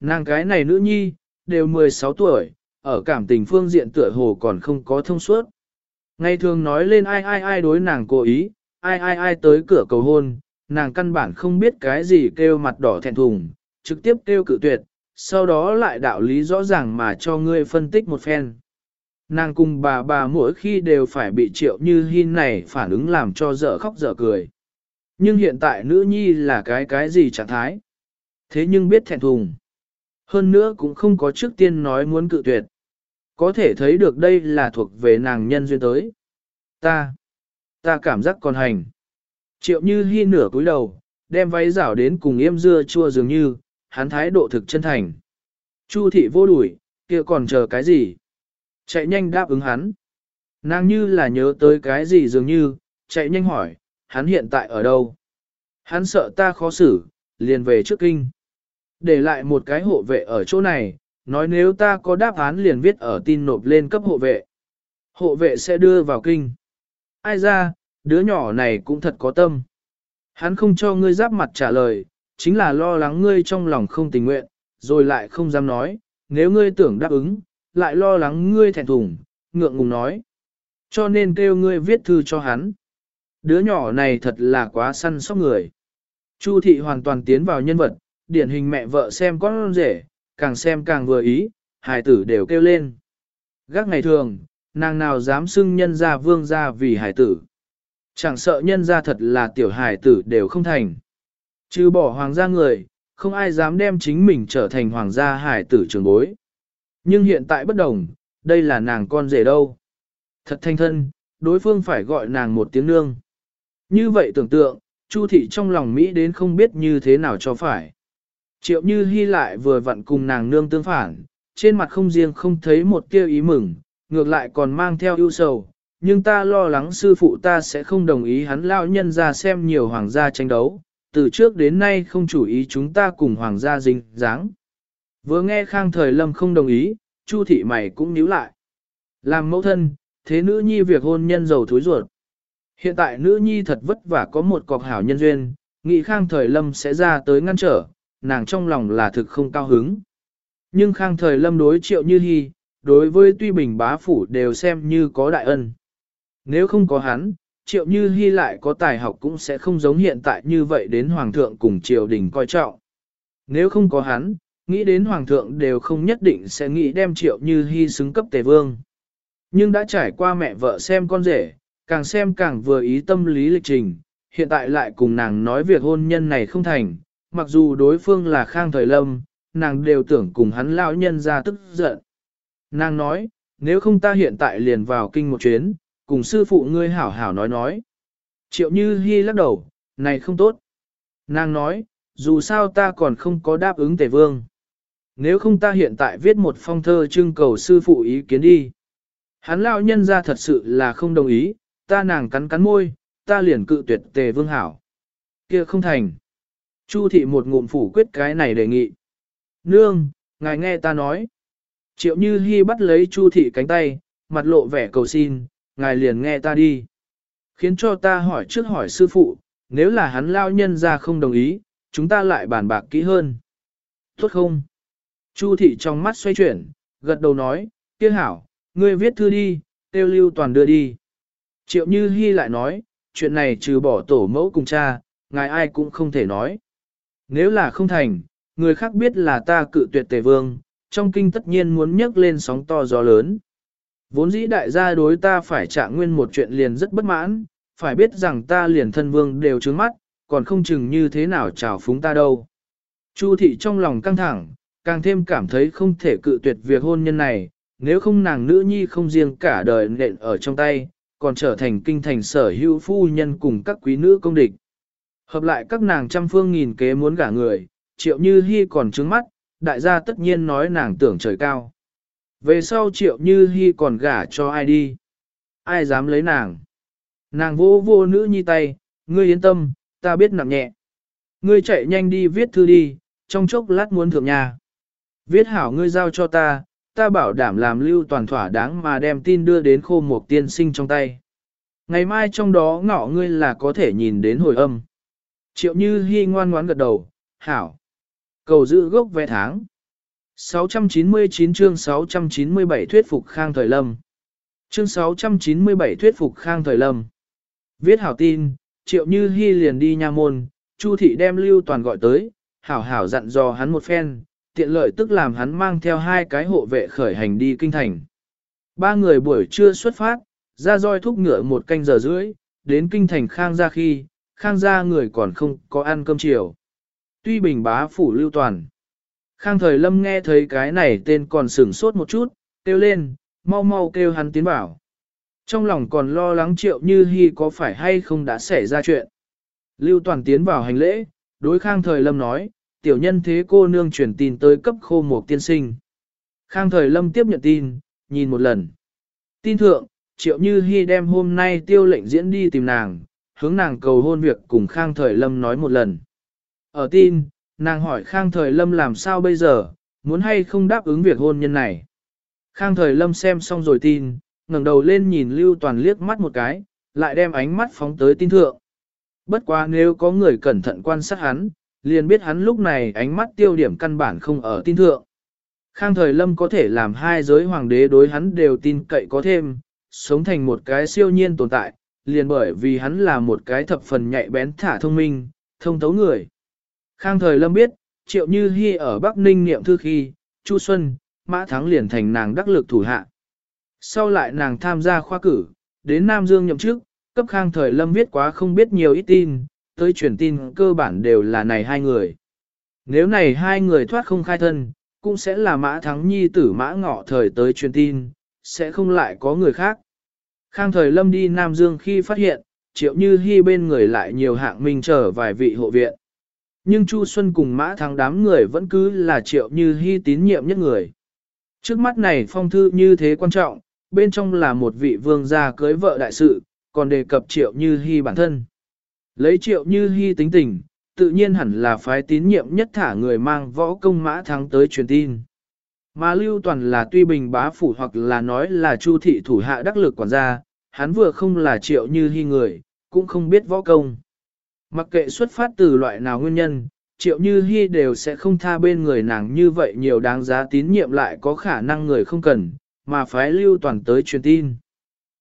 Nàng cái này nữ nhi, đều 16 tuổi, ở cảm tình phương diện tựa hồ còn không có thông suốt. Ngày thường nói lên ai ai ai đối nàng cố ý, ai ai ai tới cửa cầu hôn, nàng căn bản không biết cái gì kêu mặt đỏ thẹn thùng, trực tiếp kêu cự tuyệt, sau đó lại đạo lý rõ ràng mà cho ngươi phân tích một phen. Nàng cùng bà bà mỗi khi đều phải bị triệu như hin này phản ứng làm cho dở khóc dở cười. Nhưng hiện tại nữ nhi là cái cái gì trạng thái? Thế nhưng biết thẹn thùng. Hơn nữa cũng không có trước tiên nói muốn cự tuyệt. Có thể thấy được đây là thuộc về nàng nhân duyên tới. Ta, ta cảm giác còn hành. Triệu như hy nửa cúi đầu, đem váy rảo đến cùng yêm dưa chua dường như, hắn thái độ thực chân thành. Chu thị vô đuổi, kia còn chờ cái gì? Chạy nhanh đáp ứng hắn. Nàng như là nhớ tới cái gì dường như, chạy nhanh hỏi, hắn hiện tại ở đâu? Hắn sợ ta khó xử, liền về trước kinh. Để lại một cái hộ vệ ở chỗ này, nói nếu ta có đáp án liền viết ở tin nộp lên cấp hộ vệ. Hộ vệ sẽ đưa vào kinh. Ai ra, đứa nhỏ này cũng thật có tâm. Hắn không cho ngươi giáp mặt trả lời, chính là lo lắng ngươi trong lòng không tình nguyện, rồi lại không dám nói, nếu ngươi tưởng đáp ứng, lại lo lắng ngươi thẹn thùng, ngượng ngùng nói. Cho nên kêu ngươi viết thư cho hắn. Đứa nhỏ này thật là quá săn sóc người. Chu thị hoàn toàn tiến vào nhân vật, điển hình mẹ vợ xem con rể, càng xem càng vừa ý, hài tử đều kêu lên. Gác ngày thường, nàng nào dám xưng nhân gia vương gia vì hài tử. Chẳng sợ nhân gia thật là tiểu hài tử đều không thành. Chứ bỏ hoàng gia người, không ai dám đem chính mình trở thành hoàng gia hài tử trường bối. Nhưng hiện tại bất đồng, đây là nàng con rể đâu. Thật thanh thân, đối phương phải gọi nàng một tiếng nương. Như vậy tưởng tượng, Chu thị trong lòng Mỹ đến không biết như thế nào cho phải. Triệu như hy lại vừa vặn cùng nàng nương tương phản, trên mặt không riêng không thấy một tia ý mừng, ngược lại còn mang theo ưu sầu, nhưng ta lo lắng sư phụ ta sẽ không đồng ý hắn lao nhân ra xem nhiều hoàng gia tranh đấu, từ trước đến nay không chủ ý chúng ta cùng hoàng gia dính dáng. Vừa nghe khang thời lâm không đồng ý, chu thị mày cũng níu lại. Làm mẫu thân, thế nữ nhi việc hôn nhân giàu thối ruột. Hiện tại nữ nhi thật vất vả có một cọc hảo nhân duyên, nghị khang thời lâm sẽ ra tới ngăn trở, nàng trong lòng là thực không cao hứng. Nhưng khang thời lâm đối triệu như hy, đối với tuy bình bá phủ đều xem như có đại ân. Nếu không có hắn, triệu như hy lại có tài học cũng sẽ không giống hiện tại như vậy đến hoàng thượng cùng triều đình coi trọng. Nếu không có hắn, nghĩ đến hoàng thượng đều không nhất định sẽ nghĩ đem triệu như hy xứng cấp tề vương. Nhưng đã trải qua mẹ vợ xem con rể, càng xem càng vừa ý tâm lý lịch trình, hiện tại lại cùng nàng nói việc hôn nhân này không thành, mặc dù đối phương là khang thời lâm, nàng đều tưởng cùng hắn lão nhân ra tức giận. Nàng nói, nếu không ta hiện tại liền vào kinh một chuyến, cùng sư phụ ngươi hảo hảo nói nói. Triệu Như Hi lắc đầu, này không tốt. Nàng nói, dù sao ta còn không có đáp ứng tề vương. Nếu không ta hiện tại viết một phong thơ trưng cầu sư phụ ý kiến đi. Hắn lão nhân ra thật sự là không đồng ý, ta nàng cắn cắn môi, ta liền cự tuyệt tề vương hảo. kia không thành. Chu thị một ngụm phủ quyết cái này đề nghị. Nương, ngài nghe ta nói. Triệu Như Hi bắt lấy Chu thị cánh tay, mặt lộ vẻ cầu xin, ngài liền nghe ta đi. Khiến cho ta hỏi trước hỏi sư phụ, nếu là hắn lao nhân ra không đồng ý, chúng ta lại bàn bạc kỹ hơn. Tốt không? Chu thị trong mắt xoay chuyển, gật đầu nói, kia hảo, ngươi viết thư đi, tiêu lưu toàn đưa đi. Triệu Như Hi lại nói, chuyện này trừ bỏ tổ mẫu cùng cha, ngài ai cũng không thể nói. Nếu là không thành, người khác biết là ta cự tuyệt tề vương, trong kinh tất nhiên muốn nhấc lên sóng to gió lớn. Vốn dĩ đại gia đối ta phải trạng nguyên một chuyện liền rất bất mãn, phải biết rằng ta liền thân vương đều trướng mắt, còn không chừng như thế nào chào phúng ta đâu. Chu thị trong lòng căng thẳng, càng thêm cảm thấy không thể cự tuyệt việc hôn nhân này, nếu không nàng nữ nhi không riêng cả đời nện ở trong tay, còn trở thành kinh thành sở hữu phu nhân cùng các quý nữ công địch. Hợp lại các nàng trăm phương nghìn kế muốn gả người, triệu như hy còn trứng mắt, đại gia tất nhiên nói nàng tưởng trời cao. Về sau triệu như hy còn gả cho ai đi? Ai dám lấy nàng? Nàng vô vô nữ nhi tay, ngươi yên tâm, ta biết nặng nhẹ. Ngươi chạy nhanh đi viết thư đi, trong chốc lát muốn thượng nhà. Viết hảo ngươi giao cho ta, ta bảo đảm làm lưu toàn thỏa đáng mà đem tin đưa đến khô một tiên sinh trong tay. Ngày mai trong đó ngọ ngươi là có thể nhìn đến hồi âm. Triệu Như Hi ngoan ngoãn gật đầu, hảo. Cầu giữ gốc vé tháng. 699 chương 697 thuyết phục Khang Thời Lâm Chương 697 thuyết phục Khang Thời Lâm Viết hảo tin, triệu như Hi liền đi nha môn, Chu thị đem Lưu Toàn gọi tới, hảo hảo dặn dò hắn một phen, tiện lợi tức làm hắn mang theo hai cái hộ vệ khởi hành đi kinh thành. Ba người buổi trưa xuất phát, ra roi thúc ngựa một canh giờ rưỡi, đến kinh thành Khang gia khi, Khang gia người còn không có ăn cơm chiều. Tuy bình bá phủ Lưu Toàn Khang thời lâm nghe thấy cái này tên còn sửng sốt một chút, kêu lên, mau mau kêu hắn tiến bảo. Trong lòng còn lo lắng triệu như hy có phải hay không đã xảy ra chuyện. Lưu Toàn tiến vào hành lễ, đối Khang thời lâm nói, tiểu nhân thế cô nương truyền tin tới cấp khô một tiên sinh. Khang thời lâm tiếp nhận tin, nhìn một lần. Tin thượng, triệu như hy đem hôm nay tiêu lệnh diễn đi tìm nàng, hướng nàng cầu hôn việc cùng Khang thời lâm nói một lần. Ở tin, nàng hỏi Khang Thời Lâm làm sao bây giờ, muốn hay không đáp ứng việc hôn nhân này. Khang Thời Lâm xem xong rồi tin, ngẩng đầu lên nhìn Lưu Toàn liếc mắt một cái, lại đem ánh mắt phóng tới tin thượng. Bất quá nếu có người cẩn thận quan sát hắn, liền biết hắn lúc này ánh mắt tiêu điểm căn bản không ở tin thượng. Khang Thời Lâm có thể làm hai giới hoàng đế đối hắn đều tin cậy có thêm, sống thành một cái siêu nhiên tồn tại, liền bởi vì hắn là một cái thập phần nhạy bén thả thông minh, thông thấu người. Khang thời lâm biết, triệu như hy ở Bắc Ninh niệm thư khi, Chu Xuân, Mã Thắng liền thành nàng đắc lực thủ hạ. Sau lại nàng tham gia khoa cử, đến Nam Dương nhậm chức, cấp khang thời lâm viết quá không biết nhiều ít tin, tới truyền tin cơ bản đều là này hai người. Nếu này hai người thoát không khai thân, cũng sẽ là Mã Thắng Nhi tử Mã Ngọ thời tới truyền tin, sẽ không lại có người khác. Khang thời lâm đi Nam Dương khi phát hiện, triệu như hy bên người lại nhiều hạng minh trở vài vị hộ viện. Nhưng Chu Xuân cùng mã thắng đám người vẫn cứ là triệu như hy tín nhiệm nhất người. Trước mắt này phong thư như thế quan trọng, bên trong là một vị vương gia cưới vợ đại sự, còn đề cập triệu như hy bản thân. Lấy triệu như hy tính tình, tự nhiên hẳn là phái tín nhiệm nhất thả người mang võ công mã thắng tới truyền tin. Mà lưu toàn là tuy bình bá phủ hoặc là nói là chu thị thủ hạ đắc lực quản gia, hắn vừa không là triệu như hy người, cũng không biết võ công. Mặc kệ xuất phát từ loại nào nguyên nhân, triệu như hy đều sẽ không tha bên người nàng như vậy nhiều đáng giá tín nhiệm lại có khả năng người không cần, mà phái lưu toàn tới truyền tin.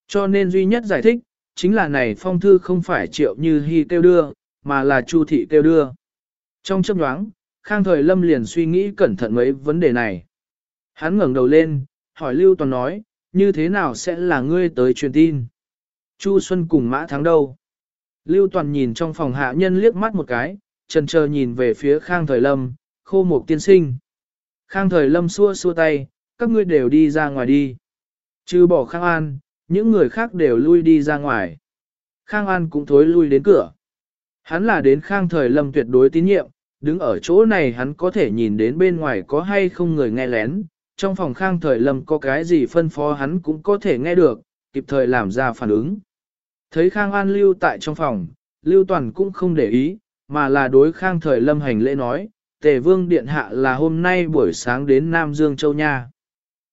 Cho nên duy nhất giải thích, chính là này phong thư không phải triệu như hy kêu đưa, mà là chu thị kêu đưa. Trong chấp nhoáng, Khang Thời Lâm liền suy nghĩ cẩn thận mấy vấn đề này. Hắn ngẩng đầu lên, hỏi Lưu Toàn nói, như thế nào sẽ là ngươi tới truyền tin? Chu Xuân cùng Mã Thắng đâu? Lưu Toàn nhìn trong phòng hạ nhân liếc mắt một cái, trần chờ nhìn về phía Khang Thời Lâm, khô một tiên sinh. Khang Thời Lâm xua xua tay, các ngươi đều đi ra ngoài đi. Trừ bỏ Khang An, những người khác đều lui đi ra ngoài. Khang An cũng thối lui đến cửa. Hắn là đến Khang Thời Lâm tuyệt đối tín nhiệm, đứng ở chỗ này hắn có thể nhìn đến bên ngoài có hay không người nghe lén. Trong phòng Khang Thời Lâm có cái gì phân phó hắn cũng có thể nghe được, kịp thời làm ra phản ứng. Thấy Khang An lưu tại trong phòng, lưu toàn cũng không để ý, mà là đối Khang Thời Lâm hành lễ nói, Tề Vương Điện Hạ là hôm nay buổi sáng đến Nam Dương Châu Nha.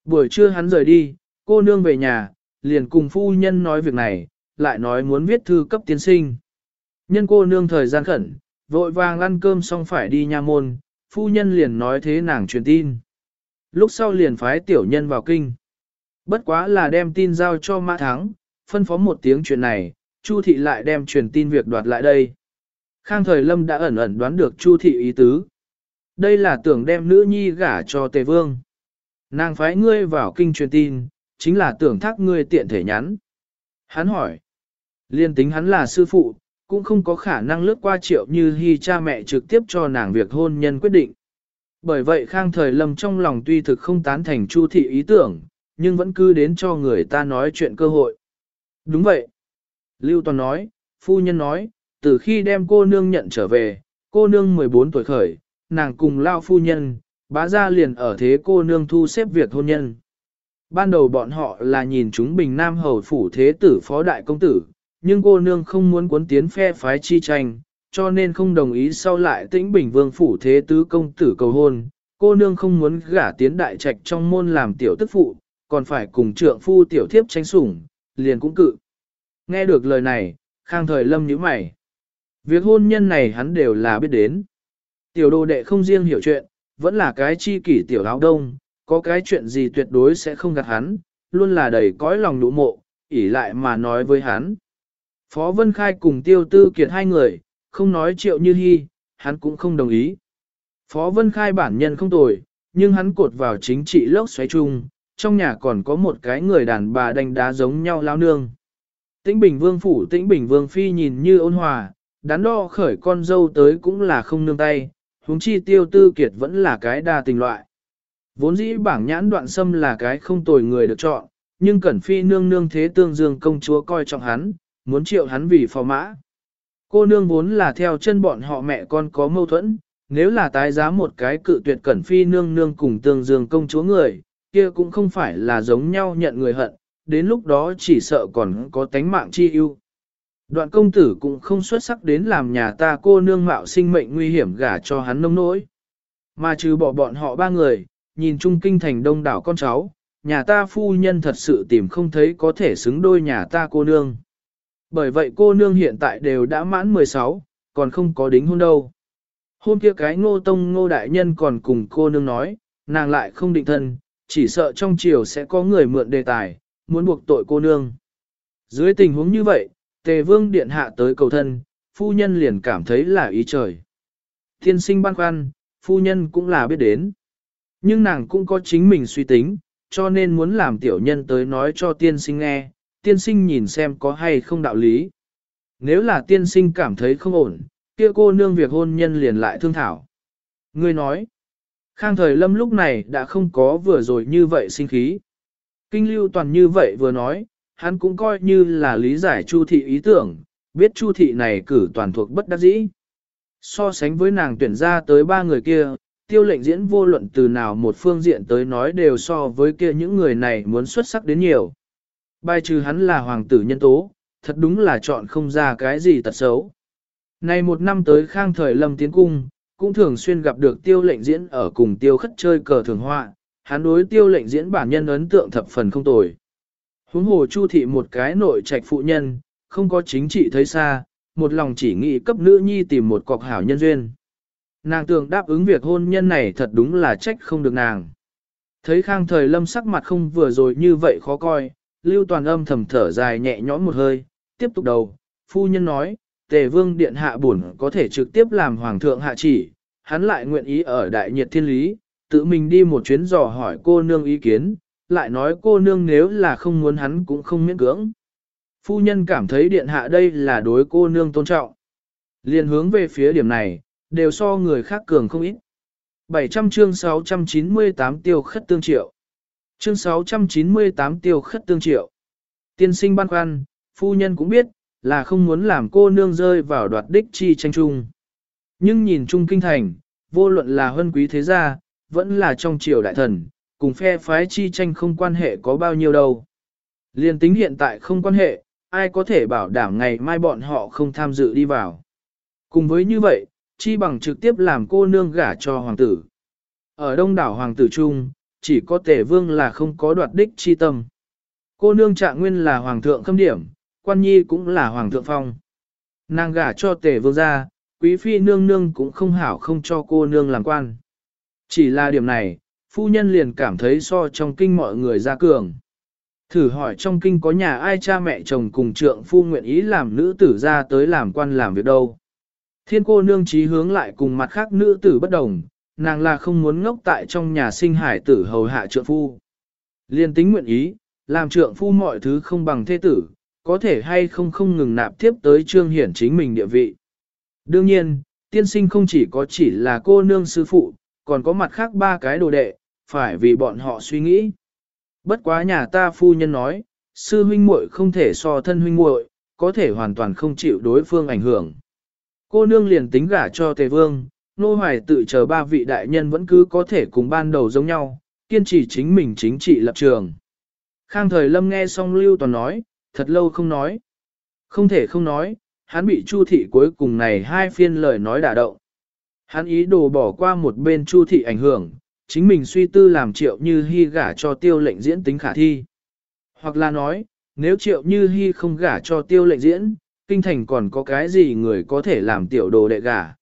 Buổi trưa hắn rời đi, cô nương về nhà, liền cùng phu nhân nói việc này, lại nói muốn viết thư cấp tiến sinh. Nhân cô nương thời gian khẩn, vội vàng ăn cơm xong phải đi nha môn, phu nhân liền nói thế nàng truyền tin. Lúc sau liền phái tiểu nhân vào kinh. Bất quá là đem tin giao cho Mã Thắng, phân phó một tiếng chuyện này, Chu thị lại đem truyền tin việc đoạt lại đây. Khang thời lâm đã ẩn ẩn đoán được Chu thị ý tứ. Đây là tưởng đem nữ nhi gả cho tề vương. Nàng phái ngươi vào kinh truyền tin, chính là tưởng thác ngươi tiện thể nhắn. Hắn hỏi, liên tính hắn là sư phụ, cũng không có khả năng lướt qua triệu như hy cha mẹ trực tiếp cho nàng việc hôn nhân quyết định. Bởi vậy Khang Thời Lâm trong lòng tuy thực không tán thành Chu thị ý tưởng, nhưng vẫn cứ đến cho người ta nói chuyện cơ hội. Đúng vậy. Lưu Toàn nói, phu nhân nói, từ khi đem cô nương nhận trở về, cô nương 14 tuổi khởi, nàng cùng lao phu nhân, bá ra liền ở thế cô nương thu xếp việc hôn nhân. Ban đầu bọn họ là nhìn chúng bình nam hầu phủ thế tử phó đại công tử, nhưng cô nương không muốn cuốn tiến phe phái chi tranh, cho nên không đồng ý sau lại tĩnh bình vương phủ thế tứ công tử cầu hôn. Cô nương không muốn gả tiến đại trạch trong môn làm tiểu tức phụ, còn phải cùng trượng phu tiểu thiếp tranh sủng, liền cũng cự. Nghe được lời này, khang thời lâm nhíu mày. Việc hôn nhân này hắn đều là biết đến. Tiểu đồ đệ không riêng hiểu chuyện, vẫn là cái chi kỷ tiểu áo đông, có cái chuyện gì tuyệt đối sẽ không gạt hắn, luôn là đầy cõi lòng nụ mộ, ỉ lại mà nói với hắn. Phó Vân Khai cùng tiêu tư kiệt hai người, không nói triệu như hy, hắn cũng không đồng ý. Phó Vân Khai bản nhân không tồi, nhưng hắn cột vào chính trị lốc xoáy chung, trong nhà còn có một cái người đàn bà đánh đá giống nhau lao nương. Tĩnh Bình Vương phủ Tĩnh Bình Vương phi nhìn như ôn hòa, đắn đo khởi con dâu tới cũng là không nương tay, huống chi tiêu tư kiệt vẫn là cái đa tình loại. Vốn dĩ bảng nhãn đoạn sâm là cái không tồi người được chọn, nhưng Cẩn Phi nương nương thế tương dương công chúa coi trọng hắn, muốn triệu hắn vì phò mã. Cô nương vốn là theo chân bọn họ mẹ con có mâu thuẫn, nếu là tái giá một cái cự tuyệt Cẩn Phi nương nương cùng tương dương công chúa người, kia cũng không phải là giống nhau nhận người hận, đến lúc đó chỉ sợ còn có tánh mạng chi ưu. Đoạn công tử cũng không xuất sắc đến làm nhà ta cô nương mạo sinh mệnh nguy hiểm gả cho hắn nông nỗi. Mà trừ bỏ bọn họ ba người, nhìn chung kinh thành đông đảo con cháu, nhà ta phu nhân thật sự tìm không thấy có thể xứng đôi nhà ta cô nương. Bởi vậy cô nương hiện tại đều đã mãn 16, còn không có đính hôn đâu. Hôm kia cái ngô tông ngô đại nhân còn cùng cô nương nói, nàng lại không định thân, chỉ sợ trong chiều sẽ có người mượn đề tài, muốn buộc tội cô nương. Dưới tình huống như vậy, tề vương điện hạ tới cầu thân, phu nhân liền cảm thấy là ý trời. Thiên sinh băn khoăn, phu nhân cũng là biết đến. Nhưng nàng cũng có chính mình suy tính, cho nên muốn làm tiểu nhân tới nói cho tiên sinh nghe, tiên sinh nhìn xem có hay không đạo lý. Nếu là tiên sinh cảm thấy không ổn, kia cô nương việc hôn nhân liền lại thương thảo. Ngươi nói, khang thời lâm lúc này đã không có vừa rồi như vậy sinh khí. Kinh lưu toàn như vậy vừa nói, hắn cũng coi như là lý giải chu thị ý tưởng, biết chu thị này cử toàn thuộc bất đắc dĩ. So sánh với nàng tuyển ra tới ba người kia, tiêu lệnh diễn vô luận từ nào một phương diện tới nói đều so với kia những người này muốn xuất sắc đến nhiều. Bài trừ hắn là hoàng tử nhân tố, thật đúng là chọn không ra cái gì tật xấu. Nay một năm tới khang thời lâm tiến cung, cũng thường xuyên gặp được tiêu lệnh diễn ở cùng tiêu khất chơi cờ thường họa, hắn đối tiêu lệnh diễn bản nhân ấn tượng thập phần không tồi. Huống hồ chu thị một cái nội trạch phụ nhân, không có chính trị thấy xa, một lòng chỉ nghĩ cấp nữ nhi tìm một cọc hảo nhân duyên. Nàng tưởng đáp ứng việc hôn nhân này thật đúng là trách không được nàng. Thấy khang thời lâm sắc mặt không vừa rồi như vậy khó coi, lưu toàn âm thầm thở dài nhẹ nhõm một hơi, tiếp tục đầu, phu nhân nói, tề vương điện hạ bổn có thể trực tiếp làm hoàng thượng hạ chỉ, hắn lại nguyện ý ở đại nhiệt thiên lý, tự mình đi một chuyến dò hỏi cô nương ý kiến, lại nói cô nương nếu là không muốn hắn cũng không miễn cưỡng. Phu nhân cảm thấy điện hạ đây là đối cô nương tôn trọng. liền hướng về phía điểm này, đều so người khác cường không ít. 700 chương 698 tiêu khất tương triệu. Chương 698 tiêu khất tương triệu. Tiên sinh băn khoăn, phu nhân cũng biết, là không muốn làm cô nương rơi vào đoạt đích chi tranh chung. Nhưng nhìn chung kinh thành, vô luận là huân quý thế gia, vẫn là trong triều đại thần, cùng phe phái chi tranh không quan hệ có bao nhiêu đâu. Liên tính hiện tại không quan hệ, ai có thể bảo đảm ngày mai bọn họ không tham dự đi vào. Cùng với như vậy, chi bằng trực tiếp làm cô nương gả cho hoàng tử. Ở đông đảo hoàng tử trung, chỉ có tể vương là không có đoạt đích chi tâm. Cô nương trạng nguyên là hoàng thượng khâm điểm, quan nhi cũng là hoàng thượng phong. Nàng gả cho tể vương ra, quý phi nương nương cũng không hảo không cho cô nương làm quan. Chỉ là điểm này, phu nhân liền cảm thấy so trong kinh mọi người ra cường. Thử hỏi trong kinh có nhà ai cha mẹ chồng cùng trượng phu nguyện ý làm nữ tử ra tới làm quan làm việc đâu. Thiên cô nương trí hướng lại cùng mặt khác nữ tử bất đồng, nàng là không muốn ngốc tại trong nhà sinh hải tử hầu hạ trượng phu. Liên tính nguyện ý, làm trượng phu mọi thứ không bằng thế tử, có thể hay không không ngừng nạp tiếp tới trương hiển chính mình địa vị. Đương nhiên, tiên sinh không chỉ có chỉ là cô nương sư phụ, còn có mặt khác ba cái đồ đệ, phải vì bọn họ suy nghĩ. Bất quá nhà ta phu nhân nói, sư huynh muội không thể so thân huynh muội, có thể hoàn toàn không chịu đối phương ảnh hưởng. Cô nương liền tính gả cho tề vương, nô hoài tự chờ ba vị đại nhân vẫn cứ có thể cùng ban đầu giống nhau, kiên trì chính mình chính trị lập trường. Khang thời lâm nghe xong lưu toàn nói, thật lâu không nói. Không thể không nói, hắn bị chu thị cuối cùng này hai phiên lời nói đả động. Hắn ý đồ bỏ qua một bên chu thị ảnh hưởng, chính mình suy tư làm triệu như hy gả cho tiêu lệnh diễn tính khả thi. Hoặc là nói, nếu triệu như hy không gả cho tiêu lệnh diễn, kinh thành còn có cái gì người có thể làm tiểu đồ đệ gả.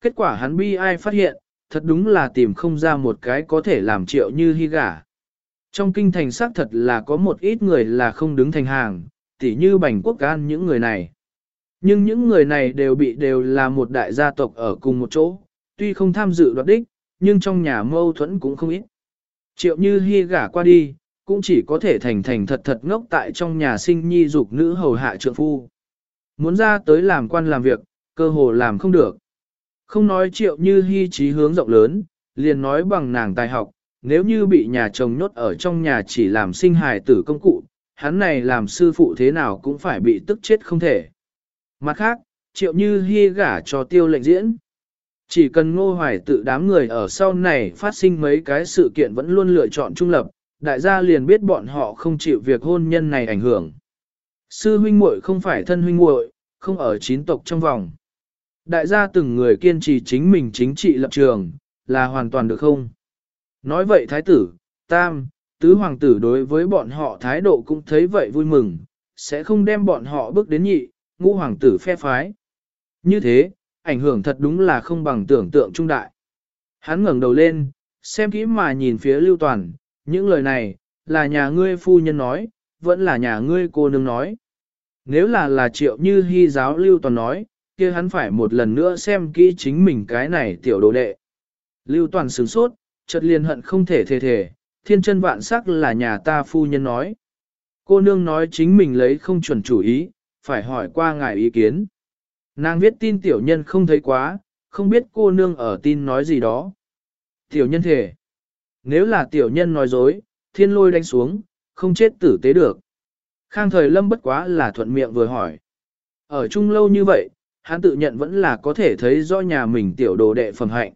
Kết quả hắn bi ai phát hiện, thật đúng là tìm không ra một cái có thể làm triệu như hy gả. Trong kinh thành xác thật là có một ít người là không đứng thành hàng, tỉ như bành quốc can những người này. Nhưng những người này đều bị đều là một đại gia tộc ở cùng một chỗ, tuy không tham dự đoạt đích, nhưng trong nhà mâu thuẫn cũng không ít. Triệu như hy gả qua đi, cũng chỉ có thể thành thành thật thật ngốc tại trong nhà sinh nhi dục nữ hầu hạ trượng phu. Muốn ra tới làm quan làm việc, cơ hồ làm không được. Không nói triệu như hy trí hướng rộng lớn, liền nói bằng nàng tài học, nếu như bị nhà chồng nhốt ở trong nhà chỉ làm sinh hài tử công cụ, hắn này làm sư phụ thế nào cũng phải bị tức chết không thể. Mặt khác, triệu như hy gả cho tiêu lệnh diễn. Chỉ cần ngô hoài tự đám người ở sau này phát sinh mấy cái sự kiện vẫn luôn lựa chọn trung lập, đại gia liền biết bọn họ không chịu việc hôn nhân này ảnh hưởng. Sư huynh muội không phải thân huynh muội, không ở chín tộc trong vòng. Đại gia từng người kiên trì chính mình chính trị lập trường, là hoàn toàn được không? Nói vậy thái tử, tam, tứ hoàng tử đối với bọn họ thái độ cũng thấy vậy vui mừng, sẽ không đem bọn họ bước đến nhị, ngũ hoàng tử phe phái. Như thế, ảnh hưởng thật đúng là không bằng tưởng tượng trung đại. Hắn ngẩng đầu lên, xem kỹ mà nhìn phía lưu toàn, những lời này, là nhà ngươi phu nhân nói, vẫn là nhà ngươi cô nương nói. Nếu là là triệu như hy giáo lưu toàn nói, kia hắn phải một lần nữa xem kỹ chính mình cái này tiểu đồ đệ. Lưu toàn sửng sốt, chợt liền hận không thể thề thề, thiên chân vạn sắc là nhà ta phu nhân nói. Cô nương nói chính mình lấy không chuẩn chủ ý, phải hỏi qua ngài ý kiến. Nàng viết tin tiểu nhân không thấy quá, không biết cô nương ở tin nói gì đó. Tiểu nhân thể. Nếu là tiểu nhân nói dối, thiên lôi đánh xuống, không chết tử tế được. Khang thời lâm bất quá là thuận miệng vừa hỏi. Ở chung lâu như vậy, hắn tự nhận vẫn là có thể thấy do nhà mình tiểu đồ đệ phẩm hạnh.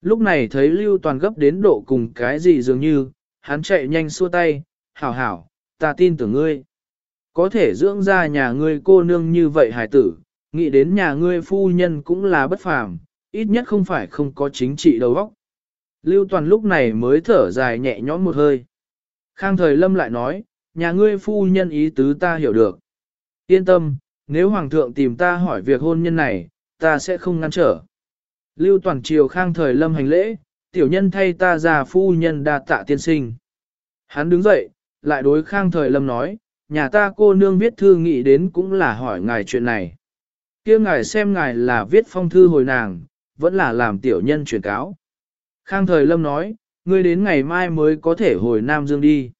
Lúc này thấy lưu toàn gấp đến độ cùng cái gì dường như, hắn chạy nhanh xua tay, hảo hảo, ta tin tưởng ngươi. Có thể dưỡng ra nhà ngươi cô nương như vậy hải tử, nghĩ đến nhà ngươi phu nhân cũng là bất phàm, ít nhất không phải không có chính trị đầu óc. Lưu Toàn lúc này mới thở dài nhẹ nhõm một hơi. Khang thời lâm lại nói, nhà ngươi phu nhân ý tứ ta hiểu được. Yên tâm, nếu Hoàng thượng tìm ta hỏi việc hôn nhân này, ta sẽ không ngăn trở. Lưu Toàn triều khang thời lâm hành lễ, tiểu nhân thay ta ra phu nhân đa tạ tiên sinh. Hắn đứng dậy, lại đối khang thời lâm nói, nhà ta cô nương viết thư nghĩ đến cũng là hỏi ngài chuyện này. kia ngài xem ngài là viết phong thư hồi nàng, vẫn là làm tiểu nhân truyền cáo. Khang thời lâm nói, ngươi đến ngày mai mới có thể hồi Nam Dương đi.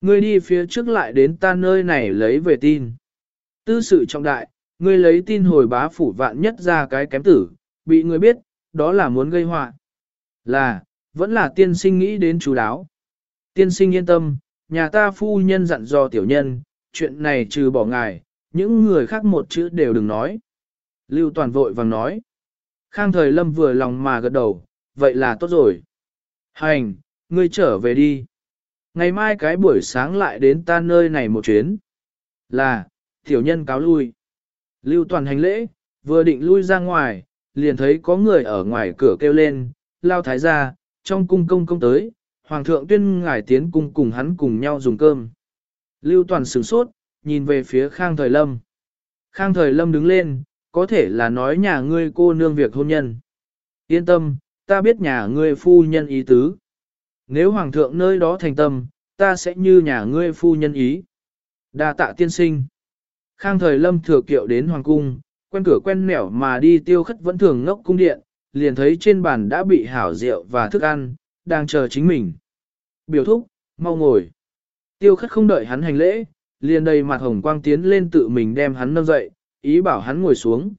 Ngươi đi phía trước lại đến ta nơi này lấy về tin. Tư sự trọng đại, ngươi lấy tin hồi bá phủ vạn nhất ra cái kém tử, bị ngươi biết, đó là muốn gây họa. Là, vẫn là tiên sinh nghĩ đến chú đáo. Tiên sinh yên tâm, nhà ta phu nhân dặn dò tiểu nhân, chuyện này trừ bỏ ngài, những người khác một chữ đều đừng nói. Lưu toàn vội vàng nói. Khang thời lâm vừa lòng mà gật đầu, vậy là tốt rồi. Hành, ngươi trở về đi. Ngày mai cái buổi sáng lại đến ta nơi này một chuyến. Là, tiểu nhân cáo lui. Lưu toàn hành lễ, vừa định lui ra ngoài, liền thấy có người ở ngoài cửa kêu lên, lao thái ra, trong cung công công tới, hoàng thượng tuyên ngải tiến cung cùng hắn cùng nhau dùng cơm. Lưu toàn sửng sốt, nhìn về phía khang thời lâm. Khang thời lâm đứng lên, có thể là nói nhà ngươi cô nương việc hôn nhân. Yên tâm, ta biết nhà ngươi phu nhân ý tứ. Nếu hoàng thượng nơi đó thành tâm, ta sẽ như nhà ngươi phu nhân ý. đa tạ tiên sinh. Khang thời lâm thừa kiệu đến hoàng cung, quen cửa quen nẻo mà đi tiêu khất vẫn thường ngốc cung điện, liền thấy trên bàn đã bị hảo rượu và thức ăn, đang chờ chính mình. Biểu thúc, mau ngồi. Tiêu khất không đợi hắn hành lễ, liền đầy mặt hồng quang tiến lên tự mình đem hắn nâng dậy, ý bảo hắn ngồi xuống.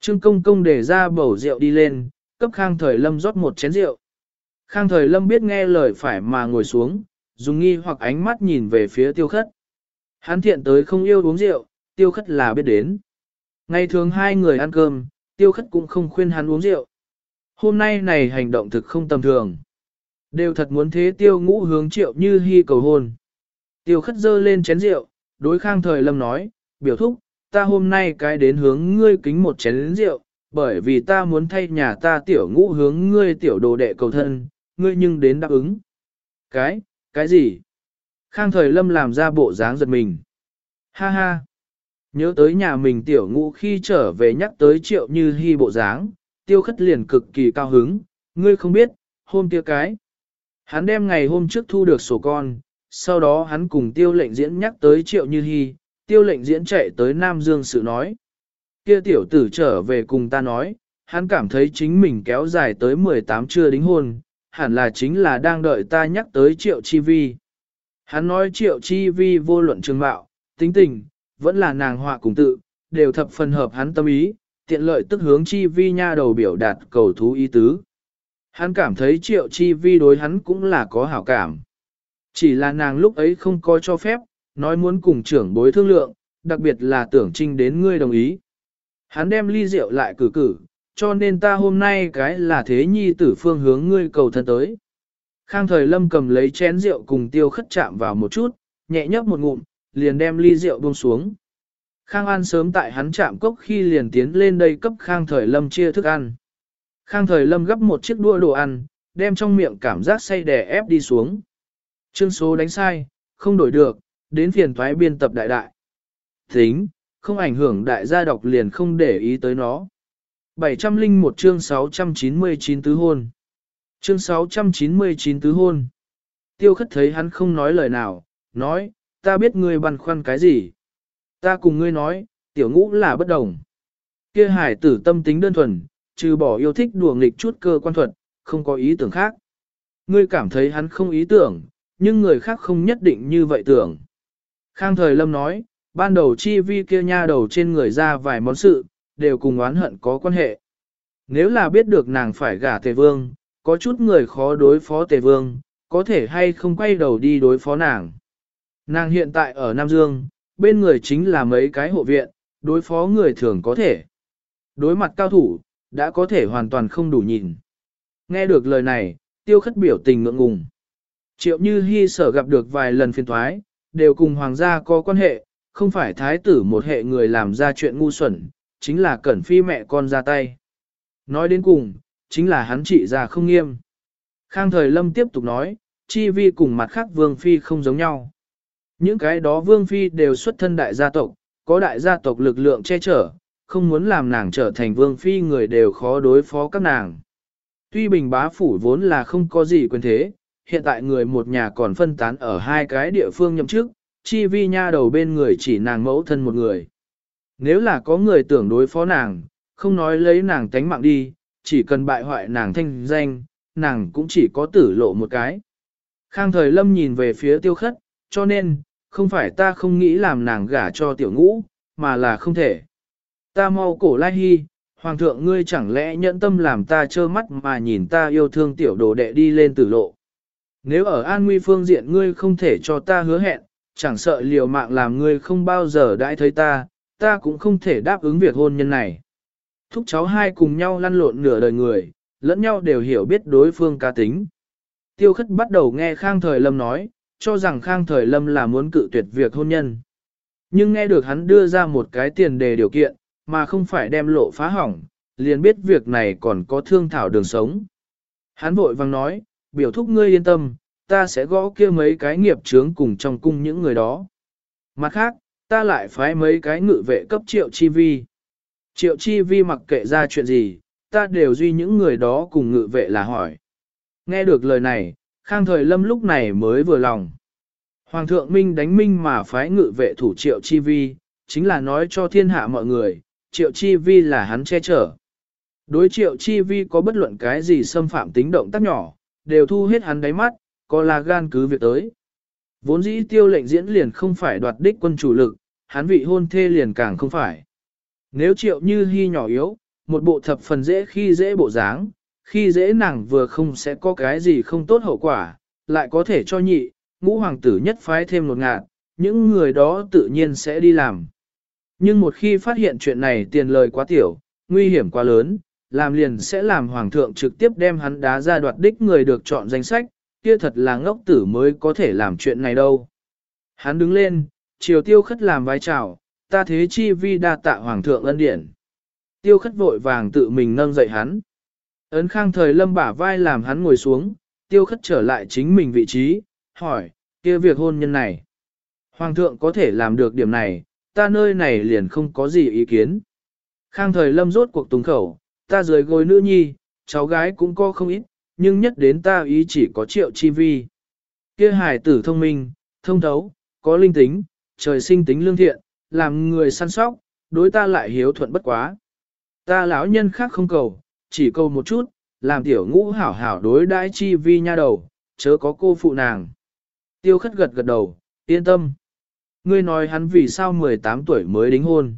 Trương công công để ra bầu rượu đi lên, cấp khang thời lâm rót một chén rượu. Khang thời lâm biết nghe lời phải mà ngồi xuống, dùng nghi hoặc ánh mắt nhìn về phía tiêu khất. Hắn thiện tới không yêu uống rượu, tiêu khất là biết đến. Ngày thường hai người ăn cơm, tiêu khất cũng không khuyên hắn uống rượu. Hôm nay này hành động thực không tầm thường. Đều thật muốn thế tiêu ngũ hướng triệu như hy cầu hôn. Tiêu khất dơ lên chén rượu, đối khang thời lâm nói, biểu thúc, ta hôm nay cái đến hướng ngươi kính một chén rượu, bởi vì ta muốn thay nhà ta tiểu ngũ hướng ngươi tiểu đồ đệ cầu thân, ngươi nhưng đến đáp ứng. Cái, cái gì? Khang thời lâm làm ra bộ dáng giật mình. Ha ha! Nhớ tới nhà mình tiểu ngũ khi trở về nhắc tới triệu như hy bộ dáng, tiêu khất liền cực kỳ cao hứng, ngươi không biết, hôm kia cái. Hắn đem ngày hôm trước thu được sổ con, sau đó hắn cùng tiêu lệnh diễn nhắc tới triệu như hy, tiêu lệnh diễn chạy tới Nam Dương sự nói. Kia tiểu tử trở về cùng ta nói, hắn cảm thấy chính mình kéo dài tới 18 chưa đính hôn, hẳn là chính là đang đợi ta nhắc tới triệu chi vi. Hắn nói triệu chi vi vô luận trường bạo, tính tình, vẫn là nàng họa cùng tự, đều thập phần hợp hắn tâm ý, tiện lợi tức hướng chi vi nha đầu biểu đạt cầu thú ý tứ. Hắn cảm thấy triệu chi vi đối hắn cũng là có hảo cảm. Chỉ là nàng lúc ấy không có cho phép, nói muốn cùng trưởng bối thương lượng, đặc biệt là tưởng trinh đến ngươi đồng ý. Hắn đem ly rượu lại cử cử, cho nên ta hôm nay cái là thế nhi tử phương hướng ngươi cầu thân tới. Khang thời lâm cầm lấy chén rượu cùng tiêu khất chạm vào một chút, nhẹ nhấp một ngụm, liền đem ly rượu buông xuống. Khang An sớm tại hắn chạm cốc khi liền tiến lên đây cấp Khang Thời Lâm chia thức ăn. Khang Thời Lâm gấp một chiếc đũa đồ ăn, đem trong miệng cảm giác say đè ép đi xuống. Chương số đánh sai, không đổi được, đến phiền thoái biên tập đại đại. Tính, không ảnh hưởng đại gia đọc liền không để ý tới nó. 701 chương 699 tứ hôn. Chương 699 tứ hôn. Tiêu khất thấy hắn không nói lời nào, nói, ta biết ngươi băn khoăn cái gì. Ta cùng ngươi nói, tiểu ngũ là bất đồng. Kia hải tử tâm tính đơn thuần, trừ bỏ yêu thích đùa nghịch chút cơ quan thuật, không có ý tưởng khác. Ngươi cảm thấy hắn không ý tưởng, nhưng người khác không nhất định như vậy tưởng. Khang thời lâm nói, ban đầu chi vi kia nha đầu trên người ra vài món sự, đều cùng oán hận có quan hệ. Nếu là biết được nàng phải gả tề vương, có chút người khó đối phó tề vương, có thể hay không quay đầu đi đối phó nàng. Nàng hiện tại ở Nam Dương, bên người chính là mấy cái hộ viện, đối phó người thường có thể. Đối mặt cao thủ, đã có thể hoàn toàn không đủ nhìn. Nghe được lời này, tiêu khất biểu tình ngượng ngùng. Triệu như hy sở gặp được vài lần phiền thoái, đều cùng hoàng gia có quan hệ, không phải thái tử một hệ người làm ra chuyện ngu xuẩn, chính là cẩn phi mẹ con ra tay. Nói đến cùng, chính là hắn trị ra không nghiêm. Khang thời lâm tiếp tục nói, chi vi cùng mặt khác vương phi không giống nhau. Những cái đó vương phi đều xuất thân đại gia tộc, có đại gia tộc lực lượng che chở, không muốn làm nàng trở thành vương phi người đều khó đối phó các nàng. Tuy bình bá phủ vốn là không có gì quyền thế, hiện tại người một nhà còn phân tán ở hai cái địa phương nhậm chức, chi vi nha đầu bên người chỉ nàng mẫu thân một người. Nếu là có người tưởng đối phó nàng, không nói lấy nàng tánh mạng đi, chỉ cần bại hoại nàng thanh danh, nàng cũng chỉ có tử lộ một cái. Khang thời lâm nhìn về phía tiêu khất, cho nên, không phải ta không nghĩ làm nàng gả cho tiểu ngũ, mà là không thể. Ta mau cổ lai hy, hoàng thượng ngươi chẳng lẽ nhẫn tâm làm ta trơ mắt mà nhìn ta yêu thương tiểu đồ đệ đi lên tử lộ. Nếu ở an nguy phương diện ngươi không thể cho ta hứa hẹn, chẳng sợ liều mạng làm ngươi không bao giờ đãi thấy ta, ta cũng không thể đáp ứng việc hôn nhân này. Thúc cháu hai cùng nhau lăn lộn nửa đời người, lẫn nhau đều hiểu biết đối phương cá tính. Tiêu khất bắt đầu nghe Khang Thời Lâm nói, cho rằng Khang Thời Lâm là muốn cự tuyệt việc hôn nhân. Nhưng nghe được hắn đưa ra một cái tiền đề điều kiện, mà không phải đem lộ phá hỏng, liền biết việc này còn có thương thảo đường sống. Hắn vội vang nói, biểu thúc ngươi yên tâm, ta sẽ gõ kia mấy cái nghiệp chướng cùng trong cung những người đó. Mặt khác, ta lại phái mấy cái ngự vệ cấp triệu chi vi. Triệu chi vi mặc kệ ra chuyện gì, ta đều duy những người đó cùng ngự vệ là hỏi. Nghe được lời này, Khang Thời Lâm lúc này mới vừa lòng. Hoàng thượng Minh đánh Minh mà phái ngự vệ thủ triệu chi vi, chính là nói cho thiên hạ mọi người, triệu chi vi là hắn che chở. Đối triệu chi vi có bất luận cái gì xâm phạm tính động tác nhỏ, đều thu hết hắn đáy mắt, có là gan cứ việc tới. Vốn dĩ tiêu lệnh diễn liền không phải đoạt đích quân chủ lực, hắn vị hôn thê liền càng không phải. Nếu triệu như hy nhỏ yếu, một bộ thập phần dễ khi dễ bộ dáng, khi dễ nàng vừa không sẽ có cái gì không tốt hậu quả, lại có thể cho nhị, ngũ hoàng tử nhất phái thêm một ngạt, những người đó tự nhiên sẽ đi làm. Nhưng một khi phát hiện chuyện này tiền lời quá tiểu, nguy hiểm quá lớn, làm liền sẽ làm hoàng thượng trực tiếp đem hắn đá ra đoạt đích người được chọn danh sách, kia thật là ngốc tử mới có thể làm chuyện này đâu. Hắn đứng lên, chiều tiêu khất làm vai chào, ta thế chi vi đa tạ hoàng thượng ân điển. Tiêu khất vội vàng tự mình nâng dậy hắn. Ấn khang thời lâm bả vai làm hắn ngồi xuống, tiêu khất trở lại chính mình vị trí, hỏi, kia việc hôn nhân này. Hoàng thượng có thể làm được điểm này, ta nơi này liền không có gì ý kiến. Khang thời lâm rốt cuộc tùng khẩu, ta dưới gối nữ nhi, cháu gái cũng có không ít, nhưng nhất đến ta ý chỉ có triệu chi vi. Kia hài tử thông minh, thông thấu, có linh tính, trời sinh tính lương thiện, làm người săn sóc, đối ta lại hiếu thuận bất quá. Ta lão nhân khác không cầu, chỉ câu một chút, làm tiểu ngũ hảo hảo đối đãi chi vi nha đầu, chớ có cô phụ nàng. Tiêu khất gật gật đầu, yên tâm. Ngươi nói hắn vì sao 18 tuổi mới đính hôn.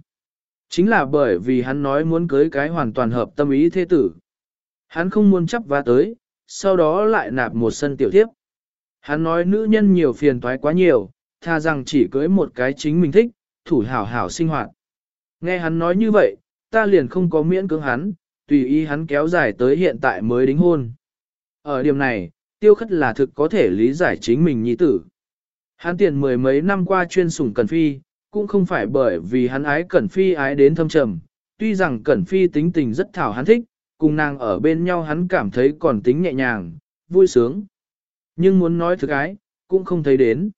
Chính là bởi vì hắn nói muốn cưới cái hoàn toàn hợp tâm ý thế tử. Hắn không muốn chấp vá tới, sau đó lại nạp một sân tiểu tiếp. Hắn nói nữ nhân nhiều phiền toái quá nhiều, tha rằng chỉ cưới một cái chính mình thích, thủ hảo hảo sinh hoạt. Nghe hắn nói như vậy, ta liền không có miễn cưỡng hắn, tùy ý hắn kéo dài tới hiện tại mới đính hôn. Ở điểm này, tiêu khất là thực có thể lý giải chính mình nhi tử. Hắn tiền mười mấy năm qua chuyên sủng Cẩn Phi, cũng không phải bởi vì hắn ái Cẩn Phi ái đến thâm trầm, tuy rằng Cẩn Phi tính tình rất thảo hắn thích, cùng nàng ở bên nhau hắn cảm thấy còn tính nhẹ nhàng, vui sướng. Nhưng muốn nói thực ái, cũng không thấy đến.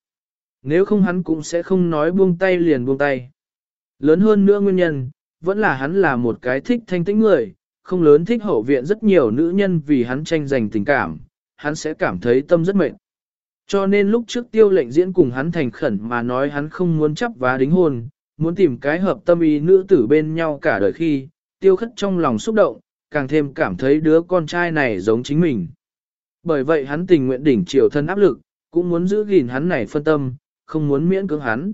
Nếu không hắn cũng sẽ không nói buông tay liền buông tay. Lớn hơn nữa nguyên nhân, vẫn là hắn là một cái thích thanh tĩnh người, không lớn thích hậu viện rất nhiều nữ nhân vì hắn tranh giành tình cảm, hắn sẽ cảm thấy tâm rất mệt. Cho nên lúc trước tiêu lệnh diễn cùng hắn thành khẩn mà nói hắn không muốn chấp vá đính hôn, muốn tìm cái hợp tâm ý nữ tử bên nhau cả đời khi, tiêu khất trong lòng xúc động, càng thêm cảm thấy đứa con trai này giống chính mình. Bởi vậy hắn tình nguyện đỉnh triều thân áp lực, cũng muốn giữ gìn hắn này phân tâm, không muốn miễn cưỡng hắn.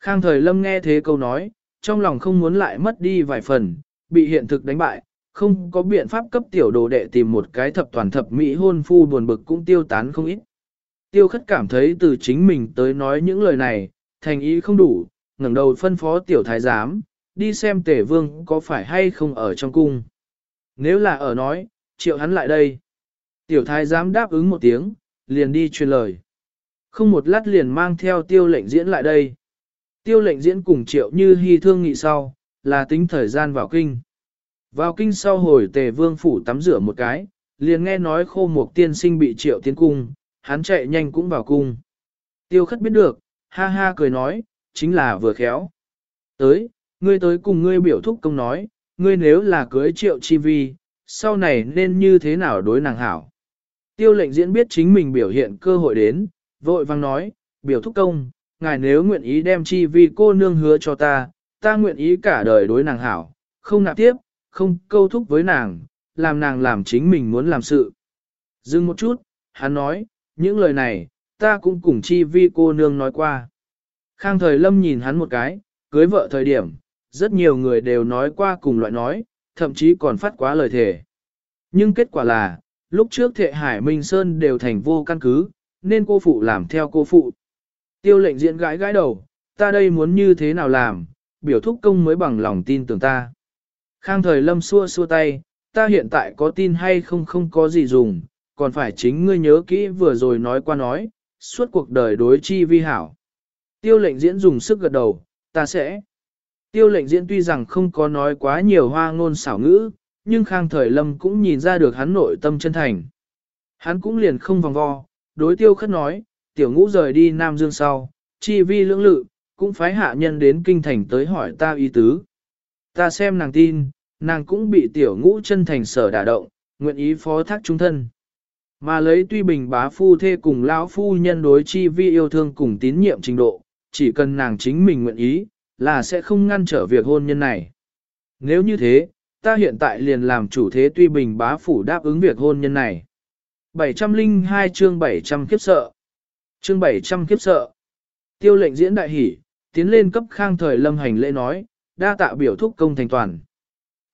Khang thời lâm nghe thế câu nói, trong lòng không muốn lại mất đi vài phần, bị hiện thực đánh bại, không có biện pháp cấp tiểu đồ đệ tìm một cái thập toàn thập mỹ hôn phu buồn bực cũng tiêu tán không ít. Tiêu khất cảm thấy từ chính mình tới nói những lời này, thành ý không đủ, ngẩng đầu phân phó tiểu thái giám, đi xem tể vương có phải hay không ở trong cung. Nếu là ở nói, triệu hắn lại đây. Tiểu thái giám đáp ứng một tiếng, liền đi truyền lời. Không một lát liền mang theo tiêu lệnh diễn lại đây. Tiêu lệnh diễn cùng triệu như hy thương nghị sau, là tính thời gian vào kinh. Vào kinh sau hồi tề vương phủ tắm rửa một cái, liền nghe nói khô một tiên sinh bị triệu tiến cung, hắn chạy nhanh cũng vào cung. Tiêu khất biết được, ha ha cười nói, chính là vừa khéo. Tới, ngươi tới cùng ngươi biểu thúc công nói, ngươi nếu là cưới triệu chi vi, sau này nên như thế nào đối nàng hảo. Tiêu lệnh diễn biết chính mình biểu hiện cơ hội đến, vội vang nói, biểu thúc công, ngài nếu nguyện ý đem chi vi cô nương hứa cho ta, ta nguyện ý cả đời đối nàng hảo, không nạp tiếp, không câu thúc với nàng, làm nàng làm chính mình muốn làm sự. Dừng một chút, hắn nói, những lời này, ta cũng cùng chi vi cô nương nói qua. Khang thời lâm nhìn hắn một cái, cưới vợ thời điểm, rất nhiều người đều nói qua cùng loại nói, thậm chí còn phát quá lời thề. Nhưng kết quả là, lúc trước thệ Hải Minh Sơn đều thành vô căn cứ, nên cô phụ làm theo cô phụ. Tiêu lệnh diễn gãi gãi đầu, ta đây muốn như thế nào làm, biểu thúc công mới bằng lòng tin tưởng ta. Khang thời lâm xua xua tay, ta hiện tại có tin hay không không có gì dùng, còn phải chính ngươi nhớ kỹ vừa rồi nói qua nói, suốt cuộc đời đối chi vi hảo. Tiêu lệnh diễn dùng sức gật đầu, ta sẽ. Tiêu lệnh diễn tuy rằng không có nói quá nhiều hoa ngôn xảo ngữ, nhưng Khang Thời Lâm cũng nhìn ra được hắn nội tâm chân thành. Hắn cũng liền không vòng vo, đối tiêu khất nói, tiểu ngũ rời đi Nam Dương sau, chi vi lưỡng lự, cũng phái hạ nhân đến kinh thành tới hỏi ta ý tứ. Ta xem nàng tin, nàng cũng bị tiểu ngũ chân thành sở đả động, nguyện ý phó thác trung thân. Mà lấy tuy bình bá phu thê cùng lão phu nhân đối chi vi yêu thương cùng tín nhiệm trình độ, chỉ cần nàng chính mình nguyện ý, là sẽ không ngăn trở việc hôn nhân này. Nếu như thế, ta hiện tại liền làm chủ thế tuy bình bá phủ đáp ứng việc hôn nhân này. 702 chương 700 kiếp sợ. Chương 700 kiếp sợ. Tiêu lệnh diễn đại hỷ, tiến lên cấp khang thời lâm hành lễ nói, đa tạ biểu thúc công thành toàn.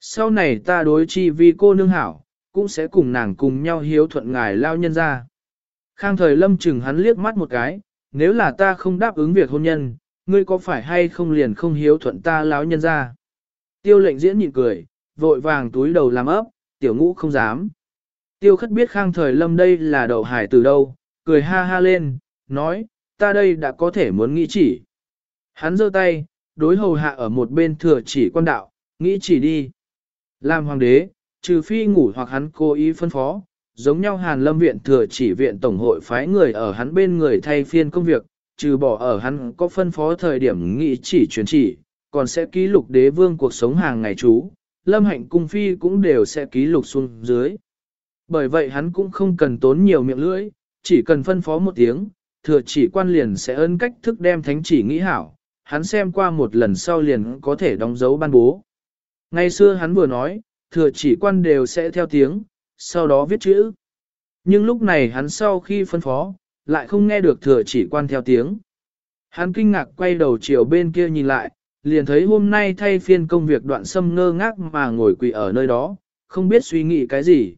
Sau này ta đối chi vì cô nương hảo, cũng sẽ cùng nàng cùng nhau hiếu thuận ngài lao nhân ra. Khang thời lâm chừng hắn liếc mắt một cái, nếu là ta không đáp ứng việc hôn nhân, ngươi có phải hay không liền không hiếu thuận ta lão nhân ra. Tiêu lệnh diễn nhịn cười, vội vàng túi đầu làm ấp, tiểu ngũ không dám. Tiêu khất biết khang thời lâm đây là đậu hải từ đâu, cười ha ha lên, nói, ta đây đã có thể muốn nghĩ chỉ. Hắn giơ tay, đối hầu hạ ở một bên thừa chỉ quan đạo, nghĩ chỉ đi. Làm hoàng đế, trừ phi ngủ hoặc hắn cố ý phân phó, giống nhau Hàn Lâm viện thừa chỉ viện tổng hội phái người ở hắn bên người thay phiên công việc, trừ bỏ ở hắn có phân phó thời điểm nghĩ chỉ truyền chỉ, còn sẽ ký lục đế vương cuộc sống hàng ngày chú, Lâm hạnh cung phi cũng đều sẽ ký lục xuống dưới. Bởi vậy hắn cũng không cần tốn nhiều miệng lưỡi, chỉ cần phân phó một tiếng, thừa chỉ quan liền sẽ ơn cách thức đem thánh chỉ nghĩ hảo, hắn xem qua một lần sau liền có thể đóng dấu ban bố. Ngày xưa hắn vừa nói, thừa chỉ quan đều sẽ theo tiếng, sau đó viết chữ. Nhưng lúc này hắn sau khi phân phó, lại không nghe được thừa chỉ quan theo tiếng. Hắn kinh ngạc quay đầu chiều bên kia nhìn lại, liền thấy hôm nay thay phiên công việc đoạn sâm ngơ ngác mà ngồi quỳ ở nơi đó, không biết suy nghĩ cái gì.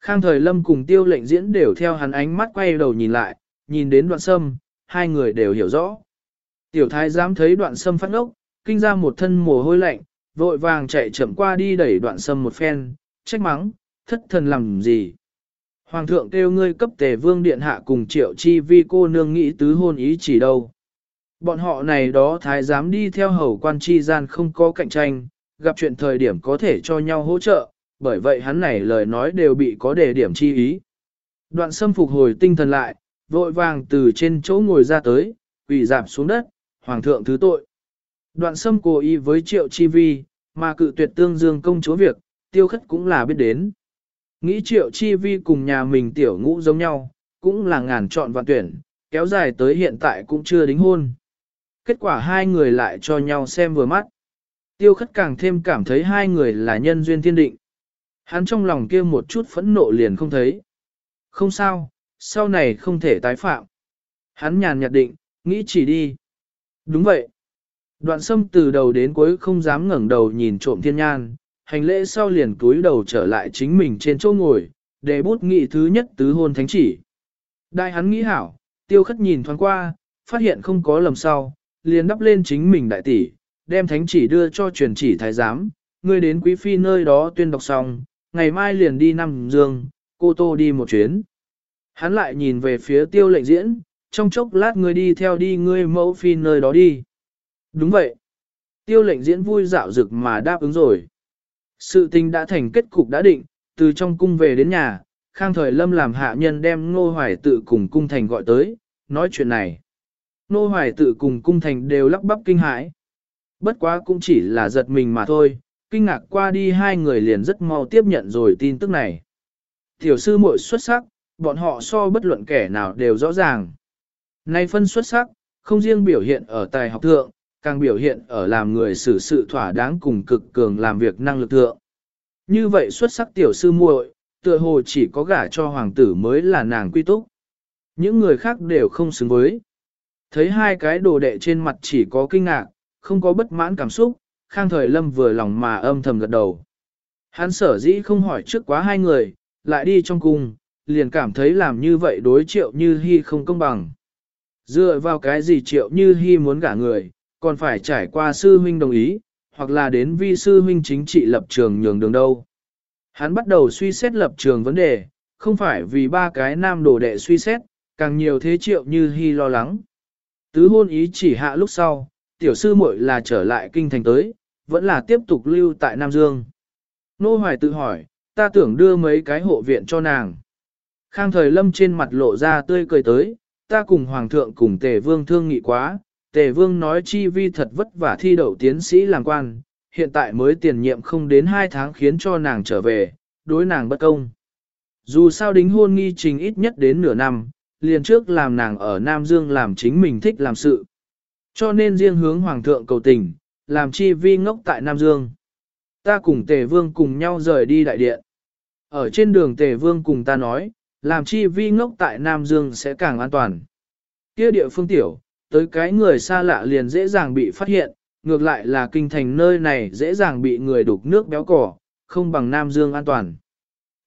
Khang thời lâm cùng tiêu lệnh diễn đều theo hắn ánh mắt quay đầu nhìn lại, nhìn đến đoạn sâm, hai người đều hiểu rõ. Tiểu thái dám thấy đoạn sâm phát ốc, kinh ra một thân mồ hôi lạnh, vội vàng chạy chậm qua đi đẩy đoạn sâm một phen, trách mắng, thất thần làm gì. Hoàng thượng kêu ngươi cấp tề vương điện hạ cùng triệu chi vi cô nương nghĩ tứ hôn ý chỉ đâu. Bọn họ này đó thái Dám đi theo hầu quan chi gian không có cạnh tranh, gặp chuyện thời điểm có thể cho nhau hỗ trợ, bởi vậy hắn này lời nói đều bị có đề điểm chi ý. Đoạn sâm phục hồi tinh thần lại, vội vàng từ trên chỗ ngồi ra tới, quỳ dạp xuống đất, hoàng thượng thứ tội. Đoạn sâm cố ý với triệu chi vi, mà cự tuyệt tương dương công chúa việc, tiêu khất cũng là biết đến. Nghĩ triệu chi vi cùng nhà mình tiểu ngũ giống nhau, cũng là ngàn chọn vạn tuyển, kéo dài tới hiện tại cũng chưa đính hôn. Kết quả hai người lại cho nhau xem vừa mắt. Tiêu khất càng thêm cảm thấy hai người là nhân duyên thiên định. Hắn trong lòng kia một chút phẫn nộ liền không thấy. Không sao, sau này không thể tái phạm. Hắn nhàn nhạt định, nghĩ chỉ đi. Đúng vậy. Đoạn sâm từ đầu đến cuối không dám ngẩng đầu nhìn trộm thiên nhan, hành lễ sau liền túi đầu trở lại chính mình trên chỗ ngồi, để bút nghị thứ nhất tứ hôn thánh chỉ. Đại hắn nghĩ hảo, tiêu khất nhìn thoáng qua, phát hiện không có lầm sau, liền đắp lên chính mình đại tỷ, đem thánh chỉ đưa cho truyền chỉ thái giám, ngươi đến quý phi nơi đó tuyên đọc xong, ngày mai liền đi Nam Dương, cô tô đi một chuyến. Hắn lại nhìn về phía tiêu lệnh diễn, trong chốc lát ngươi đi theo đi ngươi mẫu phi nơi đó đi. Đúng vậy. Tiêu lệnh diễn vui dạo dực mà đáp ứng rồi. Sự tình đã thành kết cục đã định, từ trong cung về đến nhà, Khang Thời Lâm làm hạ nhân đem Ngô Hoài tự cùng cung thành gọi tới, nói chuyện này. Ngô Hoài tự cùng cung thành đều lắp bắp kinh hãi. Bất quá cũng chỉ là giật mình mà thôi, kinh ngạc qua đi hai người liền rất mau tiếp nhận rồi tin tức này. Tiểu sư muội xuất sắc, bọn họ so bất luận kẻ nào đều rõ ràng. Nay phân xuất sắc, không riêng biểu hiện ở tài học thượng, càng biểu hiện ở làm người xử sự thỏa đáng cùng cực cường làm việc năng lực thượng. Như vậy xuất sắc tiểu sư muội, tựa hồ chỉ có gả cho hoàng tử mới là nàng quy túc. Những người khác đều không xứng với. Thấy hai cái đồ đệ trên mặt chỉ có kinh ngạc, không có bất mãn cảm xúc, Khang Thời Lâm vừa lòng mà âm thầm gật đầu. Hắn sở dĩ không hỏi trước quá hai người, lại đi trong cung, liền cảm thấy làm như vậy đối triệu như hy không công bằng. Dựa vào cái gì triệu như hy muốn gả người, còn phải trải qua sư huynh đồng ý, hoặc là đến vi sư huynh chính trị lập trường nhường đường đâu. Hắn bắt đầu suy xét lập trường vấn đề, không phải vì ba cái nam đồ đệ suy xét, càng nhiều thế triệu như hy lo lắng. Tứ hôn ý chỉ hạ lúc sau, tiểu sư muội là trở lại kinh thành tới, vẫn là tiếp tục lưu tại Nam Dương. Nô Hoài tự hỏi, ta tưởng đưa mấy cái hộ viện cho nàng. Khang thời lâm trên mặt lộ ra tươi cười tới, ta cùng Hoàng thượng cùng Tề Vương thương nghị quá, Tề Vương nói chi vi thật vất vả thi đậu tiến sĩ làm quan, hiện tại mới tiền nhiệm không đến 2 tháng khiến cho nàng trở về, đối nàng bất công. Dù sao đính hôn nghi trình ít nhất đến nửa năm, liền trước làm nàng ở Nam Dương làm chính mình thích làm sự. Cho nên riêng hướng Hoàng thượng cầu tình, làm chi vi ngốc tại Nam Dương. Ta cùng Tề Vương cùng nhau rời đi đại điện. Ở trên đường Tề Vương cùng ta nói, làm chi vi ngốc tại Nam Dương sẽ càng an toàn. Kia địa phương tiểu, tới cái người xa lạ liền dễ dàng bị phát hiện, ngược lại là kinh thành nơi này dễ dàng bị người đục nước béo cỏ, không bằng Nam Dương an toàn.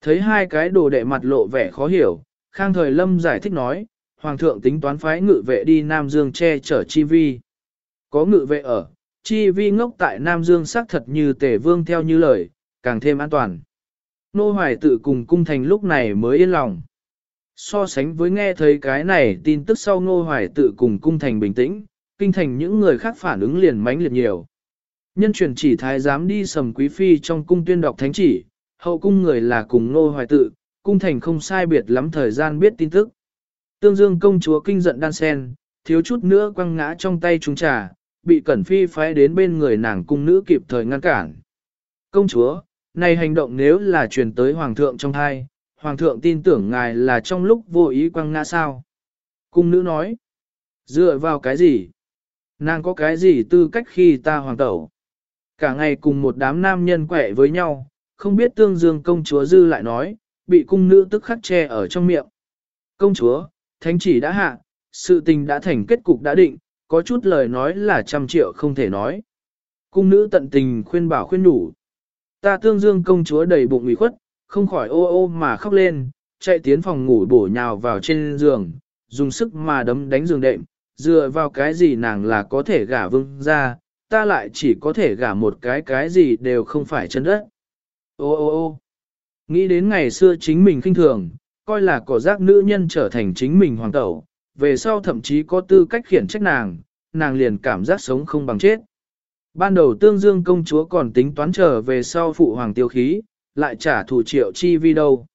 Thấy hai cái đồ đệ mặt lộ vẻ khó hiểu, Khang Thời Lâm giải thích nói, Hoàng thượng tính toán phái ngự vệ đi Nam Dương che chở chi vi. Có ngự vệ ở, chi vi ngốc tại Nam Dương xác thật như tể vương theo như lời, càng thêm an toàn. Nô Hoài tự cùng cung thành lúc này mới yên lòng. So sánh với nghe thấy cái này tin tức sau Nô Hoài tự cùng cung thành bình tĩnh, kinh thành những người khác phản ứng liền mãnh liệt nhiều. Nhân truyền chỉ thái giám đi sầm quý phi trong cung tuyên đọc thánh chỉ, hậu cung người là cùng Nô Hoài tự, cung thành không sai biệt lắm thời gian biết tin tức. Tương dương công chúa kinh giận đan sen, thiếu chút nữa quăng ngã trong tay chúng trà, bị Cẩn Phi phái đến bên người nàng cung nữ kịp thời ngăn cản. Công chúa, này hành động nếu là truyền tới Hoàng thượng trong thai, hoàng thượng tin tưởng ngài là trong lúc vô ý quăng ngã sao. Cung nữ nói, dựa vào cái gì? Nàng có cái gì tư cách khi ta hoàng tẩu? Cả ngày cùng một đám nam nhân quẻ với nhau, không biết tương dương công chúa dư lại nói, bị cung nữ tức khắc che ở trong miệng. Công chúa, thánh chỉ đã hạ, sự tình đã thành kết cục đã định, có chút lời nói là trăm triệu không thể nói. Cung nữ tận tình khuyên bảo khuyên đủ. Ta tương dương công chúa đầy bụng ủy khuất, không khỏi ô ô mà khóc lên, chạy tiến phòng ngủ bổ nhào vào trên giường, dùng sức mà đấm đánh giường đệm, dựa vào cái gì nàng là có thể gả vương ra, ta lại chỉ có thể gả một cái cái gì đều không phải chân đất. Ô ô ô nghĩ đến ngày xưa chính mình khinh thường, coi là cỏ rác nữ nhân trở thành chính mình hoàng tẩu, về sau thậm chí có tư cách khiển trách nàng, nàng liền cảm giác sống không bằng chết. Ban đầu tương dương công chúa còn tính toán trở về sau phụ hoàng tiêu khí, lại trả thủ triệu chi vi đâu.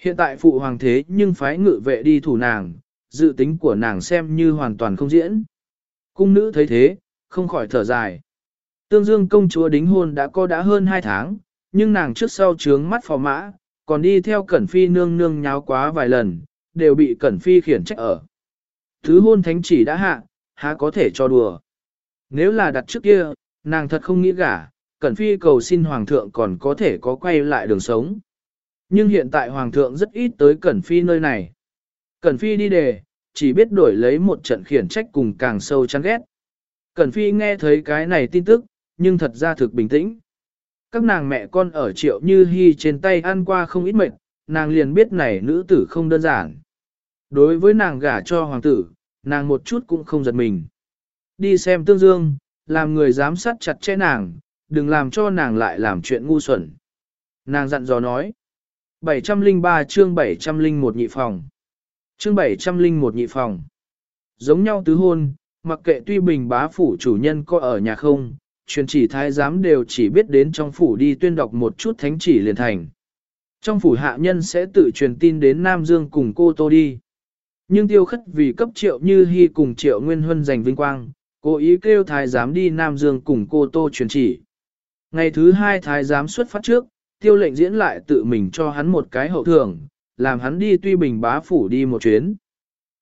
Hiện tại phụ hoàng thế nhưng phái ngự vệ đi thủ nàng, dự tính của nàng xem như hoàn toàn không diễn. Cung nữ thấy thế, không khỏi thở dài. Tương dương công chúa đính hôn đã có đã hơn 2 tháng, nhưng nàng trước sau trướng mắt phò mã, còn đi theo Cẩn Phi nương nương nháo quá vài lần, đều bị Cẩn Phi khiển trách ở. Thứ hôn thánh chỉ đã hạ, há có thể cho đùa. Nếu là đặt trước kia, nàng thật không nghĩ gả, Cẩn Phi cầu xin Hoàng thượng còn có thể có quay lại đường sống. Nhưng hiện tại Hoàng thượng rất ít tới Cẩn Phi nơi này. Cẩn Phi đi đề, chỉ biết đổi lấy một trận khiển trách cùng càng sâu chán ghét. Cẩn Phi nghe thấy cái này tin tức, nhưng thật ra thực bình tĩnh. Các nàng mẹ con ở triệu như hy trên tay ăn qua không ít mệt, nàng liền biết này nữ tử không đơn giản. Đối với nàng gả cho hoàng tử, nàng một chút cũng không giật mình. Đi xem tương dương, làm người giám sát chặt chẽ nàng, đừng làm cho nàng lại làm chuyện ngu xuẩn. Nàng dặn dò nói. 703 chương 701 nhị phòng. Chương 701 nhị phòng. Giống nhau tứ hôn, mặc kệ tuy bình bá phủ chủ nhân có ở nhà không, truyền chỉ thái giám đều chỉ biết đến trong phủ đi tuyên đọc một chút thánh chỉ liền thành. Trong phủ hạ nhân sẽ tự truyền tin đến Nam Dương cùng cô Tô đi. Nhưng tiêu khất vì cấp triệu như hy cùng triệu nguyên huân giành vinh quang, cố ý kêu thái giám đi Nam Dương cùng cô Tô truyền chỉ. Ngày thứ hai thái giám xuất phát trước, tiêu lệnh diễn lại tự mình cho hắn một cái hậu thưởng, làm hắn đi tuy bình bá phủ đi một chuyến.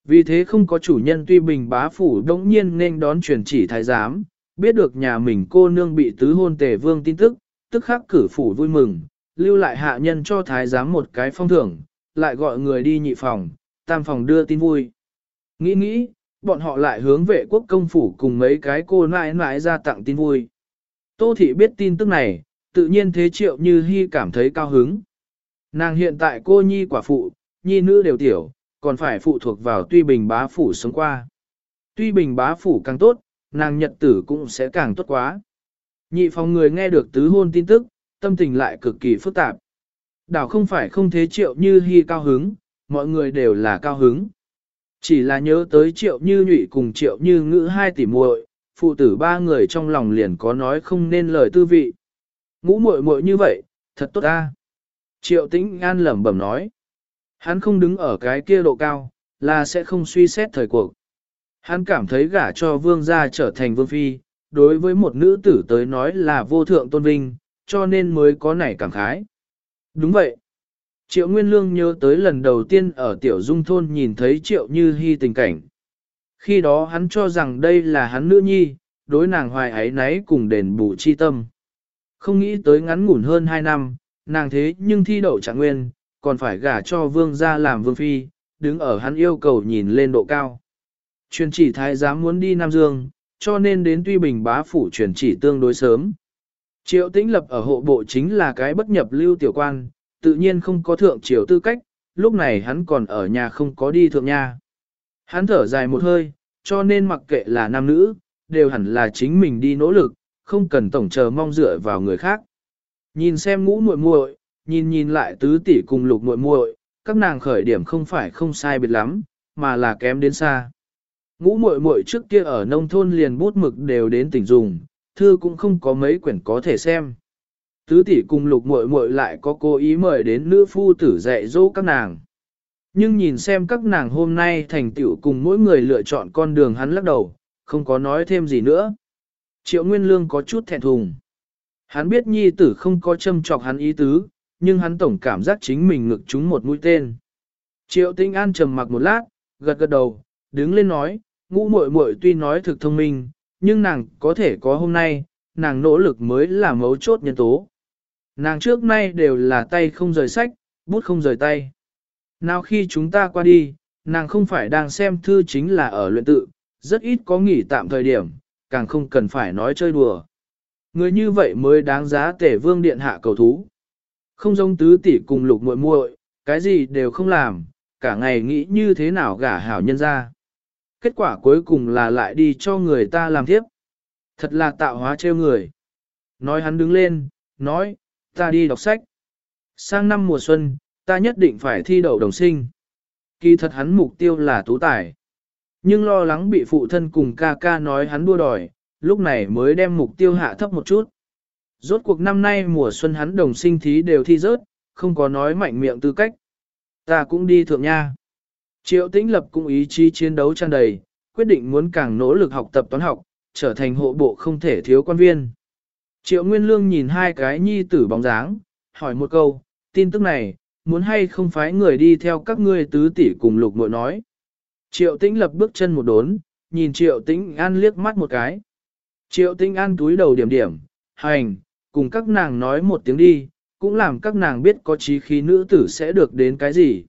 Vì thế không có chủ nhân tuy bình bá phủ đống nhiên nên đón truyền chỉ thái giám, biết được nhà mình cô nương bị tứ hôn tề vương tin tức, tức khắc cử phủ vui mừng, lưu lại hạ nhân cho thái giám một cái phong thưởng, lại gọi người đi nhị phòng, tam phòng đưa tin vui. Nghĩ nghĩ, bọn họ lại hướng vệ quốc công phủ cùng mấy cái cô nãi nãi ra tặng tin vui. Tô thị biết tin tức này, tự nhiên thế triệu như hy cảm thấy cao hứng. Nàng hiện tại cô nhi quả phụ, nhi nữ đều tiểu, còn phải phụ thuộc vào tuy bình bá phủ sống qua. Tuy bình bá phủ càng tốt, nàng nhật tử cũng sẽ càng tốt quá. Nhị phòng người nghe được tứ hôn tin tức, tâm tình lại cực kỳ phức tạp. Đảo không phải không thế triệu như hy cao hứng, mọi người đều là cao hứng. Chỉ là nhớ tới triệu như nhụy cùng triệu như ngữ hai tỷ muội, phụ tử ba người trong lòng liền có nói không nên lời tư vị. Ngũ muội muội như vậy, thật tốt ta. Triệu tĩnh an lẩm bẩm nói. Hắn không đứng ở cái kia độ cao, là sẽ không suy xét thời cuộc. Hắn cảm thấy gả cho vương gia trở thành vương phi, đối với một nữ tử tới nói là vô thượng tôn vinh, cho nên mới có nảy cảm khái. Đúng vậy. Triệu Nguyên Lương nhớ tới lần đầu tiên ở Tiểu Dung Thôn nhìn thấy Triệu Như Hi tình cảnh. Khi đó hắn cho rằng đây là hắn nữ nhi, đối nàng hoài ấy náy cùng đền bù chi tâm. Không nghĩ tới ngắn ngủn hơn 2 năm, nàng thế nhưng thi đậu trạng nguyên, còn phải gả cho vương gia làm vương phi, đứng ở hắn yêu cầu nhìn lên độ cao. Truyền chỉ thái giám muốn đi Nam Dương, cho nên đến tuy bình bá phủ truyền chỉ tương đối sớm. Triệu tĩnh lập ở hộ bộ chính là cái bất nhập lưu tiểu quan, tự nhiên không có thượng triều tư cách, lúc này hắn còn ở nhà không có đi thượng nha. Hắn thở dài một hơi, cho nên mặc kệ là nam nữ, đều hẳn là chính mình đi nỗ lực, không cần tổng chờ mong dựa vào người khác. Nhìn xem ngũ muội muội, nhìn nhìn lại tứ tỷ cùng lục muội muội, các nàng khởi điểm không phải không sai biệt lắm, mà là kém đến xa. Ngũ muội muội trước kia ở nông thôn liền bút mực đều đến tỉnh dùng, thư cũng không có mấy quyển có thể xem. Tứ tỷ cùng lục muội muội lại có cố ý mời đến nữ phu tử dạy dỗ các nàng. Nhưng nhìn xem các nàng hôm nay thành tựu cùng mỗi người lựa chọn con đường hắn lắc đầu, không có nói thêm gì nữa. Triệu Nguyên Lương có chút thẹn thùng. Hắn biết nhi tử không có châm chọc hắn ý tứ, nhưng hắn tổng cảm giác chính mình ngực trúng một mũi tên. Triệu Tinh An trầm mặc một lát, gật gật đầu, đứng lên nói, ngũ muội muội tuy nói thực thông minh, nhưng nàng có thể có hôm nay, nàng nỗ lực mới là mấu chốt nhân tố. Nàng trước nay đều là tay không rời sách, bút không rời tay. Nào khi chúng ta qua đi, nàng không phải đang xem thư chính là ở luyện tự, rất ít có nghỉ tạm thời điểm, càng không cần phải nói chơi đùa. Người như vậy mới đáng giá tể vương điện hạ cầu thú. Không giống tứ tỷ cùng lục muội muội, cái gì đều không làm, cả ngày nghĩ như thế nào gả hảo nhân ra. Kết quả cuối cùng là lại đi cho người ta làm tiếp. Thật là tạo hóa trêu người. Nói hắn đứng lên, nói, ta đi đọc sách. Sang năm mùa xuân, ta nhất định phải thi đậu đồng sinh. Kỳ thật hắn mục tiêu là tú tài. Nhưng lo lắng bị phụ thân cùng ca ca nói hắn đua đòi, lúc này mới đem mục tiêu hạ thấp một chút. Rốt cuộc năm nay mùa xuân hắn đồng sinh thí đều thi rớt, không có nói mạnh miệng tư cách. Ta cũng đi thượng nha. Triệu tĩnh lập cũng ý chí chiến đấu tràn đầy, quyết định muốn càng nỗ lực học tập toán học, trở thành hộ bộ không thể thiếu quan viên. Triệu Nguyên Lương nhìn hai cái nhi tử bóng dáng, hỏi một câu, tin tức này, muốn hay không phái người đi theo các ngươi tứ tỷ cùng lục muội nói. Triệu tĩnh lập bước chân một đốn, nhìn triệu tĩnh an liếc mắt một cái. Triệu tĩnh an túi đầu điểm điểm, hành, cùng các nàng nói một tiếng đi, cũng làm các nàng biết có trí khí nữ tử sẽ được đến cái gì.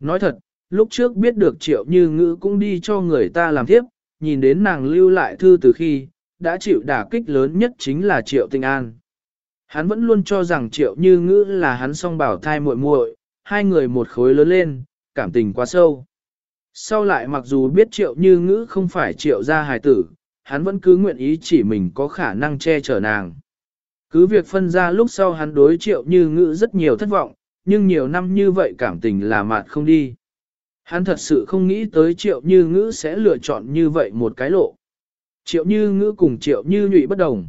Nói thật, lúc trước biết được triệu như ngữ cũng đi cho người ta làm tiếp, nhìn đến nàng lưu lại thư từ khi, đã chịu đả kích lớn nhất chính là triệu tinh an. Hắn vẫn luôn cho rằng triệu như ngữ là hắn song bảo thai muội muội, hai người một khối lớn lên, cảm tình quá sâu. Sau lại mặc dù biết triệu như ngữ không phải triệu gia hài tử, hắn vẫn cứ nguyện ý chỉ mình có khả năng che chở nàng. Cứ việc phân ra lúc sau hắn đối triệu như ngữ rất nhiều thất vọng, nhưng nhiều năm như vậy cảm tình là mạt không đi. Hắn thật sự không nghĩ tới triệu như ngữ sẽ lựa chọn như vậy một cái lộ. Triệu như ngữ cùng triệu như nhụy bất đồng.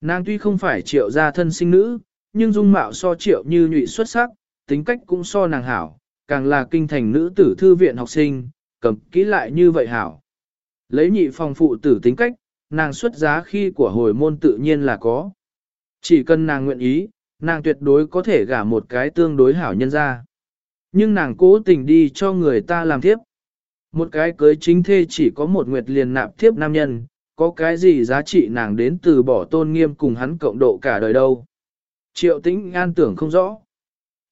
Nàng tuy không phải triệu gia thân sinh nữ, nhưng dung mạo so triệu như nhụy xuất sắc, tính cách cũng so nàng hảo, càng là kinh thành nữ tử thư viện học sinh, cầm kỹ lại như vậy hảo. Lấy nhị phòng phụ tử tính cách, nàng xuất giá khi của hồi môn tự nhiên là có. Chỉ cần nàng nguyện ý, nàng tuyệt đối có thể gả một cái tương đối hảo nhân ra. Nhưng nàng cố tình đi cho người ta làm tiếp. Một cái cưới chính thê chỉ có một nguyệt liền nạp thiếp nam nhân, có cái gì giá trị nàng đến từ bỏ tôn nghiêm cùng hắn cộng độ cả đời đâu. Triệu tĩnh an tưởng không rõ.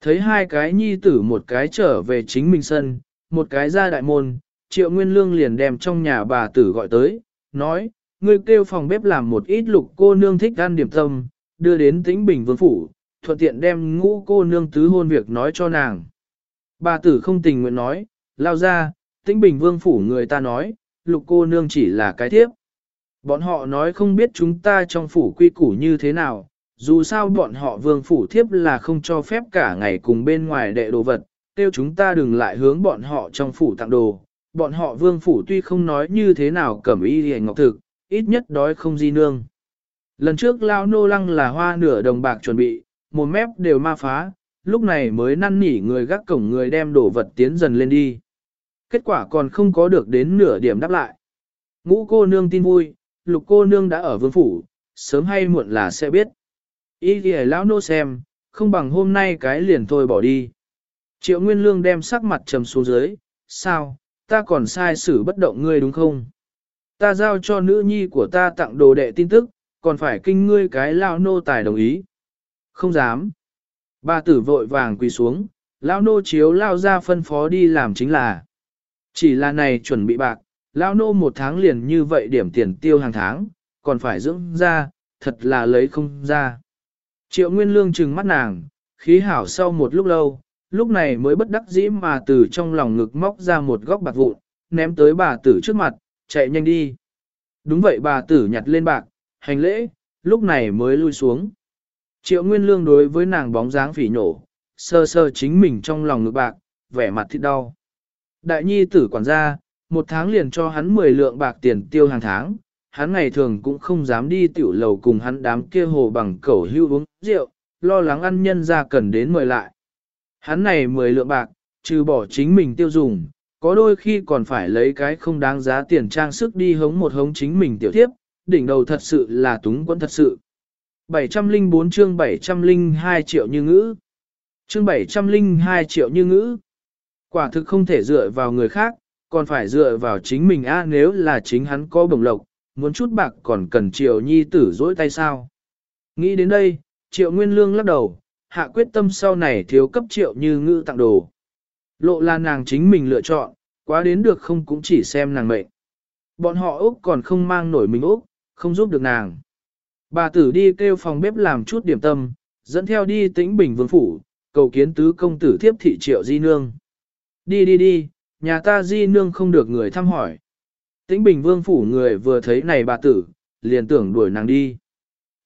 Thấy hai cái nhi tử một cái trở về chính mình sân, một cái ra đại môn, triệu nguyên lương liền đem trong nhà bà tử gọi tới, nói, ngươi kêu phòng bếp làm một ít lục cô nương thích ăn điểm tâm, đưa đến tĩnh bình vương phủ, thuận tiện đem ngũ cô nương tứ hôn việc nói cho nàng. Bà tử không tình nguyện nói, lao ra, tĩnh bình vương phủ người ta nói, lục cô nương chỉ là cái thiếp. Bọn họ nói không biết chúng ta trong phủ quy củ như thế nào, dù sao bọn họ vương phủ thiếp là không cho phép cả ngày cùng bên ngoài đệ đồ vật, tiêu chúng ta đừng lại hướng bọn họ trong phủ tặng đồ. Bọn họ vương phủ tuy không nói như thế nào cẩm y hề ngọc thực, ít nhất đói không di nương. Lần trước lao nô lăng là hoa nửa đồng bạc chuẩn bị, một mép đều ma phá, lúc này mới năn nỉ người gác cổng người đem đồ vật tiến dần lên đi. Kết quả còn không có được đến nửa điểm đáp lại. Ngũ cô nương tin vui, lục cô nương đã ở vương phủ, sớm hay muộn là sẽ biết. Ý thì lão nô xem, không bằng hôm nay cái liền thôi bỏ đi. Triệu Nguyên Lương đem sắc mặt trầm xuống dưới, sao, ta còn sai xử bất động ngươi đúng không? Ta giao cho nữ nhi của ta tặng đồ đệ tin tức, còn phải kinh ngươi cái lao nô tài đồng ý. Không dám. Ba tử vội vàng quỳ xuống, lao nô chiếu lao ra phân phó đi làm chính là. Chỉ là này chuẩn bị bạc, lao nô một tháng liền như vậy điểm tiền tiêu hàng tháng, còn phải dưỡng ra, thật là lấy không ra. Triệu Nguyên Lương trừng mắt nàng, khí hảo sau một lúc lâu, lúc này mới bất đắc dĩ mà từ trong lòng ngực móc ra một góc bạc vụn, ném tới bà tử trước mặt, chạy nhanh đi. Đúng vậy bà tử nhặt lên bạc, hành lễ, lúc này mới lui xuống. Triệu Nguyên Lương đối với nàng bóng dáng phỉ nổ, sơ sơ chính mình trong lòng ngực bạc, vẻ mặt thịt đau. Đại nhi tử quản gia, một tháng liền cho hắn 10 lượng bạc tiền tiêu hàng tháng, hắn ngày thường cũng không dám đi tiểu lầu cùng hắn đám kia hồ bằng cẩu hưu uống rượu, lo lắng ăn nhân ra cần đến mời lại. Hắn này 10 lượng bạc, trừ bỏ chính mình tiêu dùng, có đôi khi còn phải lấy cái không đáng giá tiền trang sức đi hống một hống chính mình tiểu tiếp. đỉnh đầu thật sự là túng quẫn thật sự. 704 chương 702 triệu như ngữ. chương 702 triệu như ngữ. Quả thực không thể dựa vào người khác, còn phải dựa vào chính mình a nếu là chính hắn có bổng lộc, muốn chút bạc còn cần triệu nhi tử dỗi tay sao. Nghĩ đến đây, triệu nguyên lương lắc đầu, hạ quyết tâm sau này thiếu cấp triệu như ngữ tặng đồ. Lộ là nàng chính mình lựa chọn, quá đến được không cũng chỉ xem nàng mệnh. Bọn họ Úc còn không mang nổi mình Úc, không giúp được nàng. Bà tử đi kêu phòng bếp làm chút điểm tâm, dẫn theo đi tĩnh bình vương phủ, cầu kiến tứ công tử thiếp thị triệu di nương. Đi đi đi, nhà ta di nương không được người thăm hỏi. Tĩnh bình vương phủ người vừa thấy này bà tử, liền tưởng đuổi nàng đi.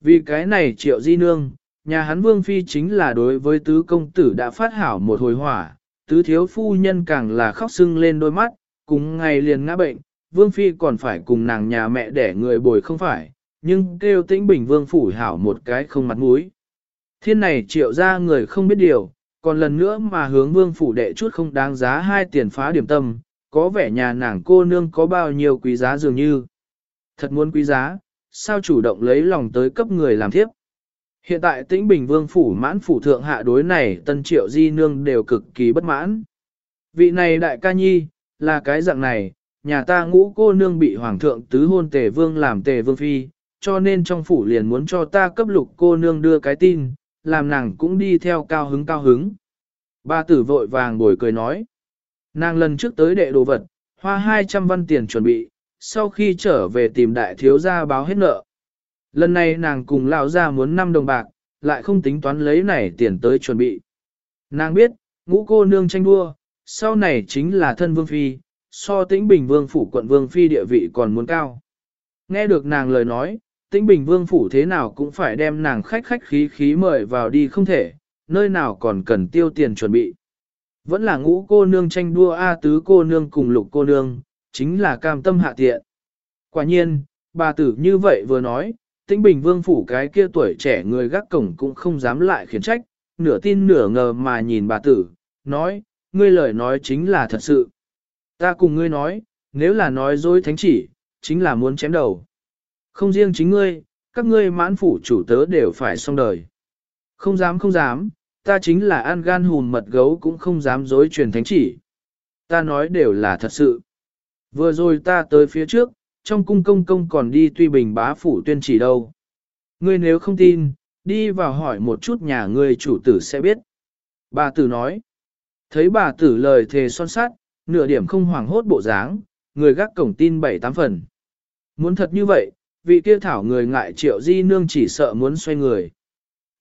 Vì cái này triệu di nương, nhà hắn vương phi chính là đối với tứ công tử đã phát hảo một hồi hỏa, tứ thiếu phu nhân càng là khóc sưng lên đôi mắt, cùng ngày liền ngã bệnh, vương phi còn phải cùng nàng nhà mẹ để người bồi không phải, nhưng kêu tĩnh bình vương phủ hảo một cái không mặt mũi. Thiên này triệu ra người không biết điều, còn lần nữa mà hướng vương phủ đệ chút không đáng giá hai tiền phá điểm tâm, có vẻ nhà nàng cô nương có bao nhiêu quý giá dường như. Thật muốn quý giá, sao chủ động lấy lòng tới cấp người làm thiếp. Hiện tại tĩnh bình vương phủ mãn phủ thượng hạ đối này tân triệu di nương đều cực kỳ bất mãn. Vị này đại ca nhi, là cái dạng này, nhà ta ngũ cô nương bị hoàng thượng tứ hôn tề vương làm tề vương phi, cho nên trong phủ liền muốn cho ta cấp lục cô nương đưa cái tin, làm nàng cũng đi theo cao hứng cao hứng. Ba tử vội vàng bồi cười nói. Nàng lần trước tới đệ đồ vật, hoa 200 văn tiền chuẩn bị, sau khi trở về tìm đại thiếu gia báo hết nợ. Lần này nàng cùng lão gia muốn 5 đồng bạc, lại không tính toán lấy này tiền tới chuẩn bị. Nàng biết, ngũ cô nương tranh đua, sau này chính là thân vương phi, so tĩnh bình vương phủ quận vương phi địa vị còn muốn cao. Nghe được nàng lời nói, tĩnh bình vương phủ thế nào cũng phải đem nàng khách khách khí khí mời vào đi không thể, nơi nào còn cần tiêu tiền chuẩn bị. Vẫn là ngũ cô nương tranh đua A tứ cô nương cùng lục cô nương, chính là cam tâm hạ tiện. Quả nhiên, bà tử như vậy vừa nói, tĩnh bình vương phủ cái kia tuổi trẻ người gác cổng cũng không dám lại khiển trách, nửa tin nửa ngờ mà nhìn bà tử, nói, ngươi lời nói chính là thật sự. Ta cùng ngươi nói, nếu là nói dối thánh chỉ, chính là muốn chém đầu. Không riêng chính ngươi, các ngươi mãn phủ chủ tớ đều phải xong đời. Không dám không dám, ta chính là an gan hùn mật gấu cũng không dám dối truyền thánh chỉ. Ta nói đều là thật sự. Vừa rồi ta tới phía trước, trong cung công công còn đi tuy bình bá phủ tuyên chỉ đâu. Ngươi nếu không tin, đi vào hỏi một chút nhà ngươi chủ tử sẽ biết. Bà tử nói, thấy bà tử lời thề son sát, nửa điểm không hoảng hốt bộ dáng, người gác cổng tin bảy tám phần. Muốn thật như vậy, vị kia thảo người ngại triệu di nương chỉ sợ muốn xoay người.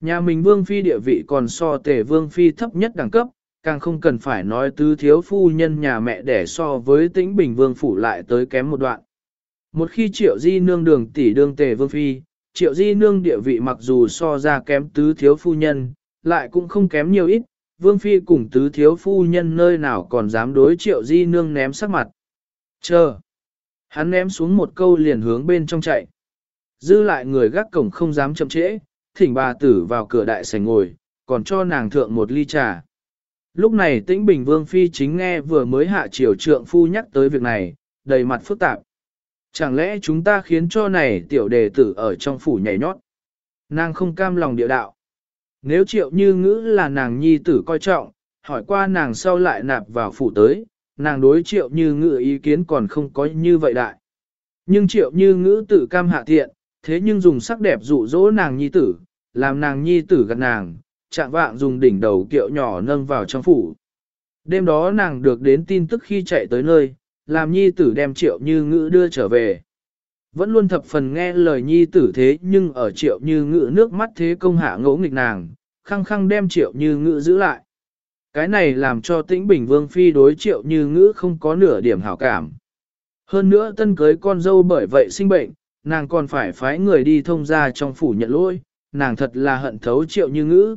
Nhà mình vương phi địa vị còn so tề vương phi thấp nhất đẳng cấp, càng không cần phải nói tứ thiếu phu nhân nhà mẹ để so với tĩnh bình vương phủ lại tới kém một đoạn. Một khi triệu di nương đường tỷ đương tề vương phi, triệu di nương địa vị mặc dù so ra kém tứ thiếu phu nhân, lại cũng không kém nhiều ít, vương phi cùng tứ thiếu phu nhân nơi nào còn dám đối triệu di nương ném sắc mặt. Chờ! Hắn ném xuống một câu liền hướng bên trong chạy. Dư lại người gác cổng không dám chậm trễ, thỉnh bà tử vào cửa đại sảnh ngồi, còn cho nàng thượng một ly trà. Lúc này tĩnh bình vương phi chính nghe vừa mới hạ triều trượng phu nhắc tới việc này, đầy mặt phức tạp. Chẳng lẽ chúng ta khiến cho này tiểu đề tử ở trong phủ nhảy nhót? Nàng không cam lòng địa đạo. Nếu triệu như ngữ là nàng nhi tử coi trọng, hỏi qua nàng sau lại nạp vào phủ tới, nàng đối triệu như ngữ ý kiến còn không có như vậy đại. Nhưng triệu như ngữ tự cam hạ thiện, thế nhưng dùng sắc đẹp dụ dỗ nàng nhi tử, làm nàng nhi tử gặt nàng, chạm vạng dùng đỉnh đầu kiệu nhỏ nâng vào trong phủ. Đêm đó nàng được đến tin tức khi chạy tới nơi, làm nhi tử đem triệu như ngữ đưa trở về. Vẫn luôn thập phần nghe lời nhi tử thế nhưng ở triệu như ngữ nước mắt thế công hạ ngỗ nghịch nàng, khăng khăng đem triệu như ngữ giữ lại. Cái này làm cho tĩnh bình vương phi đối triệu như ngữ không có nửa điểm hảo cảm. Hơn nữa tân cưới con dâu bởi vậy sinh bệnh, nàng còn phải phái người đi thông ra trong phủ nhận lỗi, nàng thật là hận thấu triệu như ngữ.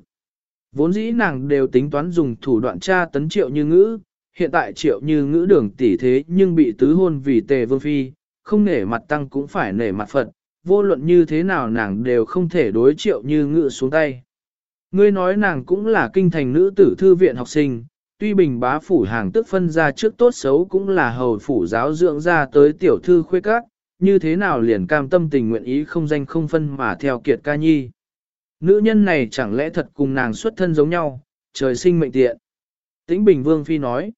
Vốn dĩ nàng đều tính toán dùng thủ đoạn tra tấn triệu như ngữ, hiện tại triệu như ngữ đường tỷ thế nhưng bị tứ hôn vì tề vương phi, không nể mặt tăng cũng phải nể mặt Phật, vô luận như thế nào nàng đều không thể đối triệu như ngữ xuống tay. Ngươi nói nàng cũng là kinh thành nữ tử thư viện học sinh, tuy bình bá phủ hàng tức phân ra trước tốt xấu cũng là hầu phủ giáo dưỡng ra tới tiểu thư khuê các, như thế nào liền cam tâm tình nguyện ý không danh không phân mà theo kiệt ca nhi. Nữ nhân này chẳng lẽ thật cùng nàng xuất thân giống nhau, trời sinh mệnh tiện. Tĩnh Bình Vương Phi nói,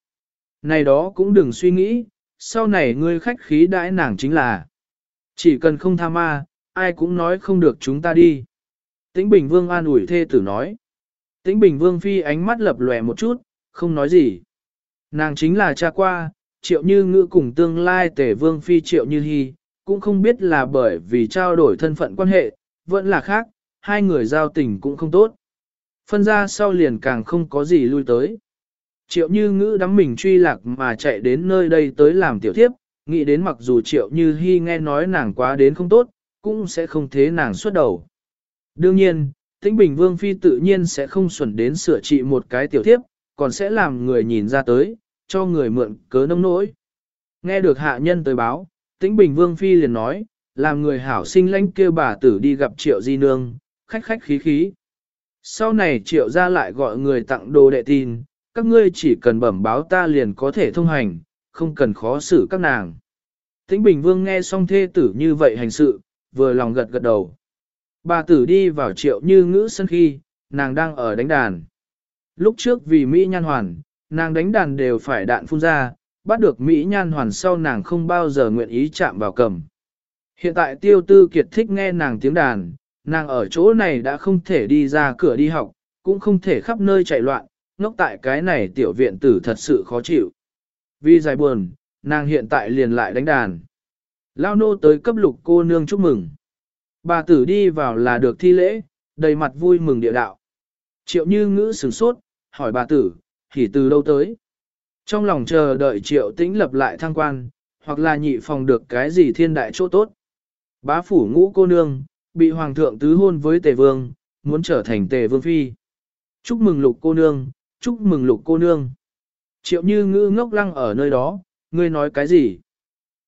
này đó cũng đừng suy nghĩ, sau này ngươi khách khí đãi nàng chính là, chỉ cần không tha ma, ai cũng nói không được chúng ta đi. Tĩnh Bình Vương an ủi thê tử nói. Tĩnh Bình Vương Phi ánh mắt lập lòe một chút, không nói gì. Nàng chính là cha qua, triệu như ngữ cùng tương lai tể Vương Phi triệu như hy, cũng không biết là bởi vì trao đổi thân phận quan hệ, vẫn là khác, hai người giao tình cũng không tốt. Phân ra sau liền càng không có gì lui tới. Triệu như ngữ đắm mình truy lạc mà chạy đến nơi đây tới làm tiểu thiếp, nghĩ đến mặc dù triệu như hy nghe nói nàng quá đến không tốt, cũng sẽ không thế nàng xuất đầu. Đương nhiên, tĩnh bình vương phi tự nhiên sẽ không xuẩn đến sửa trị một cái tiểu thiếp, còn sẽ làm người nhìn ra tới, cho người mượn cớ nông nỗi. Nghe được hạ nhân tới báo, tĩnh bình vương phi liền nói, làm người hảo sinh lãnh kêu bà tử đi gặp triệu di nương, khách khách khí khí. Sau này triệu ra lại gọi người tặng đồ đệ tin, các ngươi chỉ cần bẩm báo ta liền có thể thông hành, không cần khó xử các nàng. Tĩnh Bình Vương nghe xong thê tử như vậy hành sự, vừa lòng gật gật đầu. Bà tử đi vào triệu như ngữ sân khi, nàng đang ở đánh đàn. Lúc trước vì Mỹ Nhan Hoàn, nàng đánh đàn đều phải đạn phun ra, bắt được Mỹ Nhan Hoàn sau nàng không bao giờ nguyện ý chạm vào cầm. Hiện tại tiêu tư kiệt thích nghe nàng tiếng đàn, nàng ở chỗ này đã không thể đi ra cửa đi học, cũng không thể khắp nơi chạy loạn, ngốc tại cái này tiểu viện tử thật sự khó chịu. Vì dài buồn, nàng hiện tại liền lại đánh đàn. Lao nô tới cấp lục cô nương chúc mừng. Bà tử đi vào là được thi lễ, đầy mặt vui mừng địa đạo. Triệu như ngữ sửng sốt, hỏi bà tử, thì từ đâu tới? Trong lòng chờ đợi triệu tĩnh lập lại thăng quan, hoặc là nhị phòng được cái gì thiên đại chỗ tốt. Bá phủ ngũ cô nương, bị hoàng thượng tứ hôn với tề vương, muốn trở thành tề vương phi. Chúc mừng lục cô nương, chúc mừng lục cô nương. Triệu như ngữ ngốc lăng ở nơi đó, ngươi nói cái gì?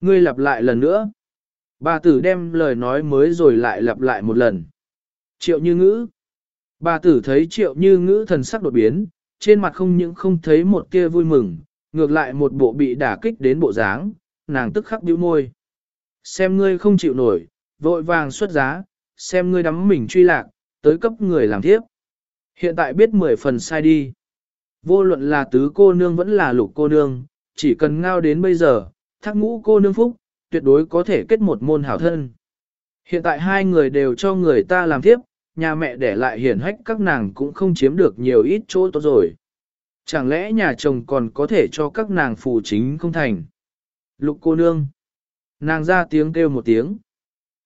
Ngươi lặp lại lần nữa. Bà tử đem lời nói mới rồi lại lặp lại một lần. Triệu như ngữ. Bà tử thấy triệu như ngữ thần sắc đột biến, trên mặt không những không thấy một kia vui mừng, ngược lại một bộ bị đả kích đến bộ dáng, nàng tức khắc bĩu môi. Xem ngươi không chịu nổi, vội vàng xuất giá, xem ngươi đắm mình truy lạc, tới cấp người làm thiếp. Hiện tại biết mười phần sai đi. Vô luận là tứ cô nương vẫn là lục cô nương, chỉ cần ngao đến bây giờ, thác ngũ cô nương phúc, tuyệt đối có thể kết một môn hảo thân. Hiện tại hai người đều cho người ta làm tiếp, nhà mẹ để lại hiển hách các nàng cũng không chiếm được nhiều ít chỗ tốt rồi. Chẳng lẽ nhà chồng còn có thể cho các nàng phù chính không thành? Lục cô nương. Nàng ra tiếng kêu một tiếng.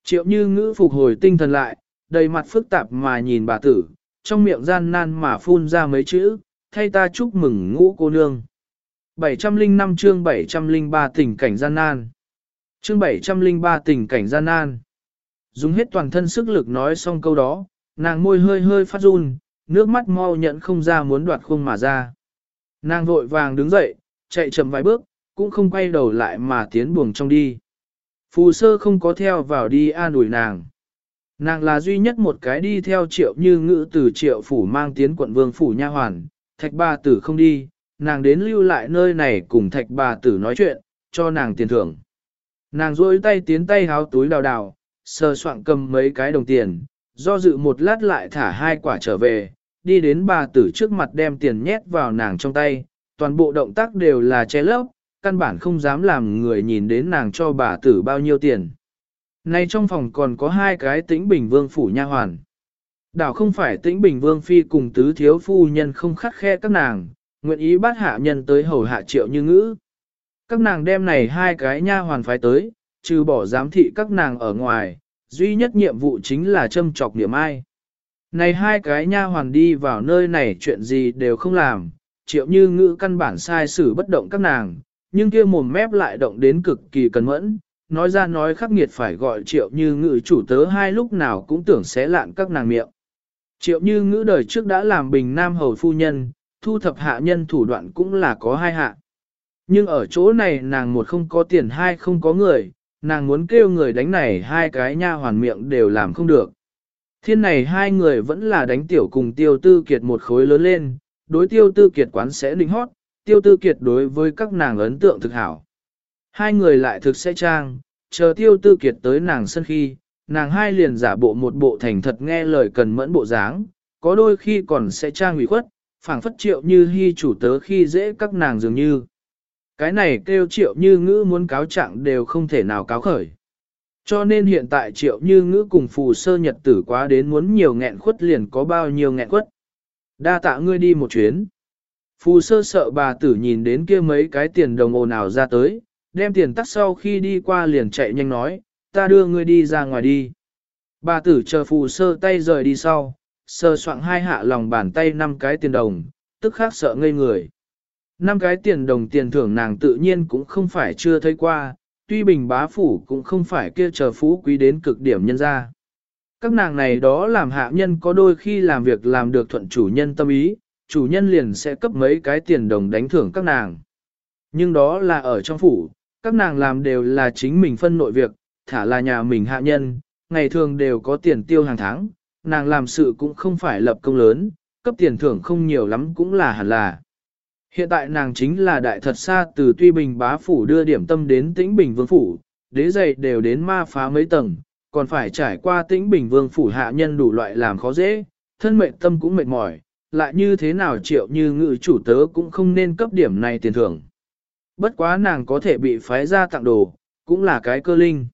Triệu như ngữ phục hồi tinh thần lại, đầy mặt phức tạp mà nhìn bà tử, trong miệng gian nan mà phun ra mấy chữ, thay ta chúc mừng ngũ cô nương. 705 chương 703 tình cảnh gian nan. Chương 703 tình cảnh gian nan. Dùng hết toàn thân sức lực nói xong câu đó, nàng môi hơi hơi phát run, nước mắt mau nhận không ra muốn đoạt khung mà ra. Nàng vội vàng đứng dậy, chạy chậm vài bước, cũng không quay đầu lại mà tiến buồng trong đi. Phù sơ không có theo vào đi an ủi nàng. Nàng là duy nhất một cái đi theo triệu như ngữ từ triệu phủ mang tiến quận vương phủ nha hoàn, thạch ba tử không đi, nàng đến lưu lại nơi này cùng thạch bà tử nói chuyện, cho nàng tiền thưởng. Nàng rôi tay tiến tay háo túi đào đào, sờ soạn cầm mấy cái đồng tiền, do dự một lát lại thả hai quả trở về, đi đến bà tử trước mặt đem tiền nhét vào nàng trong tay, toàn bộ động tác đều là che lấp, căn bản không dám làm người nhìn đến nàng cho bà tử bao nhiêu tiền. Nay trong phòng còn có hai cái tĩnh bình vương phủ nha hoàn. Đảo không phải tĩnh bình vương phi cùng tứ thiếu phu nhân không khắc khe các nàng, nguyện ý bắt hạ nhân tới hầu hạ triệu như ngữ. Các nàng đem này hai cái nha hoàn phái tới, trừ bỏ giám thị các nàng ở ngoài, duy nhất nhiệm vụ chính là châm chọc niệm ai. Này hai cái nha hoàn đi vào nơi này chuyện gì đều không làm, triệu như ngữ căn bản sai xử bất động các nàng, nhưng kia mồm mép lại động đến cực kỳ cẩn mẫn, nói ra nói khắc nghiệt phải gọi triệu như ngữ chủ tớ hai lúc nào cũng tưởng sẽ lạn các nàng miệng. Triệu như ngữ đời trước đã làm bình nam hầu phu nhân, thu thập hạ nhân thủ đoạn cũng là có hai hạ. Nhưng ở chỗ này nàng một không có tiền hai không có người, nàng muốn kêu người đánh này hai cái nha hoàn miệng đều làm không được. Thiên này hai người vẫn là đánh tiểu cùng tiêu tư kiệt một khối lớn lên, đối tiêu tư kiệt quán sẽ đính hót, tiêu tư kiệt đối với các nàng ấn tượng thực hảo. Hai người lại thực sẽ trang, chờ tiêu tư kiệt tới nàng sân khi, nàng hai liền giả bộ một bộ thành thật nghe lời cần mẫn bộ dáng, có đôi khi còn sẽ trang ủy khuất, phảng phất triệu như hy chủ tớ khi dễ các nàng dường như. Cái này kêu triệu như ngữ muốn cáo trạng đều không thể nào cáo khởi. Cho nên hiện tại triệu như ngữ cùng phù sơ nhật tử quá đến muốn nhiều nghẹn khuất liền có bao nhiêu nghẹn khuất. Đa tạ ngươi đi một chuyến. Phù sơ sợ bà tử nhìn đến kia mấy cái tiền đồng ồn ào ra tới, đem tiền tắt sau khi đi qua liền chạy nhanh nói, ta đưa ngươi đi ra ngoài đi. Bà tử chờ phù sơ tay rời đi sau, sơ soạn hai hạ lòng bàn tay năm cái tiền đồng, tức khác sợ ngây người. Năm cái tiền đồng tiền thưởng nàng tự nhiên cũng không phải chưa thấy qua, tuy bình bá phủ cũng không phải kia chờ phú quý đến cực điểm nhân ra. Các nàng này đó làm hạ nhân có đôi khi làm việc làm được thuận chủ nhân tâm ý, chủ nhân liền sẽ cấp mấy cái tiền đồng đánh thưởng các nàng. Nhưng đó là ở trong phủ, các nàng làm đều là chính mình phân nội việc, thả là nhà mình hạ nhân, ngày thường đều có tiền tiêu hàng tháng, nàng làm sự cũng không phải lập công lớn, cấp tiền thưởng không nhiều lắm cũng là hẳn là. Hiện tại nàng chính là đại thật xa từ Tuy Bình bá phủ đưa điểm tâm đến tĩnh Bình Vương phủ, đế dày đều đến ma phá mấy tầng, còn phải trải qua tĩnh Bình Vương phủ hạ nhân đủ loại làm khó dễ, thân mệnh tâm cũng mệt mỏi, lại như thế nào triệu như ngự chủ tớ cũng không nên cấp điểm này tiền thưởng. Bất quá nàng có thể bị phái ra tặng đồ, cũng là cái cơ linh.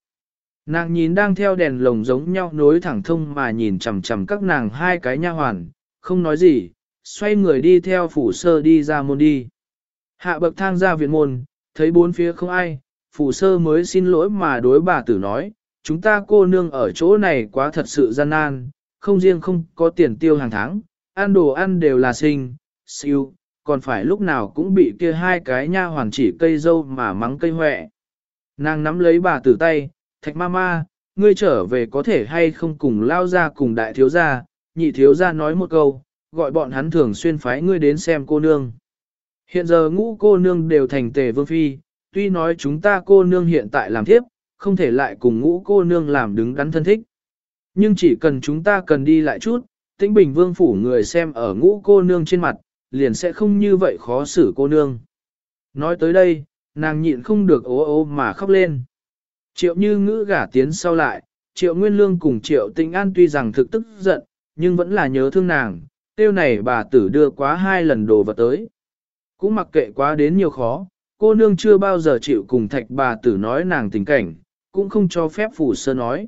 Nàng nhìn đang theo đèn lồng giống nhau nối thẳng thông mà nhìn chằm chằm các nàng hai cái nha hoàn, không nói gì, xoay người đi theo phủ sơ đi ra môn đi. Hạ bậc thang ra viện môn, thấy bốn phía không ai, phủ sơ mới xin lỗi mà đối bà tử nói, chúng ta cô nương ở chỗ này quá thật sự gian nan, không riêng không có tiền tiêu hàng tháng, ăn đồ ăn đều là sinh, siêu, còn phải lúc nào cũng bị kia hai cái nha hoàn chỉ cây dâu mà mắng cây hoẹ. Nàng nắm lấy bà tử tay, thạch ma ma, ngươi trở về có thể hay không cùng lao ra cùng đại thiếu gia, nhị thiếu gia nói một câu, gọi bọn hắn thường xuyên phái ngươi đến xem cô nương. Hiện giờ ngũ cô nương đều thành tề vương phi, tuy nói chúng ta cô nương hiện tại làm thiếp, không thể lại cùng ngũ cô nương làm đứng đắn thân thích. Nhưng chỉ cần chúng ta cần đi lại chút, tĩnh bình vương phủ người xem ở ngũ cô nương trên mặt, liền sẽ không như vậy khó xử cô nương. Nói tới đây, nàng nhịn không được ố ô mà khóc lên. Triệu như ngữ gả tiến sau lại, triệu nguyên lương cùng triệu tinh an tuy rằng thực tức giận, nhưng vẫn là nhớ thương nàng, tiêu này bà tử đưa quá hai lần đồ vật tới. Cũng mặc kệ quá đến nhiều khó, cô nương chưa bao giờ chịu cùng thạch bà tử nói nàng tình cảnh, cũng không cho phép phủ sơ nói.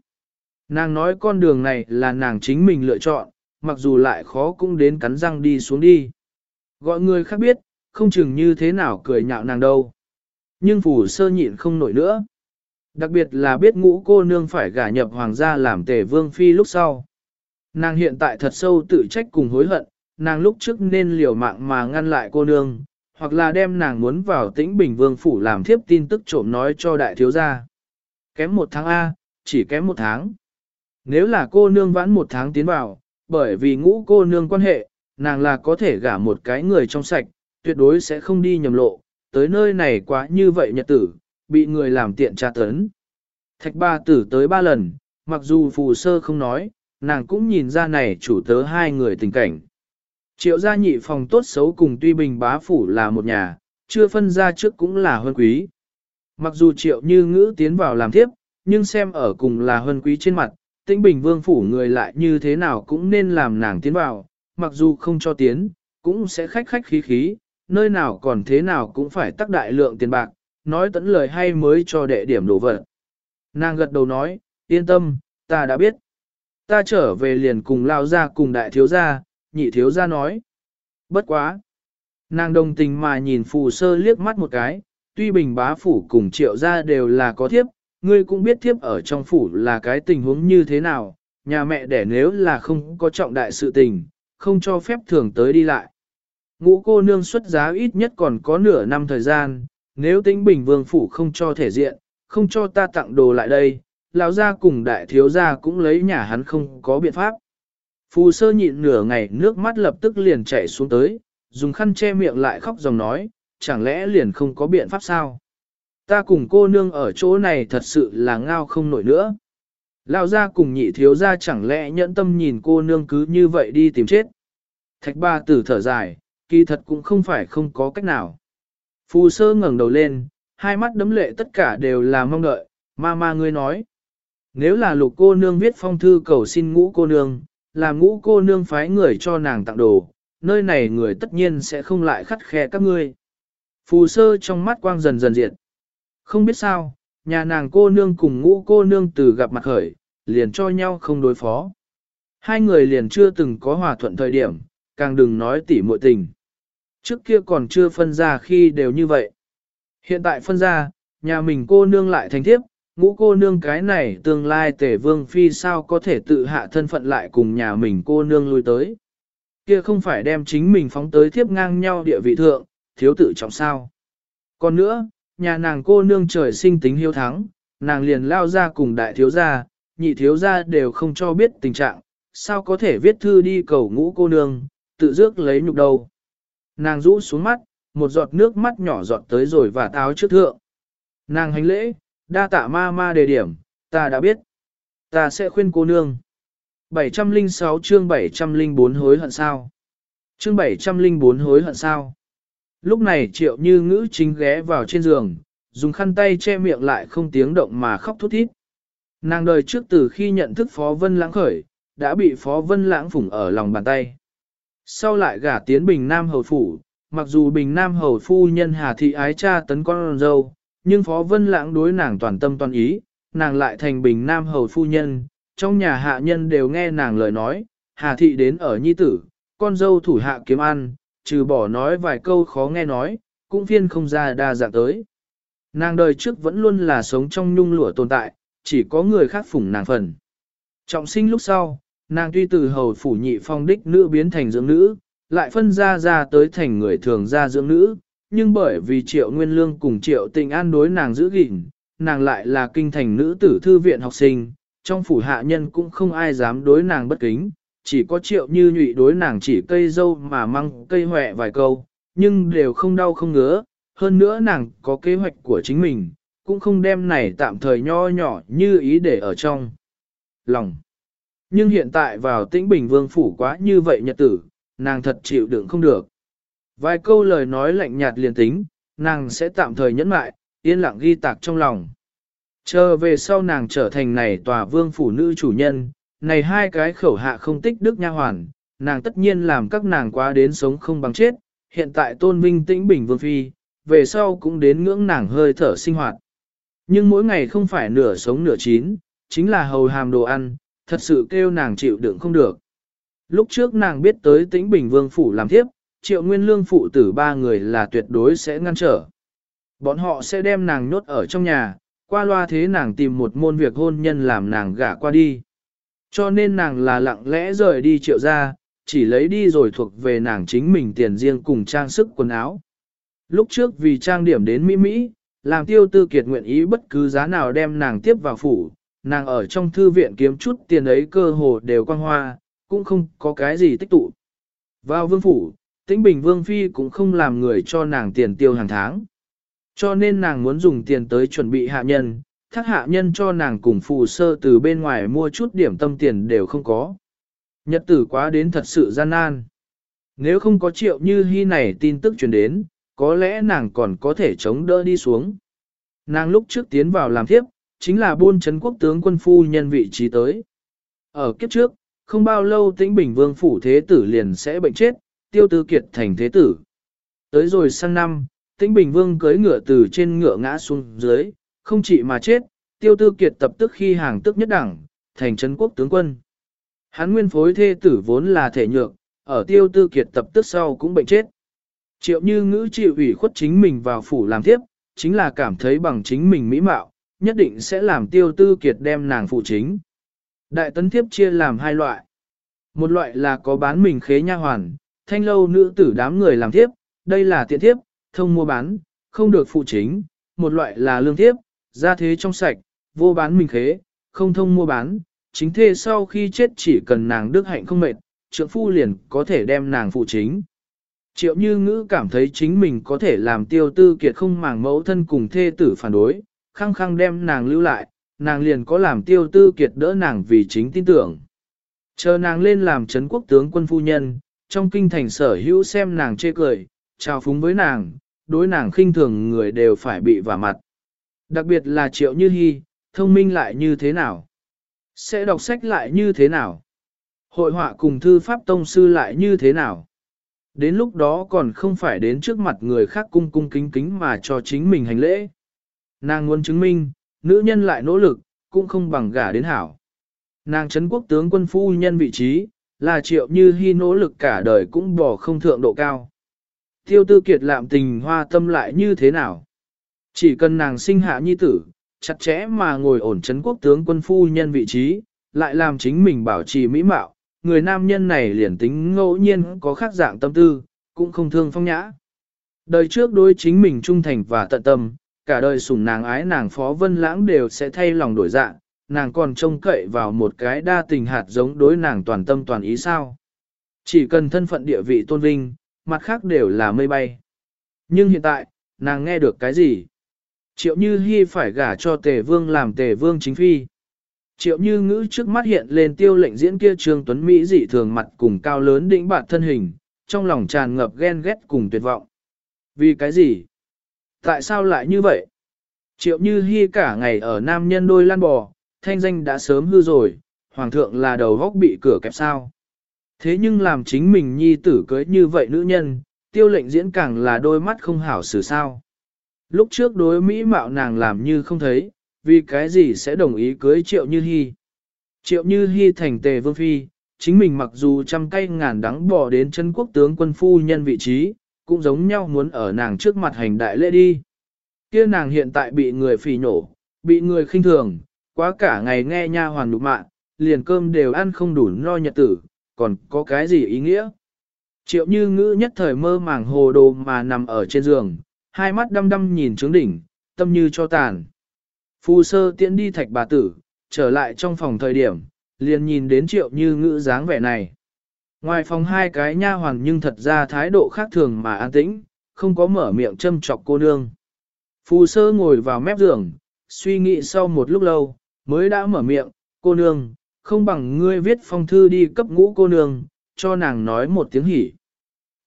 Nàng nói con đường này là nàng chính mình lựa chọn, mặc dù lại khó cũng đến cắn răng đi xuống đi. Gọi người khác biết, không chừng như thế nào cười nhạo nàng đâu. Nhưng phủ sơ nhịn không nổi nữa. Đặc biệt là biết ngũ cô nương phải gả nhập hoàng gia làm tề vương phi lúc sau. Nàng hiện tại thật sâu tự trách cùng hối hận, nàng lúc trước nên liều mạng mà ngăn lại cô nương, hoặc là đem nàng muốn vào tĩnh bình vương phủ làm thiếp tin tức trộm nói cho đại thiếu gia. Kém một tháng A, chỉ kém một tháng. Nếu là cô nương vãn một tháng tiến vào, bởi vì ngũ cô nương quan hệ, nàng là có thể gả một cái người trong sạch, tuyệt đối sẽ không đi nhầm lộ, tới nơi này quá như vậy nhật tử, bị người làm tiện tra tấn. Thạch ba tử tới ba lần, mặc dù phù sơ không nói, nàng cũng nhìn ra này chủ tớ hai người tình cảnh. Triệu gia nhị phòng tốt xấu cùng tuy bình bá phủ là một nhà, chưa phân ra trước cũng là huân quý. Mặc dù triệu như ngữ tiến vào làm thiếp nhưng xem ở cùng là huân quý trên mặt, tĩnh bình vương phủ người lại như thế nào cũng nên làm nàng tiến vào, mặc dù không cho tiến, cũng sẽ khách khách khí khí, nơi nào còn thế nào cũng phải tác đại lượng tiền bạc, nói tẫn lời hay mới cho đệ điểm đồ vật. Nàng gật đầu nói, yên tâm, ta đã biết ta trở về liền cùng lao ra cùng đại thiếu gia, nhị thiếu gia nói. Bất quá. Nàng đồng tình mà nhìn phù sơ liếc mắt một cái, tuy bình bá phủ cùng triệu gia đều là có thiếp, ngươi cũng biết thiếp ở trong phủ là cái tình huống như thế nào, nhà mẹ đẻ nếu là không có trọng đại sự tình, không cho phép thường tới đi lại. Ngũ cô nương xuất giá ít nhất còn có nửa năm thời gian, nếu tính bình vương phủ không cho thể diện, không cho ta tặng đồ lại đây, lão gia cùng đại thiếu gia cũng lấy nhà hắn không có biện pháp. Phù sơ nhịn nửa ngày nước mắt lập tức liền chảy xuống tới, dùng khăn che miệng lại khóc dòng nói, chẳng lẽ liền không có biện pháp sao? Ta cùng cô nương ở chỗ này thật sự là ngao không nổi nữa. Lão gia cùng nhị thiếu gia chẳng lẽ nhẫn tâm nhìn cô nương cứ như vậy đi tìm chết. Thạch ba tử thở dài, kỳ thật cũng không phải không có cách nào. Phù sơ ngẩng đầu lên, hai mắt đấm lệ tất cả đều là mong đợi, ma ma ngươi nói. Nếu là lục cô nương viết phong thư cầu xin ngũ cô nương, làm ngũ cô nương phái người cho nàng tặng đồ, nơi này người tất nhiên sẽ không lại khắt khe các ngươi. Phù sơ trong mắt quang dần dần diệt. Không biết sao, nhà nàng cô nương cùng ngũ cô nương từ gặp mặt khởi, liền cho nhau không đối phó. Hai người liền chưa từng có hòa thuận thời điểm, càng đừng nói tỉ muội tình. Trước kia còn chưa phân ra khi đều như vậy. Hiện tại phân ra, nhà mình cô nương lại thành thiếp, ngũ cô nương cái này tương lai tể vương phi sao có thể tự hạ thân phận lại cùng nhà mình cô nương lui tới. Kia không phải đem chính mình phóng tới thiếp ngang nhau địa vị thượng, thiếu tự trọng sao. Còn nữa, nhà nàng cô nương trời sinh tính hiếu thắng, nàng liền lao ra cùng đại thiếu gia, nhị thiếu gia đều không cho biết tình trạng, sao có thể viết thư đi cầu ngũ cô nương, tự dước lấy nhục đầu. Nàng rũ xuống mắt, một giọt nước mắt nhỏ giọt tới rồi và táo trước thượng. Nàng hành lễ, đa tạ ma ma đề điểm, ta đã biết. Ta sẽ khuyên cô nương. 706 chương 704 hối hận sao? Chương 704 hối hận sao? Lúc này triệu như ngữ chính ghé vào trên giường, dùng khăn tay che miệng lại không tiếng động mà khóc thút thít. Nàng đời trước từ khi nhận thức Phó Vân Lãng khởi, đã bị Phó Vân Lãng phủng ở lòng bàn tay. Sau lại gả tiến Bình Nam Hầu Phủ, mặc dù Bình Nam Hầu Phu nhân Hà Thị ái cha tấn con dâu, nhưng Phó Vân Lãng đối nàng toàn tâm toàn ý, nàng lại thành Bình Nam Hầu Phu nhân, trong nhà hạ nhân đều nghe nàng lời nói, Hà Thị đến ở nhi tử, con dâu thủ hạ kiếm ăn, trừ bỏ nói vài câu khó nghe nói, cũng phiên không ra đa dạng tới. Nàng đời trước vẫn luôn là sống trong nhung lụa tồn tại, chỉ có người khác phủng nàng phần. Trọng sinh lúc sau, nàng tuy từ hầu phủ nhị phong đích nữ biến thành dưỡng nữ, lại phân ra ra tới thành người thường ra dưỡng nữ, nhưng bởi vì triệu nguyên lương cùng triệu tình an đối nàng giữ gìn, nàng lại là kinh thành nữ tử thư viện học sinh, trong phủ hạ nhân cũng không ai dám đối nàng bất kính, chỉ có triệu như nhụy đối nàng chỉ cây dâu mà măng cây hòe vài câu, nhưng đều không đau không ngứa, hơn nữa nàng có kế hoạch của chính mình, cũng không đem này tạm thời nho nhỏ như ý để ở trong lòng. Nhưng hiện tại vào tĩnh bình vương phủ quá như vậy nhật tử, nàng thật chịu đựng không được. Vài câu lời nói lạnh nhạt liền tính, nàng sẽ tạm thời nhẫn mại, yên lặng ghi tạc trong lòng. Chờ về sau nàng trở thành này tòa vương phủ nữ chủ nhân, này hai cái khẩu hạ không tích đức nha hoàn, nàng tất nhiên làm các nàng quá đến sống không bằng chết, hiện tại tôn vinh tĩnh bình vương phi, về sau cũng đến ngưỡng nàng hơi thở sinh hoạt. Nhưng mỗi ngày không phải nửa sống nửa chín, chính là hầu hàm đồ ăn, thật sự kêu nàng chịu đựng không được. Lúc trước nàng biết tới tĩnh bình vương phủ làm thiếp triệu nguyên lương phụ tử ba người là tuyệt đối sẽ ngăn trở. Bọn họ sẽ đem nàng nhốt ở trong nhà, qua loa thế nàng tìm một môn việc hôn nhân làm nàng gả qua đi. Cho nên nàng là lặng lẽ rời đi triệu ra, chỉ lấy đi rồi thuộc về nàng chính mình tiền riêng cùng trang sức quần áo. Lúc trước vì trang điểm đến Mỹ Mỹ, làm tiêu tư kiệt nguyện ý bất cứ giá nào đem nàng tiếp vào phủ, nàng ở trong thư viện kiếm chút tiền ấy cơ hồ đều quang hoa, cũng không có cái gì tích tụ. Vào vương phủ, tĩnh bình vương phi cũng không làm người cho nàng tiền tiêu hàng tháng. Cho nên nàng muốn dùng tiền tới chuẩn bị hạ nhân, thác hạ nhân cho nàng cùng phù sơ từ bên ngoài mua chút điểm tâm tiền đều không có. Nhật tử quá đến thật sự gian nan. Nếu không có triệu như hy này tin tức truyền đến, có lẽ nàng còn có thể chống đỡ đi xuống. Nàng lúc trước tiến vào làm thiếp, chính là buôn chấn quốc tướng quân phu nhân vị trí tới. Ở kiếp trước, không bao lâu tĩnh bình vương phủ thế tử liền sẽ bệnh chết, tiêu tư kiệt thành thế tử. Tới rồi sang năm, tĩnh bình vương cưới ngựa từ trên ngựa ngã xuống dưới, không chỉ mà chết, tiêu tư kiệt tập tức khi hàng tức nhất đẳng, thành chấn quốc tướng quân. Hắn nguyên phối thê tử vốn là thể nhược, ở tiêu tư kiệt tập tức sau cũng bệnh chết. Triệu như ngữ chịu ủy khuất chính mình vào phủ làm tiếp, chính là cảm thấy bằng chính mình mỹ mạo, nhất định sẽ làm tiêu tư kiệt đem nàng phụ chính. Đại tấn thiếp chia làm hai loại. Một loại là có bán mình khế nha hoàn, thanh lâu nữ tử đám người làm thiếp, đây là tiện thiếp, thông mua bán, không được phụ chính. Một loại là lương thiếp, gia thế trong sạch, vô bán mình khế, không thông mua bán, chính thê sau khi chết chỉ cần nàng đức hạnh không mệt, trưởng phu liền có thể đem nàng phụ chính. Triệu như ngữ cảm thấy chính mình có thể làm tiêu tư kiệt không màng mẫu thân cùng thê tử phản đối, khăng khăng đem nàng lưu lại, nàng liền có làm tiêu tư kiệt đỡ nàng vì chính tin tưởng. Chờ nàng lên làm chấn quốc tướng quân phu nhân, trong kinh thành sở hữu xem nàng chê cười, chào phúng với nàng, đối nàng khinh thường người đều phải bị vả mặt. Đặc biệt là triệu như hy, thông minh lại như thế nào? Sẽ đọc sách lại như thế nào? Hội họa cùng thư pháp tông sư lại như thế nào? Đến lúc đó còn không phải đến trước mặt người khác cung cung kính kính mà cho chính mình hành lễ. Nàng muốn chứng minh, nữ nhân lại nỗ lực, cũng không bằng gả đến hảo. Nàng chấn quốc tướng quân phu nhân vị trí, là triệu như hy nỗ lực cả đời cũng bỏ không thượng độ cao. Tiêu tư kiệt lạm tình hoa tâm lại như thế nào? Chỉ cần nàng sinh hạ nhi tử, chặt chẽ mà ngồi ổn chấn quốc tướng quân phu nhân vị trí, lại làm chính mình bảo trì mỹ mạo, người nam nhân này liền tính ngẫu nhiên có khác dạng tâm tư, cũng không thương phong nhã. Đời trước đối chính mình trung thành và tận tâm, cả đời sủng nàng ái nàng phó vân lãng đều sẽ thay lòng đổi dạng, nàng còn trông cậy vào một cái đa tình hạt giống đối nàng toàn tâm toàn ý sao. Chỉ cần thân phận địa vị tôn vinh, mặt khác đều là mây bay. Nhưng hiện tại, nàng nghe được cái gì? Triệu Như Hi phải gả cho Tề Vương làm Tề Vương chính phi. Triệu Như ngữ trước mắt hiện lên tiêu lệnh diễn kia Trương Tuấn Mỹ dị thường mặt cùng cao lớn đỉnh bạt thân hình, trong lòng tràn ngập ghen ghét cùng tuyệt vọng. Vì cái gì? Tại sao lại như vậy? Triệu Như Hi cả ngày ở nam nhân đôi lan bò, thanh danh đã sớm hư rồi, hoàng thượng là đầu góc bị cửa kẹp sao. Thế nhưng làm chính mình nhi tử cưới như vậy nữ nhân, tiêu lệnh diễn càng là đôi mắt không hảo xử sao. Lúc trước đối Mỹ mạo nàng làm như không thấy, vì cái gì sẽ đồng ý cưới triệu như hy. Triệu như hy thành tề vương phi, chính mình mặc dù trăm cây ngàn đắng bỏ đến chân quốc tướng quân phu nhân vị trí, cũng giống nhau muốn ở nàng trước mặt hành đại lễ đi. kia nàng hiện tại bị người phỉ nổ, bị người khinh thường, quá cả ngày nghe nha hoàn đục mạng, liền cơm đều ăn không đủ no nhật tử, còn có cái gì ý nghĩa? Triệu như ngữ nhất thời mơ màng hồ đồ mà nằm ở trên giường, hai mắt đăm đăm nhìn trướng đỉnh, tâm như cho tàn. Phu sơ tiễn đi thạch bà tử, trở lại trong phòng thời điểm, liền nhìn đến triệu như ngữ dáng vẻ này. Ngoài phòng hai cái nha hoàn nhưng thật ra thái độ khác thường mà an tĩnh, không có mở miệng châm chọc cô nương. Phù sơ ngồi vào mép giường, suy nghĩ sau một lúc lâu, mới đã mở miệng, cô nương, không bằng ngươi viết phong thư đi cấp ngũ cô nương, cho nàng nói một tiếng hỉ.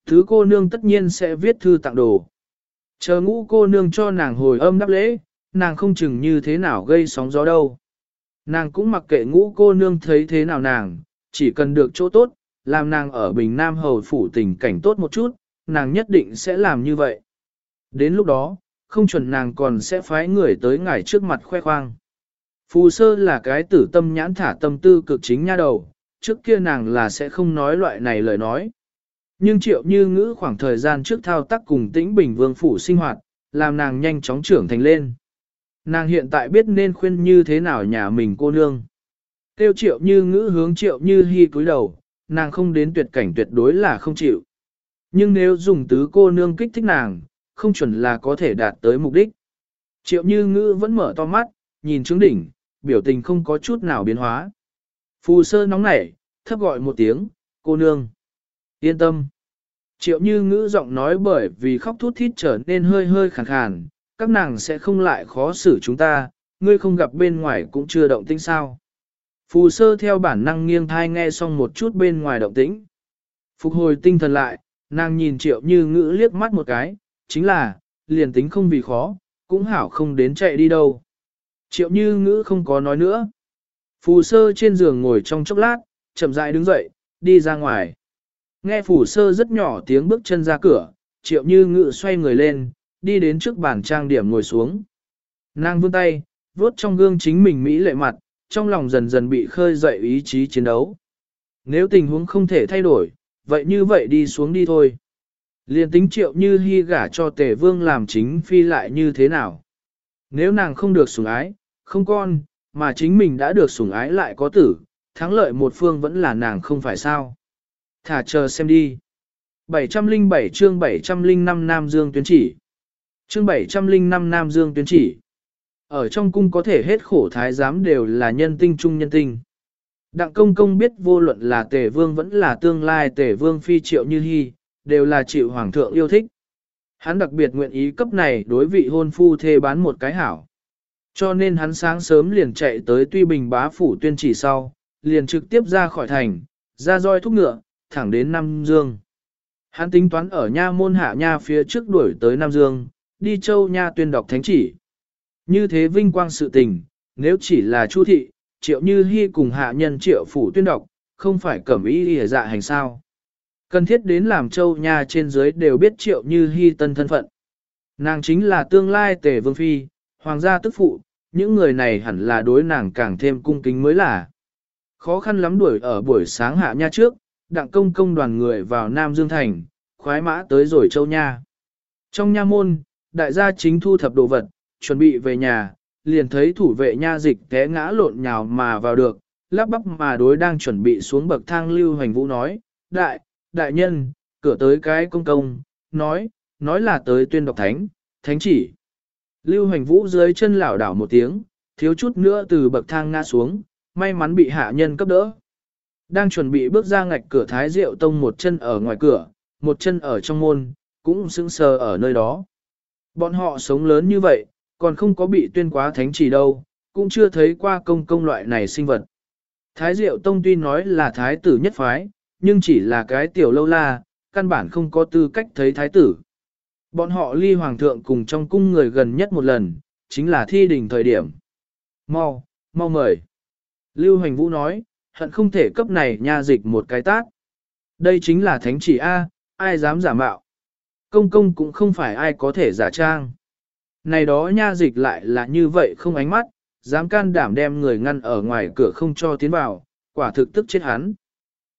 Thứ cô nương tất nhiên sẽ viết thư tặng đồ. Chờ ngũ cô nương cho nàng hồi âm đáp lễ, nàng không chừng như thế nào gây sóng gió đâu. Nàng cũng mặc kệ ngũ cô nương thấy thế nào nàng, chỉ cần được chỗ tốt, làm nàng ở Bình Nam Hầu Phủ tình cảnh tốt một chút, nàng nhất định sẽ làm như vậy. Đến lúc đó, không chuẩn nàng còn sẽ phái người tới ngài trước mặt khoe khoang. Phù sơ là cái tử tâm nhãn thả tâm tư cực chính nha đầu, trước kia nàng là sẽ không nói loại này lời nói. Nhưng triệu như ngữ khoảng thời gian trước thao tác cùng tĩnh bình vương phủ sinh hoạt, làm nàng nhanh chóng trưởng thành lên. Nàng hiện tại biết nên khuyên như thế nào nhà mình cô nương. Tiêu triệu như ngữ hướng triệu như hy cúi đầu, nàng không đến tuyệt cảnh tuyệt đối là không chịu. Nhưng nếu dùng tứ cô nương kích thích nàng, không chuẩn là có thể đạt tới mục đích. Triệu như ngữ vẫn mở to mắt, nhìn trướng đỉnh, biểu tình không có chút nào biến hóa. Phù sơ nóng nảy, thấp gọi một tiếng, cô nương. Yên tâm. Triệu như ngữ giọng nói bởi vì khóc thút thít trở nên hơi hơi khàn khàn, các nàng sẽ không lại khó xử chúng ta, ngươi không gặp bên ngoài cũng chưa động tĩnh sao. Phù sơ theo bản năng nghiêng thai nghe xong một chút bên ngoài động tĩnh. Phục hồi tinh thần lại, nàng nhìn triệu như ngữ liếc mắt một cái, chính là, liền tính không vì khó, cũng hảo không đến chạy đi đâu. Triệu như ngữ không có nói nữa. Phù sơ trên giường ngồi trong chốc lát, chậm rãi đứng dậy, đi ra ngoài. Nghe phù sơ rất nhỏ tiếng bước chân ra cửa, triệu như ngữ xoay người lên, đi đến trước bàn trang điểm ngồi xuống. Nàng vươn tay, vuốt trong gương chính mình Mỹ lệ mặt, trong lòng dần dần bị khơi dậy ý chí chiến đấu. Nếu tình huống không thể thay đổi, vậy như vậy đi xuống đi thôi. Liên tính triệu như hy gả cho tề vương làm chính phi lại như thế nào. Nếu nàng không được sủng ái, không con, mà chính mình đã được sủng ái lại có tử, thắng lợi một phương vẫn là nàng không phải sao. Thả chờ xem đi. 707 chương 705 Nam Dương tuyến chỉ. Chương 705 Nam Dương tuyến chỉ. Ở trong cung có thể hết khổ thái giám đều là nhân tinh trung nhân tinh. Đặng công công biết vô luận là tề vương vẫn là tương lai tề vương phi triệu như hy, đều là chịu hoàng thượng yêu thích. Hắn đặc biệt nguyện ý cấp này đối vị hôn phu thê bán một cái hảo. Cho nên hắn sáng sớm liền chạy tới tuy bình bá phủ tuyên chỉ sau, liền trực tiếp ra khỏi thành, ra roi thúc ngựa, thẳng đến Nam Dương. Hắn tính toán ở nha môn hạ nha phía trước đuổi tới Nam Dương, đi châu nha tuyên đọc thánh chỉ. Như thế vinh quang sự tình, nếu chỉ là chu thị, triệu như hy cùng hạ nhân triệu phủ tuyên đọc, không phải cẩm ý lìa dạ hành sao. Cần thiết đến làm châu nha trên dưới đều biết triệu như hy tân thân phận. Nàng chính là tương lai tề vương phi, hoàng gia tức phụ, những người này hẳn là đối nàng càng thêm cung kính mới là. Khó khăn lắm đuổi ở buổi sáng hạ nha trước, đặng công công đoàn người vào Nam Dương Thành, khoái mã tới rồi châu nha. Trong nha môn, đại gia chính thu thập đồ vật, chuẩn bị về nhà, liền thấy thủ vệ nha dịch té ngã lộn nhào mà vào được, lắp bắp mà đối đang chuẩn bị xuống bậc thang lưu hành vũ nói, đại, đại nhân, cửa tới cái công công, nói, nói là tới tuyên đọc thánh, thánh chỉ. Lưu Hoành vũ dưới chân lảo đảo một tiếng, thiếu chút nữa từ bậc thang ngã xuống, may mắn bị hạ nhân cấp đỡ. Đang chuẩn bị bước ra ngạch cửa thái Diệu tông một chân ở ngoài cửa, một chân ở trong môn, cũng sững sờ ở nơi đó. Bọn họ sống lớn như vậy, còn không có bị tuyên quá thánh chỉ đâu, cũng chưa thấy qua công công loại này sinh vật. Thái Diệu Tông tuy nói là thái tử nhất phái, nhưng chỉ là cái tiểu lâu la, căn bản không có tư cách thấy thái tử. Bọn họ ly hoàng thượng cùng trong cung người gần nhất một lần, chính là thi đình thời điểm. Mau, mau mời. Lưu Hoành Vũ nói, hận không thể cấp này nha dịch một cái tát. Đây chính là thánh chỉ A, ai dám giả mạo. Công công cũng không phải ai có thể giả trang. Này đó nha dịch lại là như vậy không ánh mắt, dám can đảm đem người ngăn ở ngoài cửa không cho tiến vào, quả thực tức chết hắn.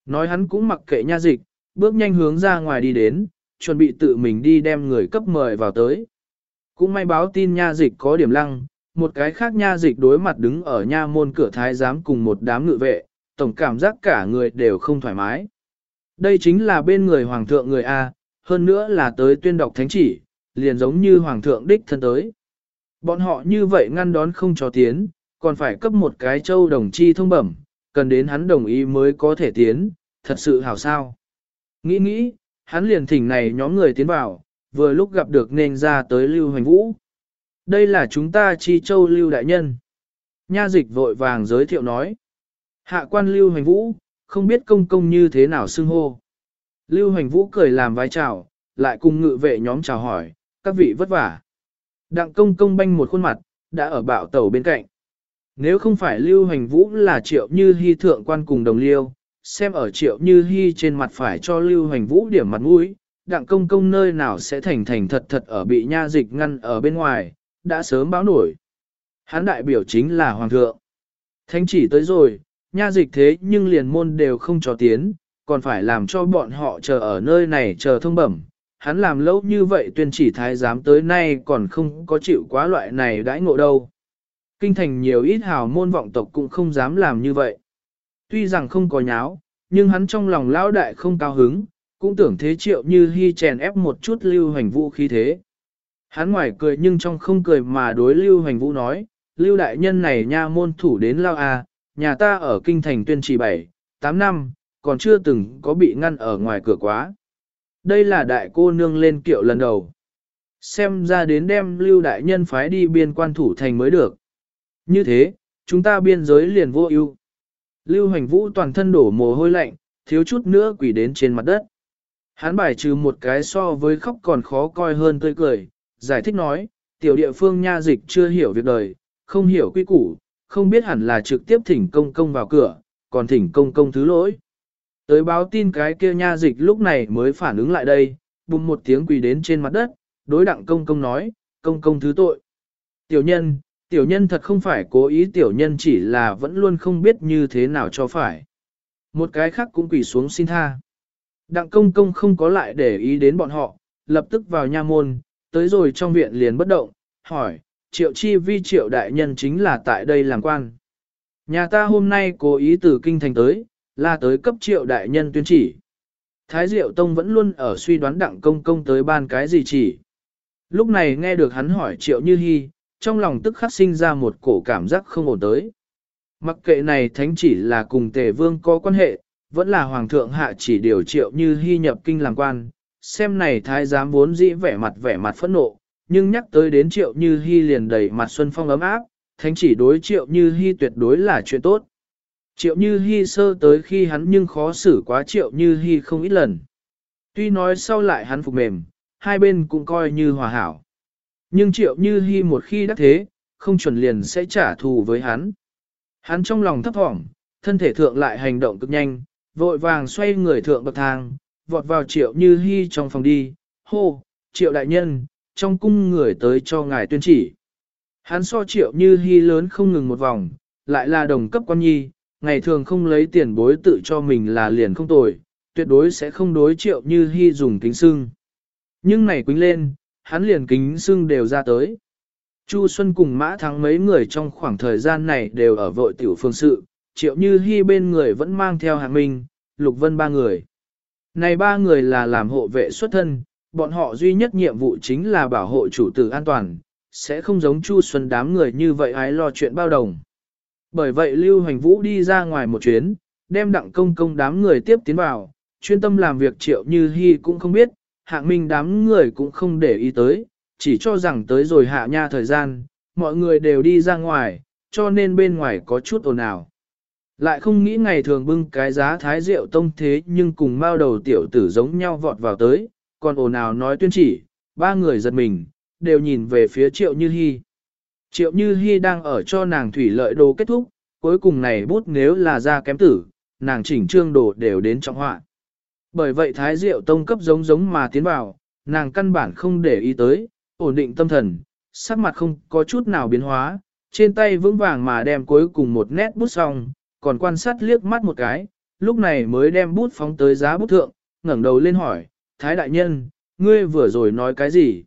Nói hắn cũng mặc kệ nha dịch, bước nhanh hướng ra ngoài đi đến, chuẩn bị tự mình đi đem người cấp mời vào tới. Cũng may báo tin nha dịch có điểm lăng, một cái khác nha dịch đối mặt đứng ở nha môn cửa thái giám cùng một đám ngự vệ, tổng cảm giác cả người đều không thoải mái. Đây chính là bên người hoàng thượng người A, hơn nữa là tới tuyên đọc thánh chỉ, liền giống như hoàng thượng đích thân tới. Bọn họ như vậy ngăn đón không cho tiến, còn phải cấp một cái châu đồng chi thông bẩm, cần đến hắn đồng ý mới có thể tiến, thật sự hảo sao. Nghĩ nghĩ, hắn liền thỉnh này nhóm người tiến vào, vừa lúc gặp được nên ra tới Lưu Hoành Vũ. Đây là chúng ta chi châu Lưu Đại Nhân. Nha dịch vội vàng giới thiệu nói. Hạ quan Lưu Hoành Vũ, không biết công công như thế nào xưng hô. Lưu Hoành Vũ cười làm vai chào, lại cùng ngự vệ nhóm chào hỏi, các vị vất vả. Đặng công công banh một khuôn mặt, đã ở bạo tàu bên cạnh. Nếu không phải Lưu Hoành Vũ là triệu như hy thượng quan cùng đồng liêu, xem ở triệu như hy trên mặt phải cho Lưu Hoành Vũ điểm mặt mũi, đặng công công nơi nào sẽ thành thành thật thật ở bị nha dịch ngăn ở bên ngoài, đã sớm báo nổi. Hán đại biểu chính là Hoàng thượng. Thánh chỉ tới rồi, nha dịch thế nhưng liền môn đều không cho tiến, còn phải làm cho bọn họ chờ ở nơi này chờ thông bẩm. Hắn làm lâu như vậy tuyên chỉ thái giám tới nay còn không có chịu quá loại này đãi ngộ đâu. Kinh thành nhiều ít hào môn vọng tộc cũng không dám làm như vậy. Tuy rằng không có nháo, nhưng hắn trong lòng lão đại không cao hứng, cũng tưởng thế triệu như hy chèn ép một chút lưu hành vũ khí thế. Hắn ngoài cười nhưng trong không cười mà đối lưu hành vũ nói, lưu đại nhân này nha môn thủ đến lao a, nhà ta ở kinh thành tuyên trì 7, 8 năm, còn chưa từng có bị ngăn ở ngoài cửa quá. Đây là đại cô nương lên kiệu lần đầu. Xem ra đến đem lưu đại nhân phái đi biên quan thủ thành mới được. Như thế, chúng ta biên giới liền vô ưu. Lưu Hoành vũ toàn thân đổ mồ hôi lạnh, thiếu chút nữa quỷ đến trên mặt đất. Hắn bài trừ một cái so với khóc còn khó coi hơn tươi cười, giải thích nói, tiểu địa phương nha dịch chưa hiểu việc đời, không hiểu quy củ, không biết hẳn là trực tiếp thỉnh công công vào cửa, còn thỉnh công công thứ lỗi. Tới báo tin cái kia nha dịch lúc này mới phản ứng lại đây, bùng một tiếng quỳ đến trên mặt đất, đối đặng công công nói, công công thứ tội. Tiểu nhân, tiểu nhân thật không phải cố ý tiểu nhân chỉ là vẫn luôn không biết như thế nào cho phải. Một cái khác cũng quỳ xuống xin tha. Đặng công công không có lại để ý đến bọn họ, lập tức vào nha môn, tới rồi trong viện liền bất động, hỏi, triệu chi vi triệu đại nhân chính là tại đây làm quan. Nhà ta hôm nay cố ý từ kinh thành tới, là tới cấp triệu đại nhân tuyên chỉ. Thái Diệu Tông vẫn luôn ở suy đoán đặng công công tới ban cái gì chỉ. Lúc này nghe được hắn hỏi triệu như hy, trong lòng tức khắc sinh ra một cổ cảm giác không ổn tới. Mặc kệ này thánh chỉ là cùng tề vương có quan hệ, vẫn là hoàng thượng hạ chỉ điều triệu như hy nhập kinh làm quan, xem này thái giám vốn dĩ vẻ mặt vẻ mặt phẫn nộ, nhưng nhắc tới đến triệu như hy liền đầy mặt xuân phong ấm áp, thánh chỉ đối triệu như hy tuyệt đối là chuyện tốt. Triệu như hy sơ tới khi hắn nhưng khó xử quá triệu như hy không ít lần. Tuy nói sau lại hắn phục mềm, hai bên cũng coi như hòa hảo. Nhưng triệu như hy một khi đắc thế, không chuẩn liền sẽ trả thù với hắn. Hắn trong lòng thấp thỏm, thân thể thượng lại hành động cực nhanh, vội vàng xoay người thượng bậc thang, vọt vào triệu như hy trong phòng đi, hô, triệu đại nhân, trong cung người tới cho ngài tuyên chỉ. Hắn so triệu như hy lớn không ngừng một vòng, lại là đồng cấp quan nhi, ngày thường không lấy tiền bối tự cho mình là liền không tồi, tuyệt đối sẽ không đối triệu như hy dùng kính sưng. Nhưng này quính lên, hắn liền kính sưng đều ra tới. Chu Xuân cùng Mã Thắng mấy người trong khoảng thời gian này đều ở vội tiểu phương sự, triệu như hy bên người vẫn mang theo hạng minh, lục vân ba người. Này ba người là làm hộ vệ xuất thân, bọn họ duy nhất nhiệm vụ chính là bảo hộ chủ tử an toàn, sẽ không giống Chu Xuân đám người như vậy ái lo chuyện bao đồng. Bởi vậy Lưu Hoành Vũ đi ra ngoài một chuyến, đem đặng công công đám người tiếp tiến vào, chuyên tâm làm việc triệu như hy cũng không biết, hạng minh đám người cũng không để ý tới, chỉ cho rằng tới rồi hạ nha thời gian, mọi người đều đi ra ngoài, cho nên bên ngoài có chút ồn ào. Lại không nghĩ ngày thường bưng cái giá thái rượu tông thế nhưng cùng mao đầu tiểu tử giống nhau vọt vào tới, còn ồn ào nói tuyên chỉ, ba người giật mình, đều nhìn về phía triệu như hy. Triệu như hy đang ở cho nàng thủy lợi đồ kết thúc, cuối cùng này bút nếu là ra kém tử, nàng chỉnh trương đồ đều đến trọng họa. Bởi vậy thái diệu tông cấp giống giống mà tiến vào, nàng căn bản không để ý tới, ổn định tâm thần, sắc mặt không có chút nào biến hóa, trên tay vững vàng mà đem cuối cùng một nét bút xong, còn quan sát liếc mắt một cái, lúc này mới đem bút phóng tới giá bút thượng, ngẩng đầu lên hỏi, Thái đại nhân, ngươi vừa rồi nói cái gì?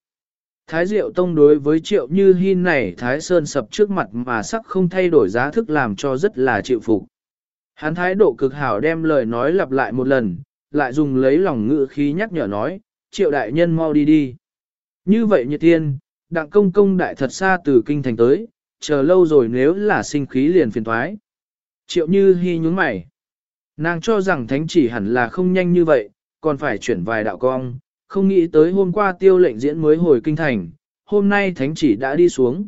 Thái Diệu Tông đối với triệu như hin này Thái Sơn sập trước mặt mà sắc không thay đổi giá thức làm cho rất là chịu phục. Hắn thái độ cực hảo đem lời nói lặp lại một lần, lại dùng lấy lòng ngữ khí nhắc nhở nói, triệu đại nhân mau đi đi. Như vậy nhiệt tiên, đặng công công đại thật xa từ kinh thành tới, chờ lâu rồi nếu là sinh khí liền phiền thoái. Triệu như hy nhúng mày. Nàng cho rằng thánh chỉ hẳn là không nhanh như vậy, còn phải chuyển vài đạo cong, không nghĩ tới hôm qua tiêu lệnh diễn mới hồi kinh thành, hôm nay thánh chỉ đã đi xuống.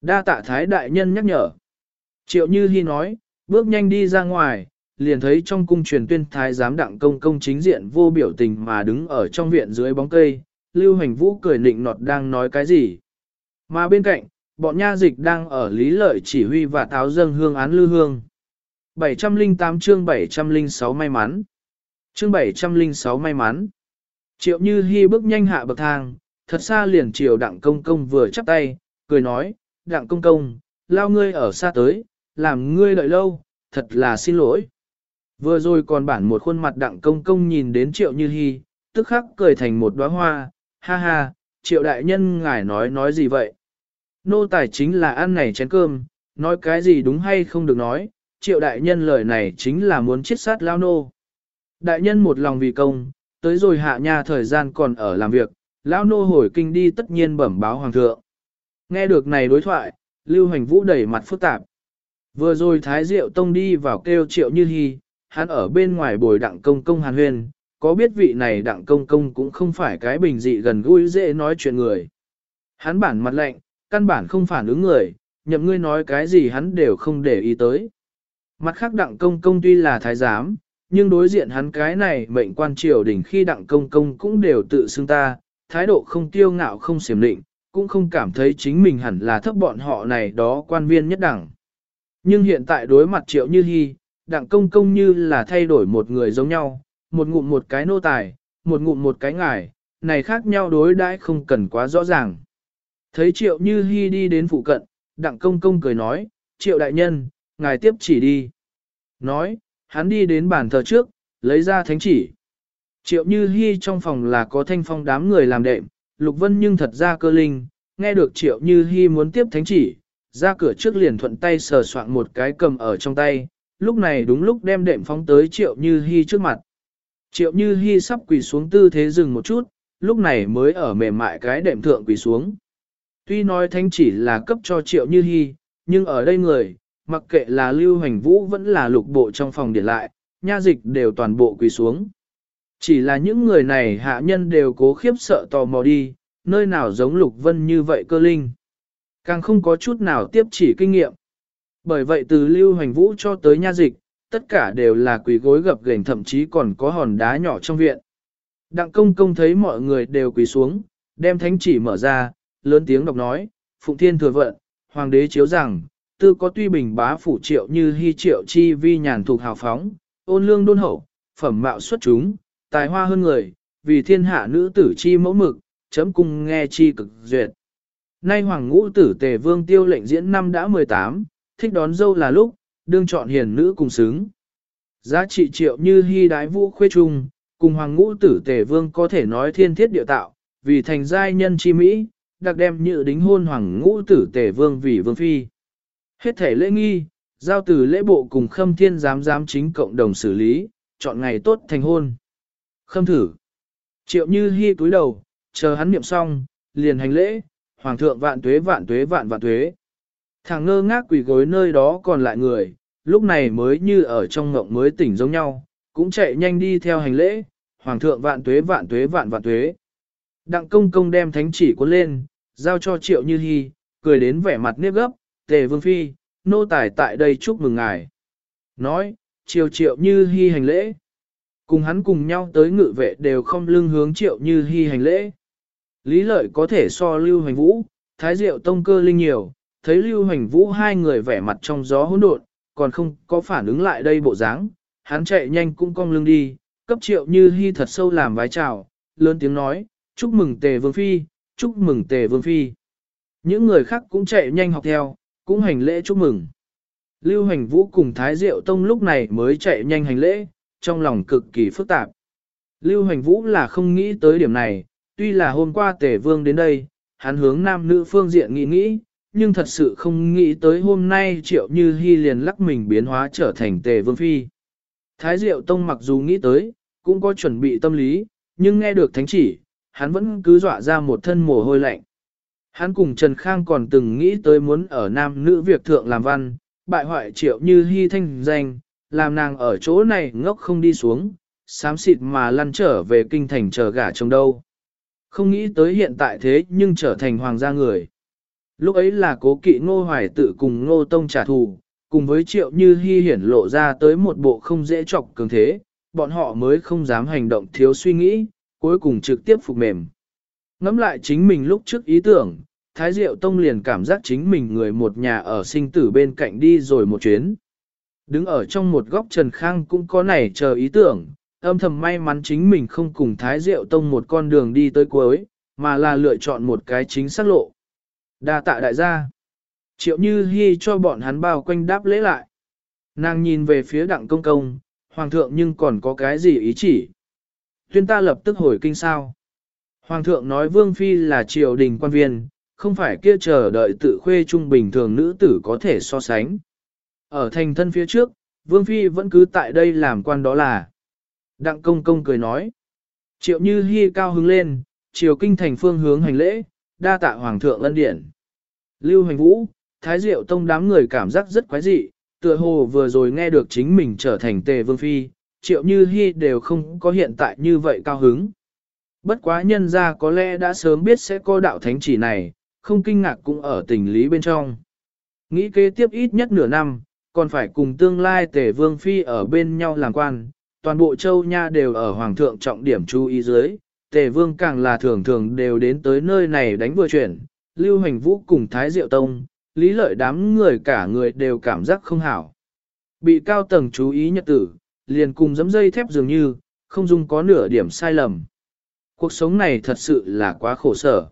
Đa tạ thái đại nhân nhắc nhở. Triệu như hy nói, bước nhanh đi ra ngoài, liền thấy trong cung truyền tuyên thái giám đặng công công chính diện vô biểu tình mà đứng ở trong viện dưới bóng cây, Lưu Hành Vũ cười nịnh nọt đang nói cái gì. Mà bên cạnh, bọn nha dịch đang ở lý lợi chỉ huy và tháo dâng hương án lưu hương. 708 chương 706 may mắn. Chương 706 may mắn. Triệu Như Hi bước nhanh hạ bậc thang, thật xa liền chiều đặng công công vừa chắp tay, cười nói, đặng công công, lao ngươi ở xa tới, làm ngươi đợi lâu, thật là xin lỗi. Vừa rồi còn bản một khuôn mặt đặng công công nhìn đến Triệu Như hy tức khắc cười thành một đóa hoa, ha ha, Triệu đại nhân ngài nói nói gì vậy? Nô tài chính là ăn này chén cơm, nói cái gì đúng hay không được nói, Triệu đại nhân lời này chính là muốn chiết sát lao nô. Đại nhân một lòng vì công, tới rồi hạ nha thời gian còn ở làm việc, lao nô hồi kinh đi tất nhiên bẩm báo hoàng thượng. Nghe được này đối thoại, Lưu Hành Vũ đẩy mặt phức tạp. Vừa rồi Thái Diệu Tông đi vào kêu triệu như hy, hắn ở bên ngoài bồi đặng công công hàn huyên, có biết vị này đặng công công cũng không phải cái bình dị gần gũi dễ nói chuyện người. Hắn bản mặt lạnh, căn bản không phản ứng người, nhậm ngươi nói cái gì hắn đều không để ý tới. Mặt khác đặng công công tuy là thái giám, nhưng đối diện hắn cái này mệnh quan triều đỉnh khi đặng công công cũng đều tự xưng ta, thái độ không tiêu ngạo không xiểm định, cũng không cảm thấy chính mình hẳn là thấp bọn họ này đó quan viên nhất đẳng. Nhưng hiện tại đối mặt triệu như hy, đặng công công như là thay đổi một người giống nhau, một ngụm một cái nô tài, một ngụm một cái ngải, này khác nhau đối đãi không cần quá rõ ràng. Thấy triệu như hy đi đến phụ cận, đặng công công cười nói, triệu đại nhân, ngài tiếp chỉ đi. Nói, hắn đi đến bàn thờ trước, lấy ra thánh chỉ. Triệu Như hy trong phòng là có thanh phong đám người làm đệm, Lục Vân nhưng thật ra cơ linh, nghe được Triệu Như hy muốn tiếp thánh chỉ, ra cửa trước liền thuận tay sờ soạn một cái cầm ở trong tay, lúc này đúng lúc đem đệm phóng tới Triệu Như Hi trước mặt. Triệu Như Hi sắp quỳ xuống tư thế dừng một chút, lúc này mới ở mềm mại cái đệm thượng quỳ xuống. Tuy nói thánh chỉ là cấp cho Triệu Như Hi, nhưng ở đây người, mặc kệ là lưu hành vũ vẫn là lục bộ trong phòng điện lại, nha dịch đều toàn bộ quỳ xuống. Chỉ là những người này hạ nhân đều cố khiếp sợ tò mò đi, nơi nào giống lục vân như vậy cơ linh. Càng không có chút nào tiếp chỉ kinh nghiệm. Bởi vậy từ lưu hành vũ cho tới nha dịch, tất cả đều là quỳ gối gập ghềnh thậm chí còn có hòn đá nhỏ trong viện. Đặng công công thấy mọi người đều quỳ xuống, đem thánh chỉ mở ra, lớn tiếng đọc nói, Phụng Thiên thừa vận, Hoàng đế chiếu rằng, tư có tuy bình bá phủ triệu như hy triệu chi vi nhàn thuộc hào phóng, ôn lương đôn hậu, phẩm mạo xuất chúng, tài hoa hơn người, vì thiên hạ nữ tử chi mẫu mực, chấm cung nghe chi cực duyệt. Nay hoàng ngũ tử tề vương tiêu lệnh diễn năm đã 18, thích đón dâu là lúc, đương chọn hiền nữ cùng xứng. Giá trị triệu như hy đái vũ khuê trung, cùng hoàng ngũ tử tề vương có thể nói thiên thiết địa tạo, vì thành giai nhân chi Mỹ, đặc đem như đính hôn hoàng ngũ tử tề vương vì vương phi. Hết thể lễ nghi, giao từ lễ bộ cùng khâm thiên giám giám chính cộng đồng xử lý, chọn ngày tốt thành hôn. Khâm thử. Triệu như hy túi đầu, chờ hắn niệm xong, liền hành lễ, hoàng thượng vạn tuế vạn tuế vạn vạn tuế. Thằng ngơ ngác quỳ gối nơi đó còn lại người, lúc này mới như ở trong ngộng mới tỉnh giống nhau, cũng chạy nhanh đi theo hành lễ, hoàng thượng vạn tuế vạn tuế vạn vạn tuế. Đặng công công đem thánh chỉ cuốn lên, giao cho triệu như hy, cười đến vẻ mặt nếp gấp, tề vương phi, nô tài tại đây chúc mừng ngài. Nói, triệu triệu như hy hành lễ. Cùng hắn cùng nhau tới ngự vệ đều không lưng hướng triệu như hy hành lễ. Lý lợi có thể so lưu hành vũ, thái diệu tông cơ linh nhiều, thấy lưu hành vũ hai người vẻ mặt trong gió hỗn độn, còn không có phản ứng lại đây bộ dáng, hắn chạy nhanh cũng cong lưng đi, cấp triệu như hy thật sâu làm vái chào, lớn tiếng nói, chúc mừng tề vương phi, chúc mừng tề vương phi. Những người khác cũng chạy nhanh học theo, cũng hành lễ chúc mừng. Lưu hành vũ cùng Thái Diệu Tông lúc này mới chạy nhanh hành lễ, trong lòng cực kỳ phức tạp. Lưu hành vũ là không nghĩ tới điểm này, tuy là hôm qua tề vương đến đây, hắn hướng nam nữ phương diện nghĩ nghĩ, nhưng thật sự không nghĩ tới hôm nay triệu như hy liền lắc mình biến hóa trở thành tề vương phi. Thái Diệu Tông mặc dù nghĩ tới, cũng có chuẩn bị tâm lý, nhưng nghe được thánh chỉ, hắn vẫn cứ dọa ra một thân mồ hôi lạnh. Hắn cùng Trần Khang còn từng nghĩ tới muốn ở nam nữ việc thượng làm văn, bại hoại triệu như hy thanh danh, làm nàng ở chỗ này ngốc không đi xuống, xám xịt mà lăn trở về kinh thành chờ gả chồng đâu. Không nghĩ tới hiện tại thế nhưng trở thành hoàng gia người. Lúc ấy là cố kỵ ngô hoài tự cùng ngô tông trả thù, cùng với triệu như hy hiển lộ ra tới một bộ không dễ chọc cường thế, bọn họ mới không dám hành động thiếu suy nghĩ, cuối cùng trực tiếp phục mềm. Ngắm lại chính mình lúc trước ý tưởng, Thái Diệu Tông liền cảm giác chính mình người một nhà ở sinh tử bên cạnh đi rồi một chuyến. Đứng ở trong một góc Trần Khang cũng có nảy chờ ý tưởng, âm thầm may mắn chính mình không cùng Thái Diệu Tông một con đường đi tới cuối, mà là lựa chọn một cái chính xác lộ. Đa tạ đại gia. Triệu Như Hi cho bọn hắn bao quanh đáp lễ lại. Nàng nhìn về phía đặng công công, Hoàng thượng nhưng còn có cái gì ý chỉ. Tuyên ta lập tức hồi kinh sao. Hoàng thượng nói Vương Phi là triều đình quan viên, không phải kia chờ đợi tự khuê trung bình thường nữ tử có thể so sánh. Ở thành thân phía trước, Vương Phi vẫn cứ tại đây làm quan đó là. Đặng công công cười nói. Triệu như hi cao hứng lên, triều kinh thành phương hướng hành lễ, đa tạ hoàng thượng ân điển. Lưu hành vũ, thái diệu tông đám người cảm giác rất quái dị, tựa hồ vừa rồi nghe được chính mình trở thành tề vương phi, triệu như hy đều không có hiện tại như vậy cao hứng. Bất quá nhân ra có lẽ đã sớm biết sẽ có đạo thánh chỉ này, không kinh ngạc cũng ở tình lý bên trong. Nghĩ kế tiếp ít nhất nửa năm, còn phải cùng tương lai tề vương phi ở bên nhau làm quan, toàn bộ châu nha đều ở hoàng thượng trọng điểm chú ý dưới, tề vương càng là thường thường đều đến tới nơi này đánh vừa chuyển, lưu hành vũ cùng thái diệu tông, lý lợi đám người cả người đều cảm giác không hảo. Bị cao tầng chú ý nhật tử, liền cùng giấm dây thép dường như, không dung có nửa điểm sai lầm. Cuộc sống này thật sự là quá khổ sở.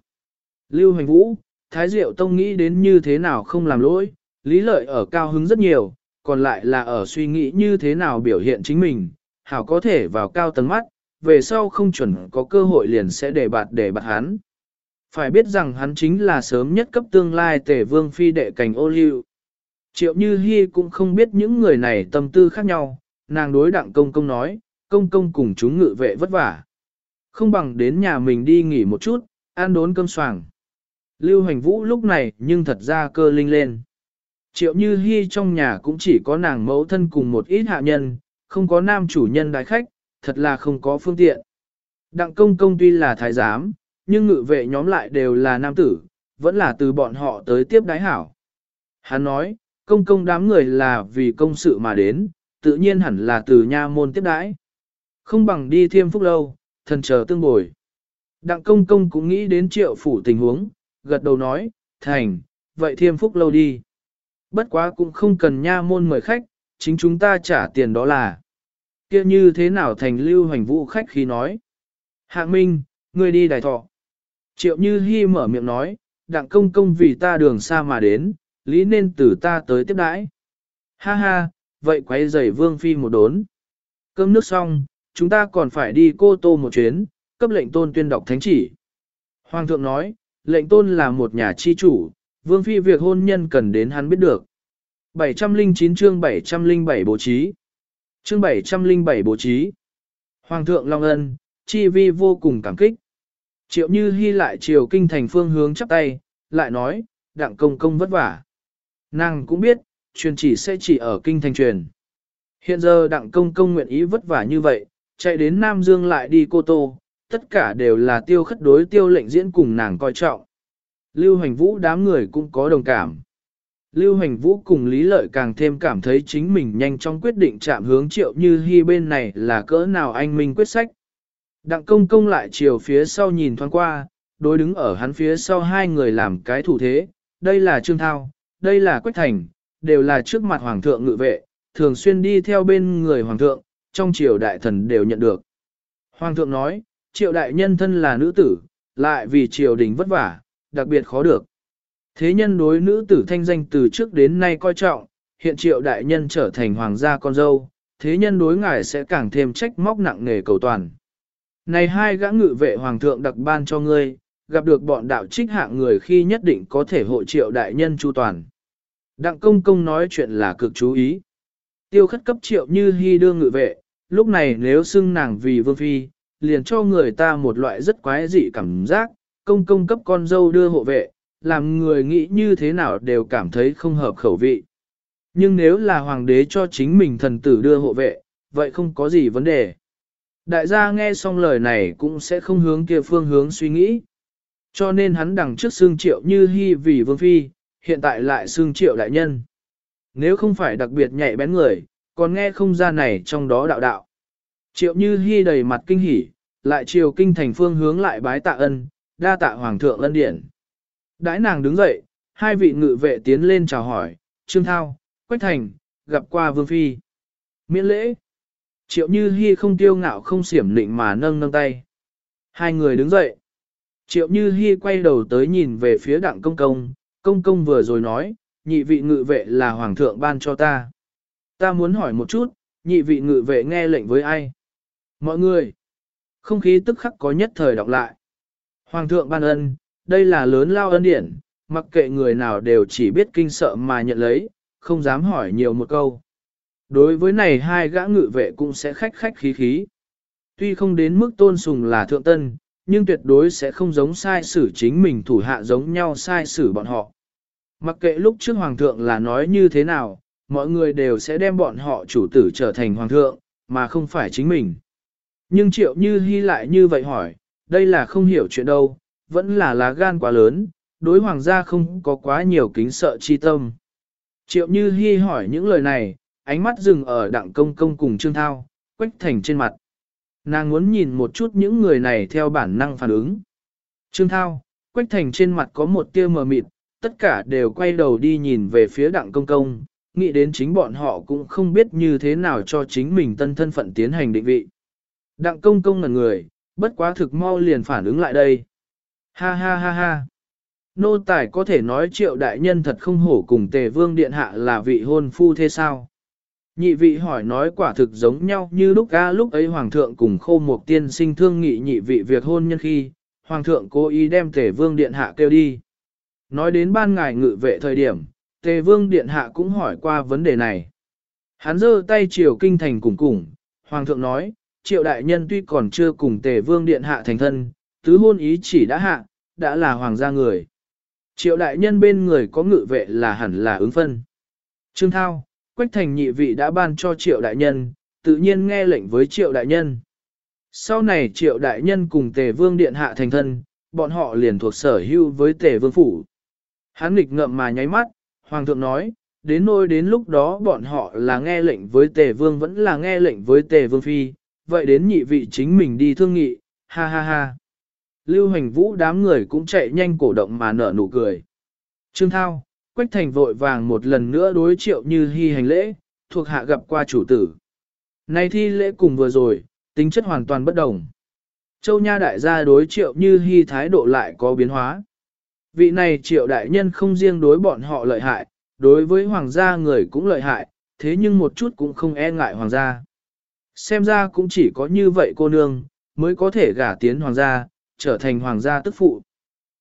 Lưu hành vũ, Thái Diệu Tông nghĩ đến như thế nào không làm lỗi, lý lợi ở cao hứng rất nhiều, còn lại là ở suy nghĩ như thế nào biểu hiện chính mình, hảo có thể vào cao tầng mắt, về sau không chuẩn có cơ hội liền sẽ để bạt để bạt hắn. Phải biết rằng hắn chính là sớm nhất cấp tương lai tể vương phi đệ cảnh ô lưu. Triệu Như Hi cũng không biết những người này tâm tư khác nhau, nàng đối đặng công công nói, công công cùng chúng ngự vệ vất vả. Không bằng đến nhà mình đi nghỉ một chút, ăn đốn cơm soảng. Lưu Hoành vũ lúc này nhưng thật ra cơ linh lên. Triệu Như Hi trong nhà cũng chỉ có nàng mẫu thân cùng một ít hạ nhân, không có nam chủ nhân đại khách, thật là không có phương tiện. Đặng công công tuy là thái giám, nhưng ngự vệ nhóm lại đều là nam tử, vẫn là từ bọn họ tới tiếp đái hảo. Hắn nói, công công đám người là vì công sự mà đến, tự nhiên hẳn là từ nha môn tiếp đái. Không bằng đi thiêm phúc lâu, thần chờ tương bồi. Đặng công công cũng nghĩ đến triệu phủ tình huống, gật đầu nói, thành, vậy thiêm phúc lâu đi. Bất quá cũng không cần nha môn mời khách, chính chúng ta trả tiền đó là kia như thế nào thành lưu hành vũ khách khí nói. Hạng Minh, ngươi đi đài thọ. Triệu Như Hi mở miệng nói, đặng công công vì ta đường xa mà đến, lý nên từ ta tới tiếp đãi. Ha ha, vậy quay giày vương phi một đốn. Cơm nước xong, chúng ta còn phải đi cô tô một chuyến, cấp lệnh tôn tuyên đọc thánh chỉ. Hoàng thượng nói, lệnh tôn là một nhà chi chủ, vương phi việc hôn nhân cần đến hắn biết được. 709 chương 707 bố trí. Chương 707 bố trí. Hoàng thượng Long Ân, chi vi vô cùng cảm kích. Triệu Như Hi lại chiều kinh thành phương hướng chắp tay, lại nói, đặng công công vất vả. Nàng cũng biết, truyền chỉ sẽ chỉ ở kinh thành truyền. Hiện giờ đặng công công nguyện ý vất vả như vậy, chạy đến Nam Dương lại đi Cô Tô, tất cả đều là tiêu khất đối tiêu lệnh diễn cùng nàng coi trọng. Lưu Hoành Vũ đám người cũng có đồng cảm. Lưu Hành Vũ cùng Lý Lợi càng thêm cảm thấy chính mình nhanh chóng quyết định chạm hướng triệu như hy bên này là cỡ nào anh minh quyết sách. Đặng công công lại chiều phía sau nhìn thoáng qua, đối đứng ở hắn phía sau hai người làm cái thủ thế, đây là Trương Thao, đây là Quách Thành, đều là trước mặt Hoàng thượng ngự vệ, thường xuyên đi theo bên người Hoàng thượng, trong triều đại thần đều nhận được. Hoàng thượng nói, triệu đại nhân thân là nữ tử, lại vì triều đình vất vả, đặc biệt khó được. Thế nhân đối nữ tử thanh danh từ trước đến nay coi trọng, hiện triệu đại nhân trở thành hoàng gia con dâu, thế nhân đối ngài sẽ càng thêm trách móc nặng nề cầu toàn. Này hai gã ngự vệ hoàng thượng đặc ban cho ngươi, gặp được bọn đạo trích hạng người khi nhất định có thể hộ triệu đại nhân chu toàn. Đặng công công nói chuyện là cực chú ý. Tiêu khất cấp triệu như hy đưa ngự vệ, lúc này nếu xưng nàng vì vương phi, liền cho người ta một loại rất quái dị cảm giác, công công cấp con dâu đưa hộ vệ, làm người nghĩ như thế nào đều cảm thấy không hợp khẩu vị. Nhưng nếu là hoàng đế cho chính mình thần tử đưa hộ vệ, vậy không có gì vấn đề. Đại gia nghe xong lời này cũng sẽ không hướng kia phương hướng suy nghĩ. Cho nên hắn đằng trước xương triệu như hy vì vương phi, hiện tại lại xương triệu đại nhân. Nếu không phải đặc biệt nhạy bén người, còn nghe không ra này trong đó đạo đạo. Triệu như hy đầy mặt kinh hỉ, lại chiều kinh thành phương hướng lại bái tạ ân, đa tạ hoàng thượng ân điển. Đãi nàng đứng dậy, hai vị ngự vệ tiến lên chào hỏi, Trương Thao, Quách Thành, gặp qua Vương Phi. Miễn lễ. Triệu Như Hi không tiêu ngạo không xiểm nịnh mà nâng nâng tay. Hai người đứng dậy. Triệu Như Hi quay đầu tới nhìn về phía đặng công công, công công vừa rồi nói, nhị vị ngự vệ là hoàng thượng ban cho ta. Ta muốn hỏi một chút, nhị vị ngự vệ nghe lệnh với ai? Mọi người. Không khí tức khắc có nhất thời đọc lại. Hoàng thượng ban ân, đây là lớn lao ân điển, mặc kệ người nào đều chỉ biết kinh sợ mà nhận lấy, không dám hỏi nhiều một câu. Đối với này hai gã ngự vệ cũng sẽ khách khách khí khí. Tuy không đến mức tôn sùng là thượng tân, nhưng tuyệt đối sẽ không giống sai xử chính mình thủ hạ giống nhau sai xử bọn họ. Mặc kệ lúc trước hoàng thượng là nói như thế nào, mọi người đều sẽ đem bọn họ chủ tử trở thành hoàng thượng, mà không phải chính mình. Nhưng triệu như hy lại như vậy hỏi, đây là không hiểu chuyện đâu, vẫn là lá gan quá lớn, đối hoàng gia không có quá nhiều kính sợ chi tâm. Triệu như hi hỏi những lời này, ánh mắt dừng ở đặng công công cùng Trương Thao, quách thành trên mặt. Nàng muốn nhìn một chút những người này theo bản năng phản ứng. Trương Thao, quách thành trên mặt có một tia mờ mịt, tất cả đều quay đầu đi nhìn về phía đặng công công, nghĩ đến chính bọn họ cũng không biết như thế nào cho chính mình tân thân phận tiến hành định vị. Đặng công công ngẩn người, bất quá thực mau liền phản ứng lại đây. Ha ha ha ha. Nô tài có thể nói triệu đại nhân thật không hổ cùng tề vương điện hạ là vị hôn phu thế sao? Nhị vị hỏi nói quả thực giống nhau như lúc ga lúc ấy hoàng thượng cùng khô một tiên sinh thương nghị nhị vị việc hôn nhân khi, hoàng thượng cố ý đem tề vương điện hạ kêu đi. Nói đến ban ngài ngự vệ thời điểm, tề vương điện hạ cũng hỏi qua vấn đề này. Hắn giơ tay triều kinh thành cùng cùng, hoàng thượng nói, triệu đại nhân tuy còn chưa cùng tề vương điện hạ thành thân, tứ hôn ý chỉ đã hạ, đã là hoàng gia người. Triệu đại nhân bên người có ngự vệ là hẳn là ứng phân. Trương Thao, Quách Thành nhị vị đã ban cho triệu đại nhân, tự nhiên nghe lệnh với triệu đại nhân. Sau này triệu đại nhân cùng tề vương điện hạ thành thân, bọn họ liền thuộc sở hữu với tề vương phủ. Hắn nghịch ngậm mà nháy mắt, hoàng thượng nói, đến nôi đến lúc đó bọn họ là nghe lệnh với tề vương vẫn là nghe lệnh với tề vương phi, vậy đến nhị vị chính mình đi thương nghị, ha ha ha. Lưu hành vũ đám người cũng chạy nhanh cổ động mà nở nụ cười. Trương Thao, Quách Thành vội vàng một lần nữa đối triệu như hy hành lễ, thuộc hạ gặp qua chủ tử. Này thi lễ cùng vừa rồi, tính chất hoàn toàn bất đồng. Châu Nha đại gia đối triệu như hy thái độ lại có biến hóa. Vị này triệu đại nhân không riêng đối bọn họ lợi hại, đối với hoàng gia người cũng lợi hại, thế nhưng một chút cũng không e ngại hoàng gia. Xem ra cũng chỉ có như vậy cô nương, mới có thể gả tiến hoàng gia, trở thành hoàng gia tức phụ.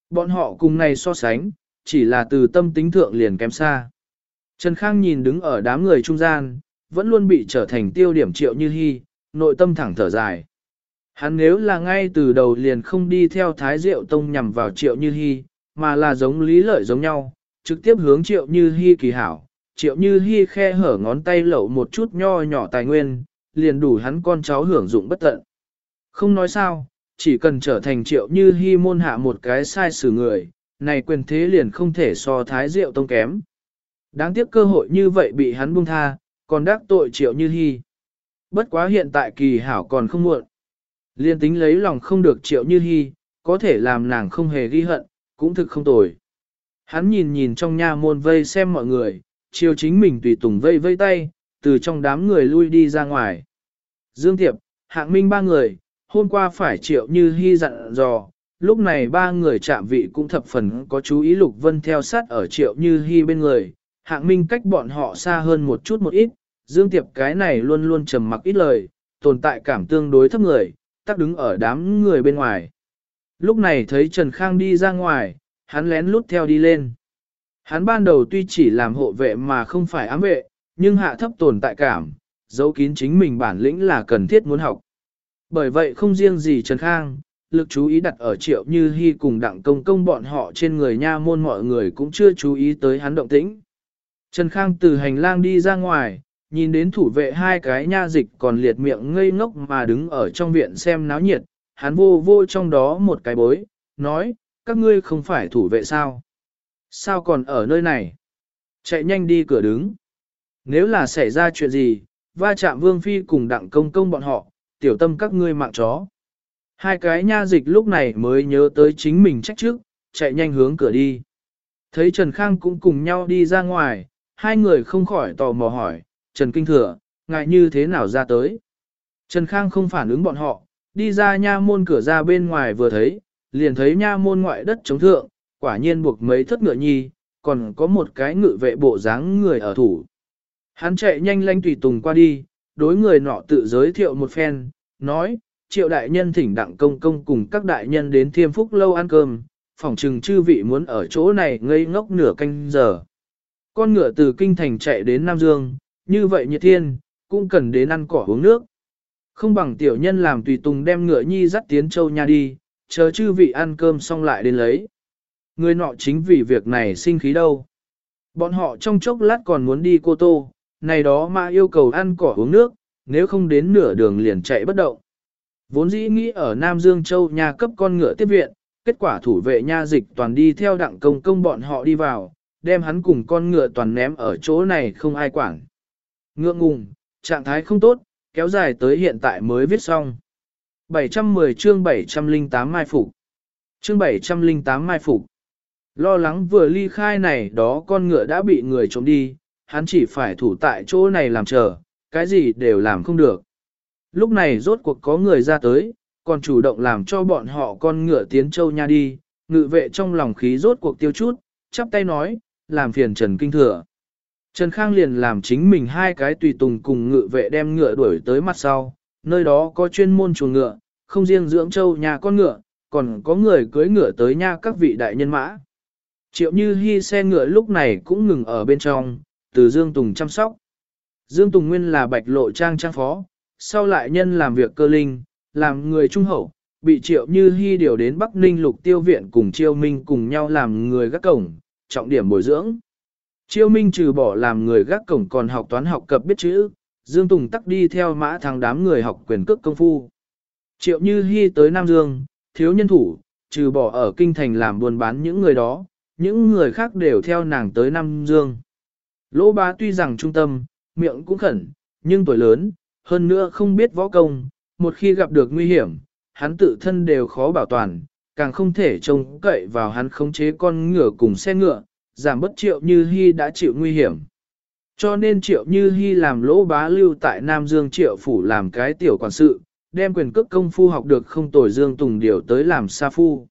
Bọn họ cùng này so sánh, chỉ là từ tâm tính thượng liền kém xa. Trần Khang nhìn đứng ở đám người trung gian, vẫn luôn bị trở thành tiêu điểm triệu như hy, nội tâm thẳng thở dài. Hắn nếu là ngay từ đầu liền không đi theo Thái Diệu Tông nhằm vào triệu như hy, mà là giống lý lợi giống nhau, trực tiếp hướng triệu như hy kỳ hảo. Triệu như hy khe hở ngón tay lẩu một chút nho nhỏ tài nguyên, liền đủ hắn con cháu hưởng dụng bất tận. Không nói sao, chỉ cần trở thành triệu như hy môn hạ một cái sai xử người, này quyền thế liền không thể so thái diệu tông kém. Đáng tiếc cơ hội như vậy bị hắn buông tha, còn đắc tội triệu như hy. Bất quá hiện tại kỳ hảo còn không muộn. Liên tính lấy lòng không được triệu như hy, có thể làm nàng không hề ghi hận, cũng thực không tồi. Hắn nhìn nhìn trong nha môn vây xem mọi người, chiều chính mình tùy tùng vây vây tay, từ trong đám người lui đi ra ngoài. Dương Tiệp, hạng minh ba người, hôm qua phải triệu như hy dặn dò, lúc này ba người chạm vị cũng thập phần có chú ý Lục Vân theo sát ở triệu như hy bên người, hạng minh cách bọn họ xa hơn một chút một ít, Dương Tiệp cái này luôn luôn trầm mặc ít lời, tồn tại cảm tương đối thấp người, tắc đứng ở đám người bên ngoài. Lúc này thấy Trần Khang đi ra ngoài, hắn lén lút theo đi lên. Hắn ban đầu tuy chỉ làm hộ vệ mà không phải ám vệ, nhưng hạ thấp tồn tại cảm, giấu kín chính mình bản lĩnh là cần thiết muốn học. Bởi vậy không riêng gì Trần Khang, lực chú ý đặt ở triệu như hy cùng đặng công công bọn họ trên người nha môn mọi người cũng chưa chú ý tới hắn động tĩnh. Trần Khang từ hành lang đi ra ngoài, nhìn đến thủ vệ hai cái nha dịch còn liệt miệng ngây ngốc mà đứng ở trong viện xem náo nhiệt, hắn vô vô trong đó một cái bối, nói, các ngươi không phải thủ vệ sao? Sao còn ở nơi này? Chạy nhanh đi cửa đứng. Nếu là xảy ra chuyện gì, va chạm vương phi cùng đặng công công bọn họ, tiểu tâm các ngươi mạng chó. Hai cái nha dịch lúc này mới nhớ tới chính mình trách trước, chạy nhanh hướng cửa đi. Thấy Trần Khang cũng cùng nhau đi ra ngoài, hai người không khỏi tò mò hỏi, Trần Kinh Thừa, ngại như thế nào ra tới? Trần Khang không phản ứng bọn họ, đi ra nha môn cửa ra bên ngoài vừa thấy, liền thấy nha môn ngoại đất chống thượng, quả nhiên buộc mấy thất ngựa nhi, còn có một cái ngự vệ bộ dáng người ở thủ. Hắn chạy nhanh lanh tùy tùng qua đi, đối người nọ tự giới thiệu một phen, nói, triệu đại nhân thỉnh đặng công công cùng các đại nhân đến thiêm phúc lâu ăn cơm, phòng trừng chư vị muốn ở chỗ này ngây ngốc nửa canh giờ. Con ngựa từ kinh thành chạy đến Nam Dương, như vậy nhiệt thiên, cũng cần đến ăn cỏ uống nước. Không bằng tiểu nhân làm tùy tùng đem ngựa nhi dắt tiến châu nha đi, chờ chư vị ăn cơm xong lại đến lấy. Người nọ chính vì việc này sinh khí đâu. Bọn họ trong chốc lát còn muốn đi cô tô, này đó mà yêu cầu ăn cỏ uống nước, nếu không đến nửa đường liền chạy bất động. Vốn dĩ nghĩ ở Nam Dương Châu nhà cấp con ngựa tiếp viện, kết quả thủ vệ nha dịch toàn đi theo đặng công công bọn họ đi vào, đem hắn cùng con ngựa toàn ném ở chỗ này không ai quản. ngựa ngùng, trạng thái không tốt, kéo dài tới hiện tại mới viết xong. 710 chương 708 mai phục. Chương 708 mai phục. Lo lắng vừa ly khai này đó con ngựa đã bị người trộm đi, hắn chỉ phải thủ tại chỗ này làm chờ, cái gì đều làm không được. Lúc này rốt cuộc có người ra tới, còn chủ động làm cho bọn họ con ngựa tiến châu nha đi, ngự vệ trong lòng khí rốt cuộc tiêu chút, chắp tay nói, làm phiền Trần Kinh Thừa. Trần Khang liền làm chính mình hai cái tùy tùng cùng ngự vệ đem ngựa đuổi tới mặt sau, nơi đó có chuyên môn chuồng ngựa, không riêng dưỡng châu nhà con ngựa, còn có người cưới ngựa tới nha các vị đại nhân mã. Triệu Như Hi xe ngựa lúc này cũng ngừng ở bên trong, từ Dương Tùng chăm sóc. Dương Tùng nguyên là bạch lộ trang trang phó, sau lại nhân làm việc cơ linh, làm người trung hậu, bị Triệu Như Hi điều đến Bắc Ninh lục tiêu viện cùng Triêu Minh cùng nhau làm người gác cổng, trọng điểm bồi dưỡng. Triêu Minh trừ bỏ làm người gác cổng còn học toán học cập biết chữ, Dương Tùng tắc đi theo mã thằng đám người học quyền cước công phu. Triệu Như Hi tới Nam Dương, thiếu nhân thủ, trừ bỏ ở kinh thành làm buôn bán những người đó, những người khác đều theo nàng tới Nam Dương. Lỗ bá tuy rằng trung tâm, miệng cũng khẩn, nhưng tuổi lớn, hơn nữa không biết võ công, một khi gặp được nguy hiểm, hắn tự thân đều khó bảo toàn, càng không thể trông cậy vào hắn khống chế con ngựa cùng xe ngựa, giảm bất triệu như hy đã chịu nguy hiểm. Cho nên triệu như hy làm lỗ bá lưu tại Nam Dương triệu phủ làm cái tiểu quản sự, đem quyền cước công phu học được không tồi Dương Tùng điều tới làm sa phu.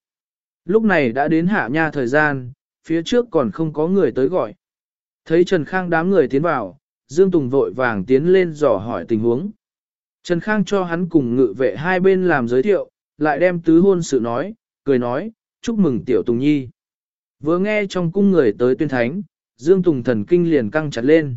Lúc này đã đến hạ nha thời gian, phía trước còn không có người tới gọi. Thấy Trần Khang đám người tiến vào, Dương Tùng vội vàng tiến lên dò hỏi tình huống. Trần Khang cho hắn cùng ngự vệ hai bên làm giới thiệu, lại đem tứ hôn sự nói, cười nói, chúc mừng tiểu Tùng Nhi. Vừa nghe trong cung người tới tuyên thánh, Dương Tùng thần kinh liền căng chặt lên.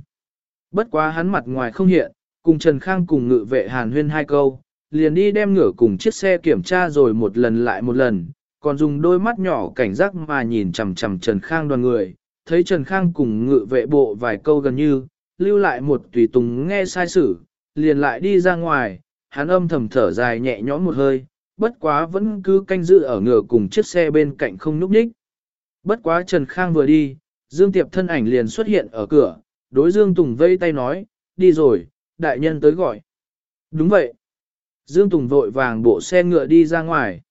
Bất quá hắn mặt ngoài không hiện, cùng Trần Khang cùng ngự vệ hàn huyên hai câu, liền đi đem ngửa cùng chiếc xe kiểm tra rồi một lần lại một lần, còn dùng đôi mắt nhỏ cảnh giác mà nhìn chằm chằm Trần Khang đoàn người, thấy Trần Khang cùng ngự vệ bộ vài câu gần như, lưu lại một tùy tùng nghe sai sử, liền lại đi ra ngoài, hắn âm thầm thở dài nhẹ nhõm một hơi, bất quá vẫn cứ canh giữ ở ngựa cùng chiếc xe bên cạnh không núp nhích. Bất quá Trần Khang vừa đi, Dương Tiệp thân ảnh liền xuất hiện ở cửa, đối Dương Tùng vây tay nói, đi rồi, đại nhân tới gọi. Đúng vậy. Dương Tùng vội vàng bộ xe ngựa đi ra ngoài.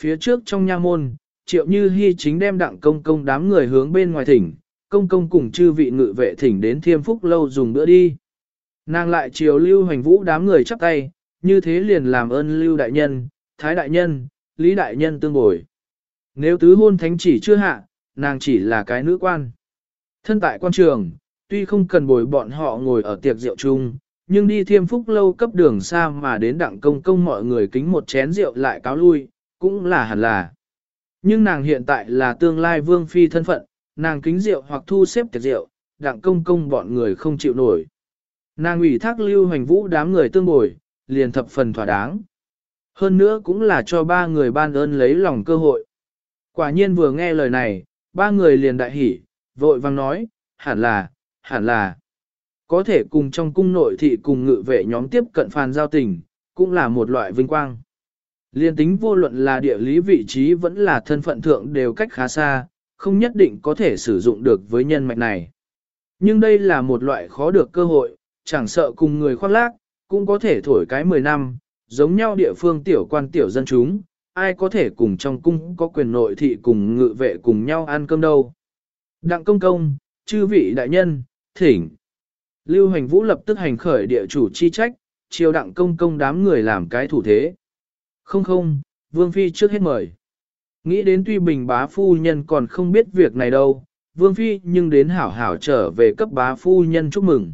Phía trước trong nha môn, triệu như hy chính đem đặng công công đám người hướng bên ngoài thỉnh, công công cùng chư vị ngự vệ thỉnh đến thiêm phúc lâu dùng bữa đi. Nàng lại chiều lưu hành vũ đám người chắp tay, như thế liền làm ơn lưu đại nhân, thái đại nhân, lý đại nhân tương bồi. Nếu tứ hôn thánh chỉ chưa hạ, nàng chỉ là cái nữ quan. Thân tại quan trường, tuy không cần bồi bọn họ ngồi ở tiệc rượu chung, nhưng đi thiêm phúc lâu cấp đường xa mà đến đặng công công mọi người kính một chén rượu lại cáo lui, cũng là hẳn là. Nhưng nàng hiện tại là tương lai vương phi thân phận, nàng kính rượu hoặc thu xếp tiệc rượu, đặng công công bọn người không chịu nổi. Nàng ủy thác lưu hoành vũ đám người tương bồi, liền thập phần thỏa đáng. Hơn nữa cũng là cho ba người ban ơn lấy lòng cơ hội. Quả nhiên vừa nghe lời này, ba người liền đại hỉ, vội vang nói, hẳn là, hẳn là. Có thể cùng trong cung nội thị cùng ngự vệ nhóm tiếp cận phàn giao tình, cũng là một loại vinh quang. Liên tính vô luận là địa lý vị trí vẫn là thân phận thượng đều cách khá xa, không nhất định có thể sử dụng được với nhân mạch này. Nhưng đây là một loại khó được cơ hội, chẳng sợ cùng người khoác lác, cũng có thể thổi cái 10 năm, giống nhau địa phương tiểu quan tiểu dân chúng, ai có thể cùng trong cung có quyền nội thị cùng ngự vệ cùng nhau ăn cơm đâu. Đặng công công, chư vị đại nhân, thỉnh. Lưu hành vũ lập tức hành khởi địa chủ chi trách, chiều đặng công công đám người làm cái thủ thế. Không không, Vương Phi trước hết mời. Nghĩ đến tuy bình bá phu nhân còn không biết việc này đâu, Vương Phi nhưng đến hảo hảo trở về cấp bá phu nhân chúc mừng.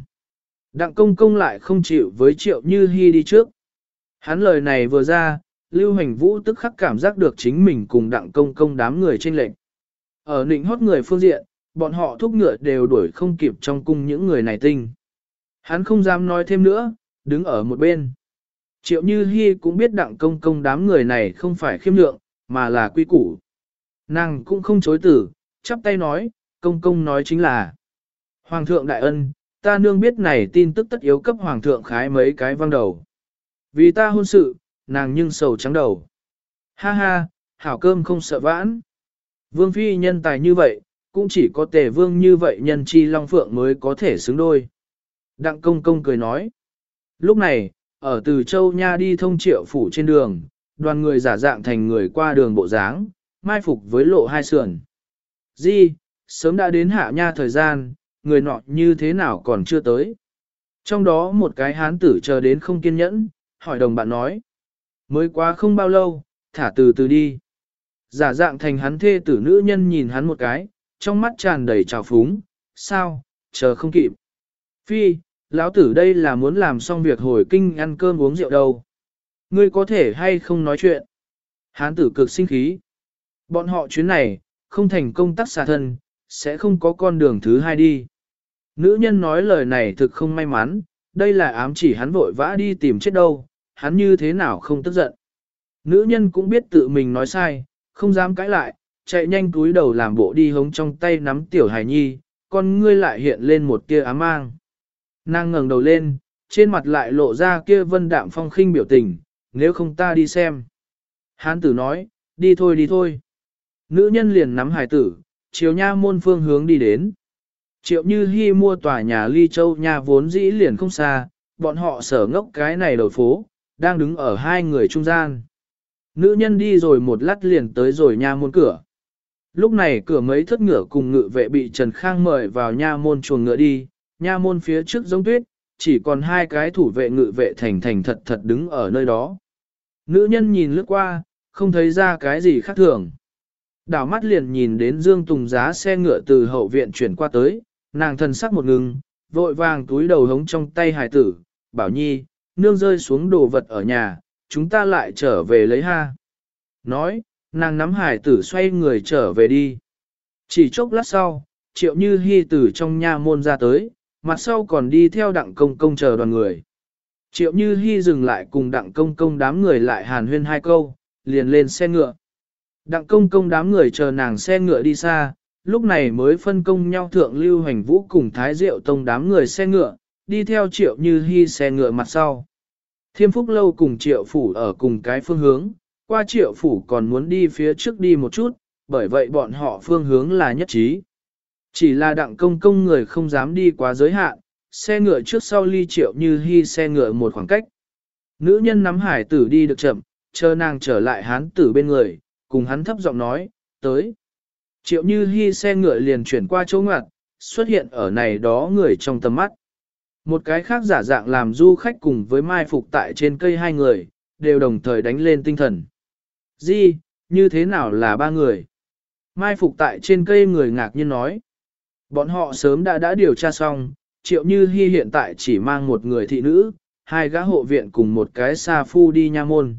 Đặng công công lại không chịu với triệu như hy đi trước. Hắn lời này vừa ra, Lưu Hành Vũ tức khắc cảm giác được chính mình cùng đặng công công đám người trên lệnh. Ở nịnh hót người phương diện, bọn họ thúc ngựa đều đuổi không kịp trong cung những người này tinh. Hắn không dám nói thêm nữa, đứng ở một bên. Triệu Như Hi cũng biết đặng công công đám người này không phải khiêm lượng, mà là quy củ. Nàng cũng không chối tử, chắp tay nói, công công nói chính là Hoàng thượng đại ân, ta nương biết này tin tức tất yếu cấp hoàng thượng khái mấy cái văng đầu. Vì ta hôn sự, nàng nhưng sầu trắng đầu. Ha ha, hảo cơm không sợ vãn. Vương phi nhân tài như vậy, cũng chỉ có tề vương như vậy nhân chi long phượng mới có thể xứng đôi. Đặng công công cười nói. Lúc này, ở từ châu nha đi thông triệu phủ trên đường, đoàn người giả dạng thành người qua đường bộ dáng, mai phục với lộ hai sườn. Di, sớm đã đến hạ nha thời gian, người nọ như thế nào còn chưa tới. Trong đó một cái hán tử chờ đến không kiên nhẫn, hỏi đồng bạn nói. Mới quá không bao lâu, thả từ từ đi. Giả dạng thành hắn thê tử nữ nhân nhìn hắn một cái, trong mắt tràn đầy trào phúng, sao, chờ không kịp. Phi, lão tử đây là muốn làm xong việc hồi kinh ăn cơm uống rượu đâu. Ngươi có thể hay không nói chuyện. Hán tử cực sinh khí. Bọn họ chuyến này, không thành công tác xà thân, sẽ không có con đường thứ hai đi. Nữ nhân nói lời này thực không may mắn, đây là ám chỉ hắn vội vã đi tìm chết đâu, hắn như thế nào không tức giận. Nữ nhân cũng biết tự mình nói sai, không dám cãi lại, chạy nhanh túi đầu làm bộ đi hống trong tay nắm tiểu hài nhi, con ngươi lại hiện lên một kia ám mang. Nàng ngẩng đầu lên, trên mặt lại lộ ra kia vân đạm phong khinh biểu tình, nếu không ta đi xem. Hán tử nói, đi thôi đi thôi. Nữ nhân liền nắm Hải tử, chiều nha môn phương hướng đi đến. Triệu như hy mua tòa nhà ly châu nhà vốn dĩ liền không xa, bọn họ sở ngốc cái này đầu phố, đang đứng ở hai người trung gian. Nữ nhân đi rồi một lát liền tới rồi nha môn cửa. Lúc này cửa mấy thất ngựa cùng ngự vệ bị Trần Khang mời vào nha môn chuồng ngựa đi, nha môn phía trước giống tuyết, chỉ còn hai cái thủ vệ ngự vệ thành thành thật thật đứng ở nơi đó. Nữ nhân nhìn lướt qua, không thấy ra cái gì khác thường. Đảo mắt liền nhìn đến Dương Tùng giá xe ngựa từ hậu viện chuyển qua tới, nàng thần sắc một ngừng, vội vàng túi đầu hống trong tay hải tử, bảo nhi, nương rơi xuống đồ vật ở nhà, chúng ta lại trở về lấy ha. Nói, nàng nắm hải tử xoay người trở về đi. Chỉ chốc lát sau, triệu như hy tử trong nha môn ra tới, mặt sau còn đi theo đặng công công chờ đoàn người. Triệu như hy dừng lại cùng đặng công công đám người lại hàn huyên hai câu, liền lên xe ngựa. Đặng công công đám người chờ nàng xe ngựa đi xa, lúc này mới phân công nhau thượng lưu hành vũ cùng thái diệu tông đám người xe ngựa, đi theo triệu như hy xe ngựa mặt sau. Thiêm phúc lâu cùng triệu phủ ở cùng cái phương hướng, qua triệu phủ còn muốn đi phía trước đi một chút, bởi vậy bọn họ phương hướng là nhất trí. Chỉ là đặng công công người không dám đi quá giới hạn, xe ngựa trước sau ly triệu như hy xe ngựa một khoảng cách. Nữ nhân nắm hải tử đi được chậm, chờ nàng trở lại hán tử bên người, cùng hắn thấp giọng nói, tới. Triệu như hy xe ngựa liền chuyển qua chỗ ngoặt, xuất hiện ở này đó người trong tầm mắt. Một cái khác giả dạng làm du khách cùng với mai phục tại trên cây hai người, đều đồng thời đánh lên tinh thần. Di, như thế nào là ba người? Mai phục tại trên cây người ngạc nhiên nói. Bọn họ sớm đã đã điều tra xong, triệu như hy hiện tại chỉ mang một người thị nữ, hai gã hộ viện cùng một cái sa phu đi nha môn.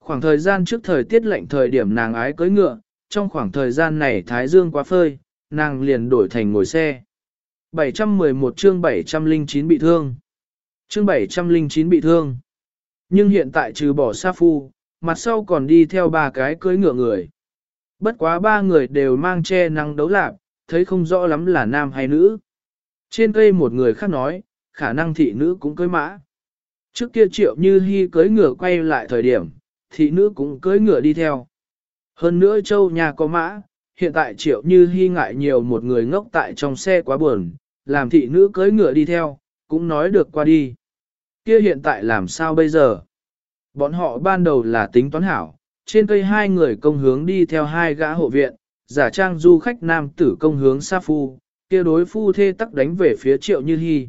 Khoảng thời gian trước thời tiết lạnh thời điểm nàng ái cưới ngựa, trong khoảng thời gian này thái dương quá phơi, nàng liền đổi thành ngồi xe. 711 chương 709 bị thương. Chương 709 bị thương. Nhưng hiện tại trừ bỏ sa phu, mặt sau còn đi theo ba cái cưới ngựa người. Bất quá ba người đều mang che nắng đấu lạp, thấy không rõ lắm là nam hay nữ. Trên cây một người khác nói, khả năng thị nữ cũng cưới mã. Trước kia triệu như hy cưới ngựa quay lại thời điểm, thị nữ cũng cưới ngựa đi theo. Hơn nữa châu nhà có mã, hiện tại triệu như hy ngại nhiều một người ngốc tại trong xe quá buồn, làm thị nữ cưới ngựa đi theo, cũng nói được qua đi. Kia hiện tại làm sao bây giờ? Bọn họ ban đầu là tính toán hảo, trên cây hai người công hướng đi theo hai gã hộ viện, giả trang du khách nam tử công hướng Sa Phu, kia đối phu thê tắc đánh về phía triệu như Hi.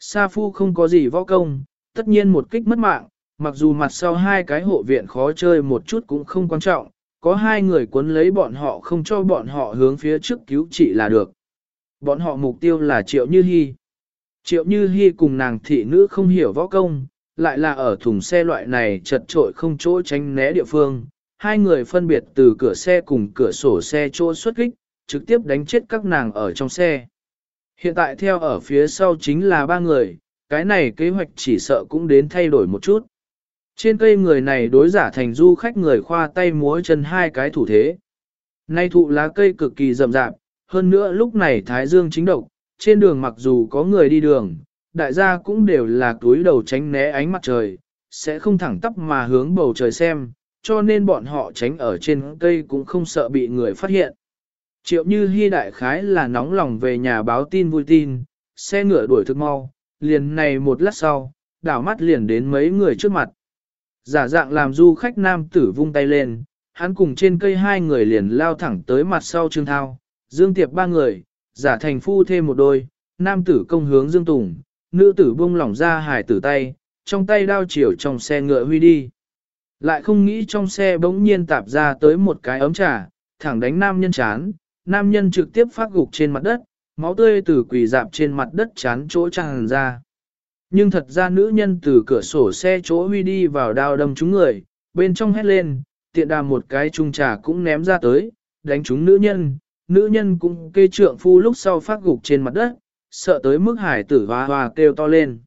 Sa Phu không có gì võ công, tất nhiên một kích mất mạng, mặc dù mặt sau hai cái hộ viện khó chơi một chút cũng không quan trọng, có hai người cuốn lấy bọn họ không cho bọn họ hướng phía trước cứu trị là được. Bọn họ mục tiêu là Triệu Như Hi. Triệu Như Hi cùng nàng thị nữ không hiểu võ công, lại là ở thùng xe loại này chật trội không chỗ tránh né địa phương. Hai người phân biệt từ cửa xe cùng cửa sổ xe chỗ xuất kích, trực tiếp đánh chết các nàng ở trong xe. Hiện tại theo ở phía sau chính là ba người, cái này kế hoạch chỉ sợ cũng đến thay đổi một chút. Trên cây người này đối giả thành du khách người khoa tay múa chân hai cái thủ thế. Nay thụ lá cây cực kỳ rậm rạp, hơn nữa lúc này thái dương chính độc, trên đường mặc dù có người đi đường, đại gia cũng đều là túi đầu tránh né ánh mặt trời, sẽ không thẳng tắp mà hướng bầu trời xem, cho nên bọn họ tránh ở trên cây cũng không sợ bị người phát hiện. Triệu như Hi đại khái là nóng lòng về nhà báo tin vui tin, xe ngựa đuổi thức mau, liền này một lát sau, đảo mắt liền đến mấy người trước mặt. Giả dạng làm du khách nam tử vung tay lên, hắn cùng trên cây hai người liền lao thẳng tới mặt sau Trương Thao, Dương Tiệp ba người, giả thành phu thêm một đôi, nam tử công hướng Dương Tùng, nữ tử buông lỏng ra hải tử tay, trong tay đao chiều trong xe ngựa huy đi. Lại không nghĩ trong xe bỗng nhiên tạp ra tới một cái ấm trà, thẳng đánh nam nhân chán, nam nhân trực tiếp phát gục trên mặt đất, máu tươi từ quỳ dạp trên mặt đất chán chỗ tràn ra. Nhưng thật ra nữ nhân từ cửa sổ xe chỗ huy đi vào đao đâm chúng người, bên trong hét lên, tiện đàm một cái chung trà cũng ném ra tới, đánh chúng nữ nhân, nữ nhân cũng kê trượng phu lúc sau phát gục trên mặt đất, sợ tới mức hải tử hoa hoa kêu to lên.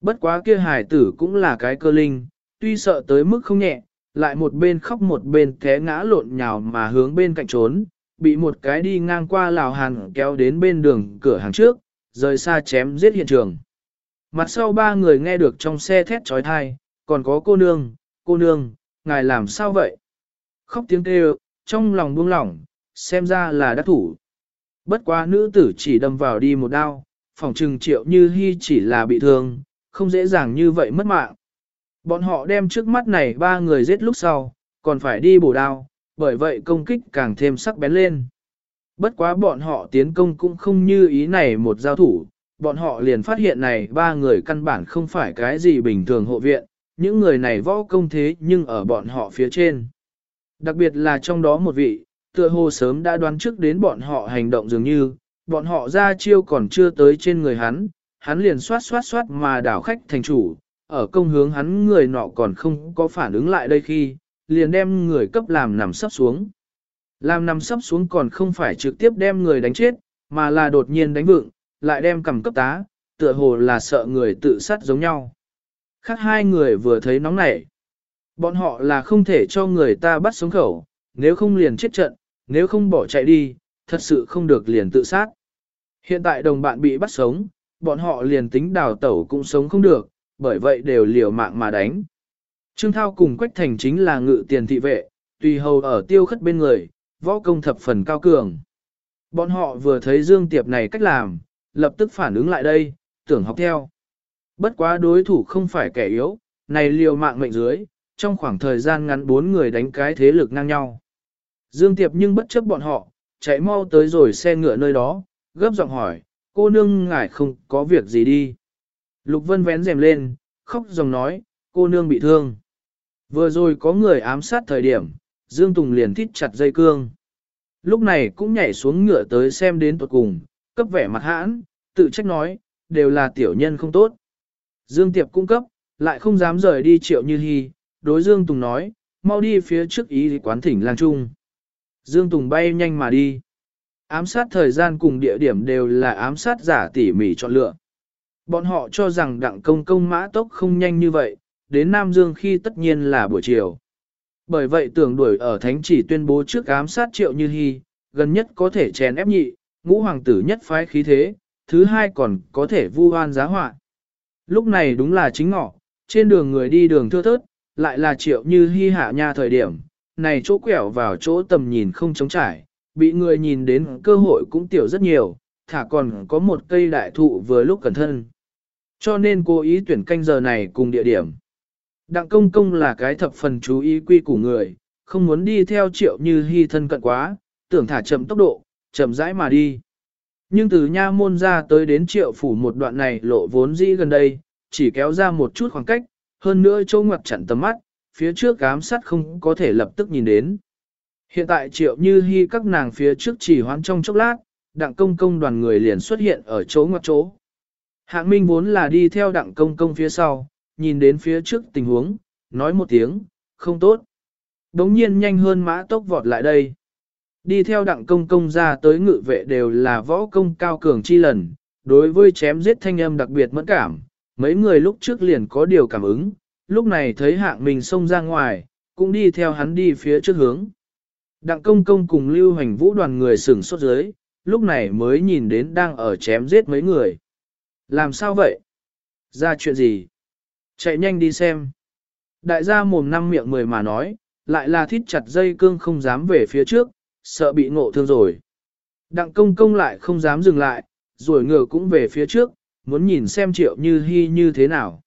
Bất quá kia hải tử cũng là cái cơ linh, tuy sợ tới mức không nhẹ, lại một bên khóc một bên té ngã lộn nhào mà hướng bên cạnh trốn, bị một cái đi ngang qua lào hàn kéo đến bên đường cửa hàng trước, rời xa chém giết hiện trường. Mặt sau ba người nghe được trong xe thét trói thai, còn có cô nương, cô nương, ngài làm sao vậy? Khóc tiếng kêu, trong lòng buông lỏng, xem ra là đắc thủ. Bất quá nữ tử chỉ đâm vào đi một đao, phòng trừng triệu như hy chỉ là bị thương, không dễ dàng như vậy mất mạng. Bọn họ đem trước mắt này ba người giết lúc sau, còn phải đi bổ đao, bởi vậy công kích càng thêm sắc bén lên. Bất quá bọn họ tiến công cũng không như ý này một giao thủ, bọn họ liền phát hiện này ba người căn bản không phải cái gì bình thường hộ viện, những người này võ công thế nhưng ở bọn họ phía trên. Đặc biệt là trong đó một vị, tựa hồ sớm đã đoán trước đến bọn họ hành động dường như, bọn họ ra chiêu còn chưa tới trên người hắn, hắn liền xoát xoát xoát mà đảo khách thành chủ, ở công hướng hắn người nọ còn không có phản ứng lại đây khi, liền đem người cấp làm nằm sấp xuống. Làm nằm sấp xuống còn không phải trực tiếp đem người đánh chết, mà là đột nhiên đánh vựng, lại đem cầm cấp tá, tựa hồ là sợ người tự sát giống nhau. Khác hai người vừa thấy nóng nảy. Bọn họ là không thể cho người ta bắt sống khẩu, nếu không liền chết trận, nếu không bỏ chạy đi, thật sự không được liền tự sát. Hiện tại đồng bạn bị bắt sống, bọn họ liền tính đào tẩu cũng sống không được, bởi vậy đều liều mạng mà đánh. Trương Thao cùng Quách Thành chính là ngự tiền thị vệ, tùy hầu ở tiêu khất bên người, võ công thập phần cao cường. Bọn họ vừa thấy Dương Tiệp này cách làm, lập tức phản ứng lại đây, tưởng học theo. Bất quá đối thủ không phải kẻ yếu, này liều mạng mệnh dưới, trong khoảng thời gian ngắn bốn người đánh cái thế lực ngang nhau. Dương Tiệp nhưng bất chấp bọn họ, chạy mau tới rồi xe ngựa nơi đó, gấp giọng hỏi, cô nương ngài không có việc gì đi. Lục Vân vén rèm lên, khóc dòng nói, cô nương bị thương. Vừa rồi có người ám sát thời điểm, Dương Tùng liền thít chặt dây cương. Lúc này cũng nhảy xuống ngựa tới xem đến tuột cùng, cấp vẻ mặt hãn, tự trách nói, đều là tiểu nhân không tốt. Dương Tiệp cung cấp, lại không dám rời đi triệu như hy, đối Dương Tùng nói, mau đi phía trước ý quán thỉnh lang trung. Dương Tùng bay nhanh mà đi. Ám sát thời gian cùng địa điểm đều là ám sát giả tỉ mỉ chọn lựa. Bọn họ cho rằng đặng công công mã tốc không nhanh như vậy, đến Nam Dương khi tất nhiên là buổi chiều. Bởi vậy tưởng đuổi ở thánh chỉ tuyên bố trước ám sát triệu như hy, gần nhất có thể chèn ép nhị, ngũ hoàng tử nhất phái khí thế, thứ hai còn có thể vu oan giá họa. Lúc này đúng là chính ngọ, trên đường người đi đường thưa thớt, lại là triệu như hy hạ nha thời điểm, này chỗ quẹo vào chỗ tầm nhìn không trống trải, bị người nhìn đến cơ hội cũng tiểu rất nhiều, thả còn có một cây đại thụ vừa lúc cẩn thân. Cho nên cô ý tuyển canh giờ này cùng địa điểm. Đặng công công là cái thập phần chú ý quy của người, không muốn đi theo triệu như hy thân cận quá, tưởng thả chậm tốc độ, chậm rãi mà đi. Nhưng từ nha môn ra tới đến triệu phủ một đoạn này lộ vốn dĩ gần đây, chỉ kéo ra một chút khoảng cách, hơn nữa châu ngoặt chặn tầm mắt, phía trước cám sát không có thể lập tức nhìn đến. Hiện tại triệu như hy các nàng phía trước chỉ hoán trong chốc lát, đặng công công đoàn người liền xuất hiện ở chỗ ngoặt chỗ. Hạng Minh vốn là đi theo đặng công công phía sau, nhìn đến phía trước tình huống, nói một tiếng, không tốt. Đống nhiên nhanh hơn mã tốc vọt lại đây. Đi theo đặng công công ra tới ngự vệ đều là võ công cao cường chi lần, đối với chém giết thanh âm đặc biệt mẫn cảm, mấy người lúc trước liền có điều cảm ứng, lúc này thấy hạng mình xông ra ngoài, cũng đi theo hắn đi phía trước hướng. Đặng công công cùng lưu hành vũ đoàn người sửng sốt dưới, lúc này mới nhìn đến đang ở chém giết mấy người. Làm sao vậy? Ra chuyện gì? Chạy nhanh đi xem. Đại gia mồm năm miệng mười mà nói, lại là thít chặt dây cương không dám về phía trước, sợ bị ngộ thương rồi. Đặng công công lại không dám dừng lại, rồi ngựa cũng về phía trước, muốn nhìn xem triệu như hy như thế nào.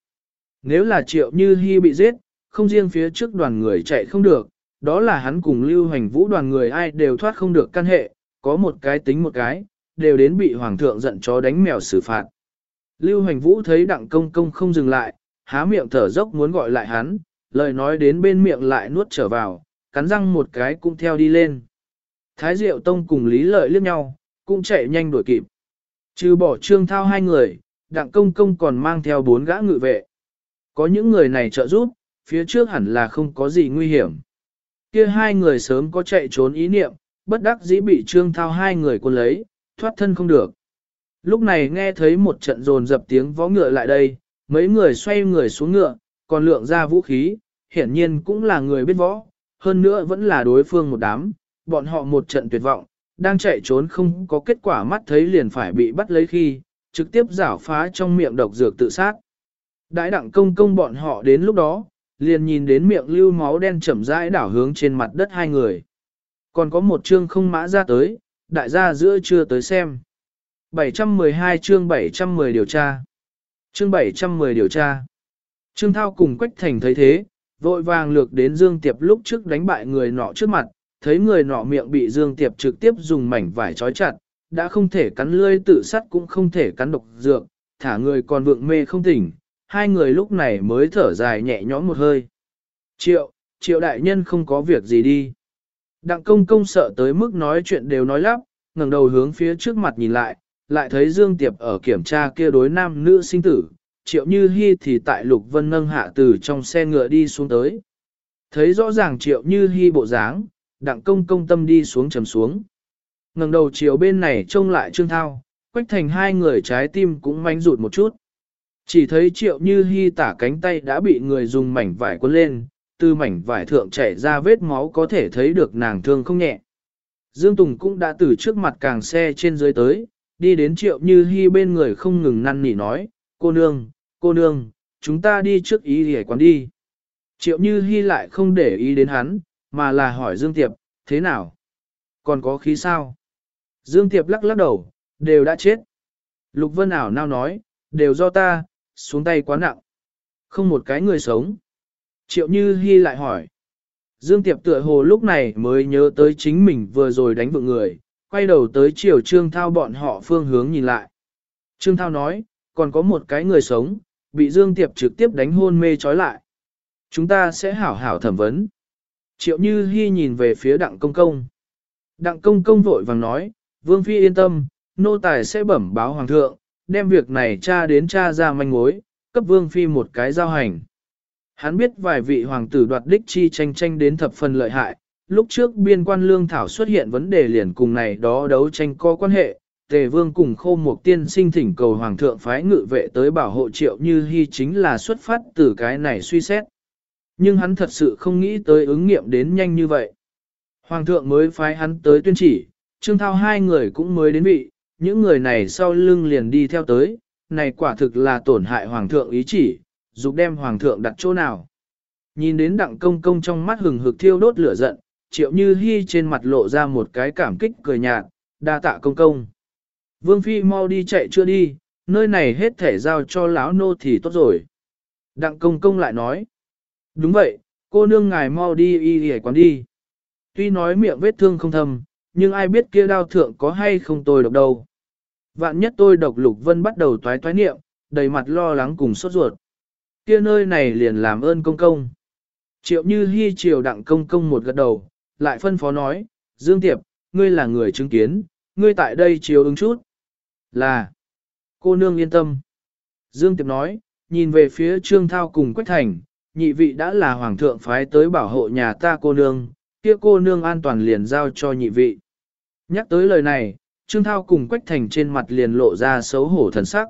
Nếu là triệu như hy bị giết, không riêng phía trước đoàn người chạy không được, đó là hắn cùng lưu hành vũ đoàn người ai đều thoát không được căn hệ, có một cái tính một cái, đều đến bị hoàng thượng giận chó đánh mèo xử phạt. Lưu Hoành vũ thấy đặng công công không dừng lại, há miệng thở dốc muốn gọi lại hắn, lời nói đến bên miệng lại nuốt trở vào, cắn răng một cái cũng theo đi lên. Thái Diệu Tông cùng Lý Lợi liếc nhau, cũng chạy nhanh đuổi kịp. Trừ bỏ trương thao hai người, đặng công công còn mang theo bốn gã ngự vệ. Có những người này trợ giúp, phía trước hẳn là không có gì nguy hiểm. Kia hai người sớm có chạy trốn ý niệm, bất đắc dĩ bị trương thao hai người quân lấy, thoát thân không được. Lúc này nghe thấy một trận rồn dập tiếng vó ngựa lại đây, mấy người xoay người xuống ngựa, còn lượng ra vũ khí, hiển nhiên cũng là người biết võ, hơn nữa vẫn là đối phương một đám, bọn họ một trận tuyệt vọng, đang chạy trốn không có kết quả mắt thấy liền phải bị bắt lấy khi, trực tiếp giảo phá trong miệng độc dược tự sát. Đãi đặng công công bọn họ đến lúc đó, liền nhìn đến miệng lưu máu đen chậm rãi đảo hướng trên mặt đất hai người. Còn có một chương không mã ra tới, đại gia giữa chưa tới xem. 712 chương 710 điều tra. Chương 710 điều tra. Trương Thao cùng Quách Thành thấy thế, vội vàng lược đến Dương Tiệp lúc trước đánh bại người nọ trước mặt, thấy người nọ miệng bị Dương Tiệp trực tiếp dùng mảnh vải trói chặt, đã không thể cắn lươi tự sát cũng không thể cắn độc dược, thả người còn vượng mê không tỉnh, hai người lúc này mới thở dài nhẹ nhõm một hơi. Triệu, triệu đại nhân không có việc gì đi. Đặng công công sợ tới mức nói chuyện đều nói lắp, ngẩng đầu hướng phía trước mặt nhìn lại, lại thấy Dương Tiệp ở kiểm tra kia đối nam nữ sinh tử, triệu như hy thì tại Lục Vân nâng hạ từ trong xe ngựa đi xuống tới. Thấy rõ ràng triệu như hy bộ dáng, đặng công công tâm đi xuống trầm xuống. ngẩng đầu chiều bên này trông lại Trương Thao, quách thành hai người trái tim cũng manh rụt một chút. Chỉ thấy triệu như hy tả cánh tay đã bị người dùng mảnh vải quấn lên, từ mảnh vải thượng chảy ra vết máu có thể thấy được nàng thương không nhẹ. Dương Tùng cũng đã từ trước mặt càng xe trên dưới tới, đi đến triệu như hy bên người không ngừng năn nỉ nói, cô nương, cô nương, chúng ta đi trước ý hề quán đi. Triệu như hy lại không để ý đến hắn, mà là hỏi Dương Tiệp, thế nào? Còn có khí sao? Dương Tiệp lắc lắc đầu, đều đã chết. Lục Vân ảo nào nói, đều do ta, xuống tay quá nặng. Không một cái người sống. Triệu Như Hi lại hỏi. Dương Tiệp tựa hồ lúc này mới nhớ tới chính mình vừa rồi đánh vượng người, quay đầu tới chiều Trương Thao bọn họ phương hướng nhìn lại. Trương Thao nói, còn có một cái người sống, bị Dương Tiệp trực tiếp đánh hôn mê trói lại. Chúng ta sẽ hảo hảo thẩm vấn. Triệu Như Hi nhìn về phía Đặng Công Công. Đặng Công Công vội vàng nói, Vương Phi yên tâm, nô tài sẽ bẩm báo Hoàng thượng, đem việc này tra đến tra ra manh mối, cấp Vương Phi một cái giao hành. Hắn biết vài vị hoàng tử đoạt đích chi tranh tranh đến thập phần lợi hại, lúc trước biên quan lương thảo xuất hiện vấn đề liền cùng này đó đấu tranh có quan hệ, tề vương cùng khô một tiên sinh thỉnh cầu hoàng thượng phái ngự vệ tới bảo hộ triệu như hy chính là xuất phát từ cái này suy xét. Nhưng hắn thật sự không nghĩ tới ứng nghiệm đến nhanh như vậy. Hoàng thượng mới phái hắn tới tuyên chỉ, trương thao hai người cũng mới đến vị, những người này sau lưng liền đi theo tới, này quả thực là tổn hại hoàng thượng ý chỉ, dục đem hoàng thượng đặt chỗ nào. Nhìn đến đặng công công trong mắt hừng hực thiêu đốt lửa giận, triệu như hy trên mặt lộ ra một cái cảm kích cười nhạt, đa tạ công công. Vương phi mau đi chạy chưa đi, nơi này hết thể giao cho lão nô thì tốt rồi. Đặng công công lại nói, đúng vậy, cô nương ngài mau đi y y quán đi. Tuy nói miệng vết thương không thầm, nhưng ai biết kia đao thượng có hay không tôi độc đâu. Vạn nhất tôi độc lục vân bắt đầu toái toái niệm, đầy mặt lo lắng cùng sốt ruột kia nơi này liền làm ơn công công. Triệu như hy triều đặng công công một gật đầu, lại phân phó nói, Dương Tiệp, ngươi là người chứng kiến, ngươi tại đây chiếu ứng chút. Là, cô nương yên tâm. Dương Tiệp nói, nhìn về phía Trương Thao cùng Quách Thành, nhị vị đã là hoàng thượng phái tới bảo hộ nhà ta cô nương, kia cô nương an toàn liền giao cho nhị vị. Nhắc tới lời này, Trương Thao cùng Quách Thành trên mặt liền lộ ra xấu hổ thần sắc.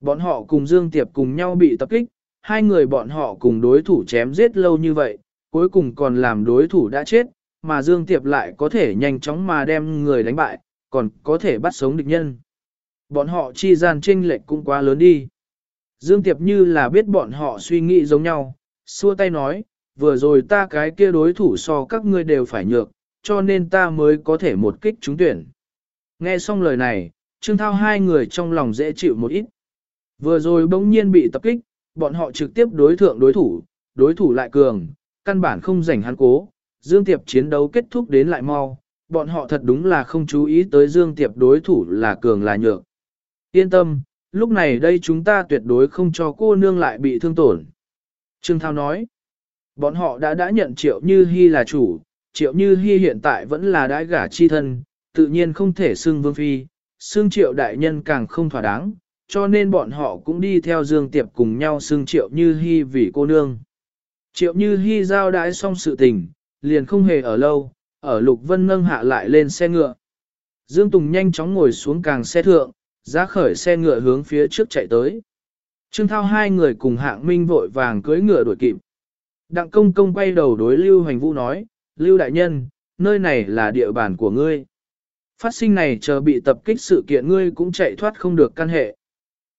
Bọn họ cùng Dương Tiệp cùng nhau bị tập kích, hai người bọn họ cùng đối thủ chém giết lâu như vậy, cuối cùng còn làm đối thủ đã chết, mà Dương Tiệp lại có thể nhanh chóng mà đem người đánh bại, còn có thể bắt sống địch nhân. Bọn họ chi gian tranh lệch cũng quá lớn đi. Dương Tiệp như là biết bọn họ suy nghĩ giống nhau, xua tay nói, vừa rồi ta cái kia đối thủ so các ngươi đều phải nhược, cho nên ta mới có thể một kích trúng tuyển. Nghe xong lời này, Trương Thao hai người trong lòng dễ chịu một ít. Vừa rồi bỗng nhiên bị tập kích, bọn họ trực tiếp đối thượng đối thủ, đối thủ lại cường, căn bản không rảnh hắn cố, Dương Tiệp chiến đấu kết thúc đến lại mau, bọn họ thật đúng là không chú ý tới Dương Tiệp đối thủ là cường là nhược. Yên tâm, lúc này đây chúng ta tuyệt đối không cho cô nương lại bị thương tổn. Trương Thao nói, bọn họ đã đã nhận Triệu Như Hi là chủ, Triệu Như Hi hiện tại vẫn là đãi gả chi thân, tự nhiên không thể xưng vương phi, xưng Triệu đại nhân càng không thỏa đáng, cho nên bọn họ cũng đi theo Dương Tiệp cùng nhau xưng Triệu Như Hi vì cô nương. Triệu Như Hi giao đãi xong sự tình, liền không hề ở lâu, ở Lục Vân nâng hạ lại lên xe ngựa. Dương Tùng nhanh chóng ngồi xuống càng xe thượng, ra khởi xe ngựa hướng phía trước chạy tới. Trương Thao hai người cùng hạng minh vội vàng cưỡi ngựa đuổi kịp. Đặng công công quay đầu đối Lưu hoành Vũ nói, Lưu Đại Nhân, nơi này là địa bàn của ngươi. Phát sinh này chờ bị tập kích sự kiện ngươi cũng chạy thoát không được căn hệ.